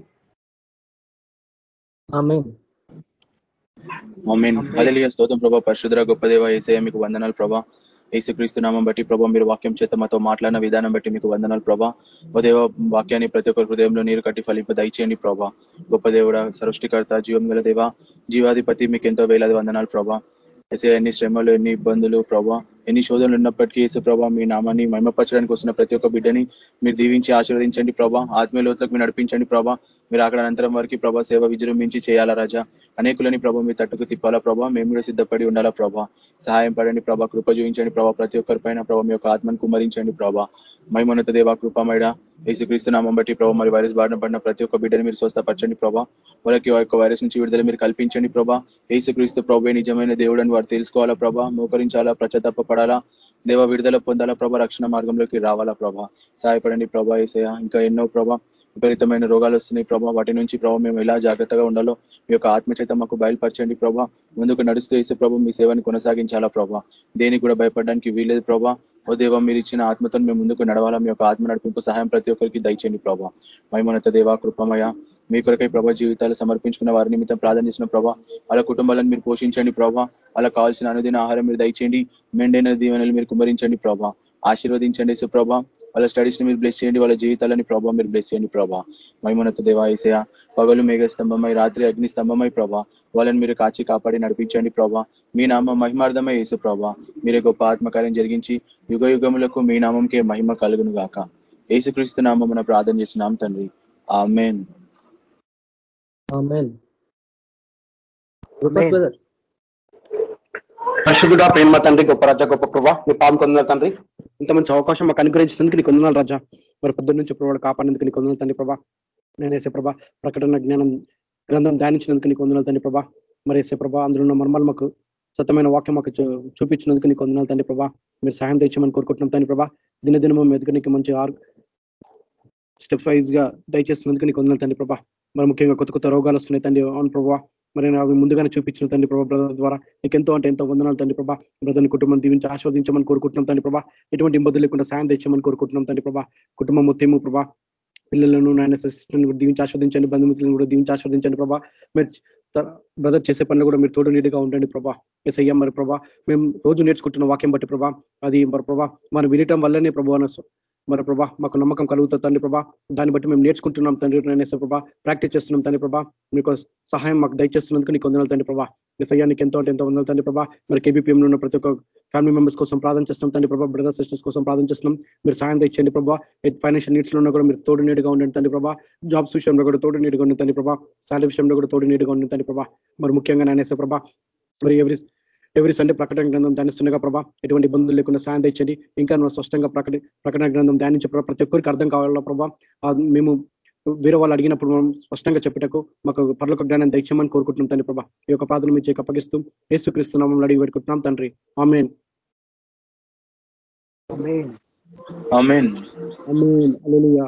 స్తోత్రం ప్రభా. పరిశుద్ర గొప్ప దేవ ఏసే మీకు వందనాలు ప్రభా. నామం బట్టి ప్రభా మీరు వాక్యం చేత మాతో మాట్లాడిన విధానం బట్టి మీకు వందనాలు ప్రభా. ఓ దేవ వాక్యాన్ని ప్రతి ఒక్కరి హృదయంలో నీరు కట్టి ఫలింప దయచేయండి ప్రభా. గొప్ప దేవుడ సృష్టికర్త జీవం గల దేవ జీవాధిపతి మీకు ఎంతో వేలాది వందనాలు ప్రభా. ఎసే ఎన్ని శ్రమలు ఎన్ని ఇబ్బందులు ప్రభా. ఎన్ని శోధనలు ఉన్నప్పటికీ ఏసు ప్రభా మీ నామాన్ని మహిమపరచడానికి వస్తున్న ప్రతి ఒక్క బిడ్డని మీరు దీవించి ఆశీర్వదించండి ప్రభా. ఆత్మీయలోతకు మీరు నడిపించండి ప్రభా. మీరు అక్కడ అనంతరం వరకు ప్రభా సేవ విజృంభించి చేయాలా రాజా? అనేకులని ప్రభా మీ తట్టుకు తిప్పాలా ప్రభా? మేము కూడా సిద్ధపడి ఉండాలా ప్రభా? సహాయం పడండి ప్రభా కృప చూపించండి ప్రభా. ప్రతి ఒక్కరి పైన ప్రభా మీ యొక్క ఆత్మను కుమరించండి ప్రభా. మైమోన్నత దేవా కృపమైడ ఏసుక్రీస్తు నామం బట్టి ప్రభా మరి వైరస్ బారిన పడిన ప్రతి ఒక్క బిడ్డని మీరు స్వస్థపరచండి ప్రభా. వాళ్ళకి యొక్క వైరస్ నుంచి విడుదల మీరు కల్పించండి ప్రభా. ఏసుక్రీస్తు ప్రభు నిజమైన దేవుడు వారు తెలుసుకోవాలా ప్రభా? మోకరించాలా? ప్రచతప్ప సహాయపడాలా దేవ విడుదల పొందాలా? ప్రభా రక్షణ మార్గంలోకి రావాలా ప్రభా? సహాయపడండి ప్రభా ఏసయ ఇంకా ఎన్నో ప్రభ విపరీతమైన రోగాలు వస్తున్నాయి ప్రభా. వాటి నుంచి ప్రభావ మేము ఎలా జాగ్రత్తగా ఉండాలో మీ యొక్క ఆత్మచేత మాకు బయలుపరచండి ప్రభా. ముందుకు నడుస్తూ వేసే ప్రభు మీ సేవని కొనసాగించాలా ప్రభా? దేనికి కూడా భయపడడానికి వీలేదు ప్రభా. ఓ దేవ మీరు ఇచ్చిన ఆత్మతో మేము ముందుకు నడవాలా? మీ యొక్క ఆత్మ నడిపింపు సహాయం ప్రతి ఒక్కరికి దయచేయండి ప్రభా. మైమోన్నత దేవా కృపమయ మీ కొరకై ప్రభా జీవితాలు సమర్పించుకున్న వారి నిమిత్తం ప్రార్థన చేసిన ప్రభా వాళ్ళ కుటుంబాలను మీరు పోషించండి ప్రభా వాళ్ళకి కావాల్సిన అనుదిన ఆహారం మీరు దయచేయండి మెండైన దీవెనలు మీరు కుమరించండి ప్రభా ఆశీర్వదించండి సుప్రభ వాళ్ళ స్టడీస్ని మీరు బ్లెస్ చేయండి వాళ్ళ జీవితాలని ప్రభావ మీరు బ్లెస్ చేయండి ప్రభా. మైమోన్నత దేవాయసయ పగలు మేఘ స్తంభమై రాత్రి అగ్ని స్తంభమై ప్రభా వాళ్ళని మీరు కాచి కాపాడి నడిపించండి ప్రభా. మీ నామం మహిమార్థమై వేసు ప్రభా మీరే గొప్ప ఆత్మకార్యం జరిగించి యుగ యుగములకు మీ నామంకే మహిమ కలుగును గాక ఏసుక్రీస్తు నామం ప్రార్థన చేసినాం తండ్రి. ఆమెన్. పరిశుద్ధుడా ప్రేమ తండ్రి గొప్ప రాజా గొప్ప ప్రభా మీ పాము కొందరు తండ్రి. ఇంత మంచి అవకాశం మాకు అనుగ్రహించినందుకు నీకు కొందనాలు రాజా. మరి పొద్దున్న నుంచి ప్రభావ కాపాడినందుకు నీకు కొందనాలు తండ్రి ప్రభా. నేనేసే ప్రభా ప్రకటన జ్ఞానం గ్రంథం ధ్యానించినందుకు నీకు కొందనాలు తండ్రి ప్రభా. మరి వేసే ప్రభా అందులో ఉన్న మర్మాలు మాకు సత్యమైన వాక్యం మాకు చూపించినందుకు నీకు కొందనాలు తండ్రి ప్రభా. మీరు సహాయం తెచ్చామని కోరుకుంటున్నాం తండ్రి ప్రభా. దినదినము ఎదుగు నీకు మంచి స్టెప్ వైజ్గా దయచేస్తున్నందుకు నీకు వందలు తండ్రి ప్రభా. మరి ముఖ్యంగా కొత్త కొత్త రోగాలు వస్తున్నాయి తండ్రి. అవును ప్రభావ మరి అవి ముందుగానే చూపించిన తండ్రి ప్రభా బ్రదర్ ద్వారా. నీకు ఎంతో అంటే ఎంతో వందనాలు తండ్రి ప్రభా. బ్రదర్ని కుటుంబం దీవించి ఆస్వాదించమని కోరుకుంటున్నాం తండ్రి ప్రభా. ఎటువంటి ఇబ్బంది లేకుండా సాయం తెచ్చామని కోరుకుంటున్నాం తండ్రి ప్రభా. కుటుంబం మొత్తము ప్రభా. పిల్లలను నాయన సిస్టర్ని కూడా దీవించి ఆస్వాదించండి బంధుమిత్రులను కూడా దీవించి ఆస్వాదించండి ప్రభా. మీరు బ్రదర్ చేసే పనులు కూడా మీరు తోడు నీటిగా ఉండండి ప్రభా. ఎస్ అయ్యా మరి ప్రభా. మేము రోజు నేర్చుకుంటున్న వాక్యం బట్టి ప్రభా. అది మరి ప్రభా మనం వినటం వల్లనే ప్రభా మరి ప్రభా మాకు నమ్మకం కలుగుతుంది తండ్రి ప్రభా. దాన్ని బట్టి మేము నేర్చుకుంటున్నాం తండ్రి నేనేసే ప్రభా. ప్రాక్టీస్ చేస్తున్నాం తండ్రి ప్రభా. మీకు సహాయం మాకు దయచేస్తున్నందుకు నీకు వందనాలు తండ్రి ప్రభా. సయ్యానికి ఎంతో అంటే ఎంతో వందలు తండ్రి ప్రభా. మరి కేబీపీఎంలో ఉన్న ప్రతి ఒక్క ఫ్యామిలీ మెంబర్స్ కోసం ప్రార్థన చేస్తున్నాం తండ్రి ప్రభా. బ్రదర్ సిస్టర్స్ కోసం ప్రార్థన చేస్తున్నాం. మీరు సాయం తెచ్చండి ప్రభా. ఫైనాన్షియల్ నీడ్స్లో ఉన్నా కూడా మీరు తోడు నీడుగా ఉండండి తండ్రి ప్రభా. జాబ్స్ విషయంలో కూడా తోడు నీడుగా ఉండండి తండ్రి ప్రభా. శాలరీ విషయంలో కూడా తోడు నీడుగా ఉండండి తండ్రి ప్రభా. మరి ముఖ్యంగా నేనేసే ప్రభా. మరి ఎవరి ఎవరి సండే ప్రకటన గ్రంథం ధ్యానిస్తుండగా ప్రభా ఎటువంటి ఇబ్బందులు లేకుండా సాయం తెచ్చండి ఇంకా నువ్వు స్పష్టంగా ప్రకటి ప్రకటన గ్రంథం ధ్యానించే ప్రతి ఒక్కరికి అర్థం కావాలా ప్రభా? మేము వేరే వాళ్ళు అడిగినప్పుడు మనం స్పష్టంగా చెప్పుటకు మాకు పర్లోక జ్ఞానం దైత్యమని కోరుకుంటున్నాం తండ్రి ప్రభా. ఈ యొక్క ప్రార్థన మీ చేకి అప్పగిస్తూ యేసుక్రీస్తు నామంలో అడిగి పెట్టుకుంటున్నాం తండ్రి. ఆమెన్. ఆమెన్. హల్లెలూయా.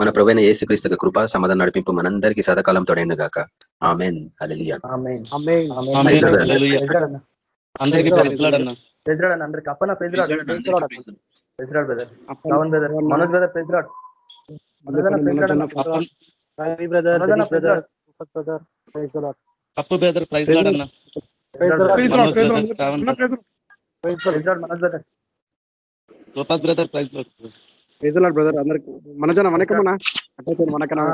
మన ప్రవైన యేసుక్రీస్తు యొక్క కృప సమాధానం నడిపింపు మనందరికీ సదాకాలం తోడైండు గాక amen. Hallelujah amen. Amen. Amen. Amen. Praise. అందరికీ ప్రైజ్ అన్న. ప్రైజ్ అప్పన ప్రైజ్ రాడ్ ప్రైజ్ అందరికీ praise Lord. Praise brother. Brother Manoj brother praise. అప్ప- brother praise brother brother praise. Manoj brother. Brother praise Lord praise Lord brother అందరికి మన జన వనకమన్నా అట్లయితే వనకనా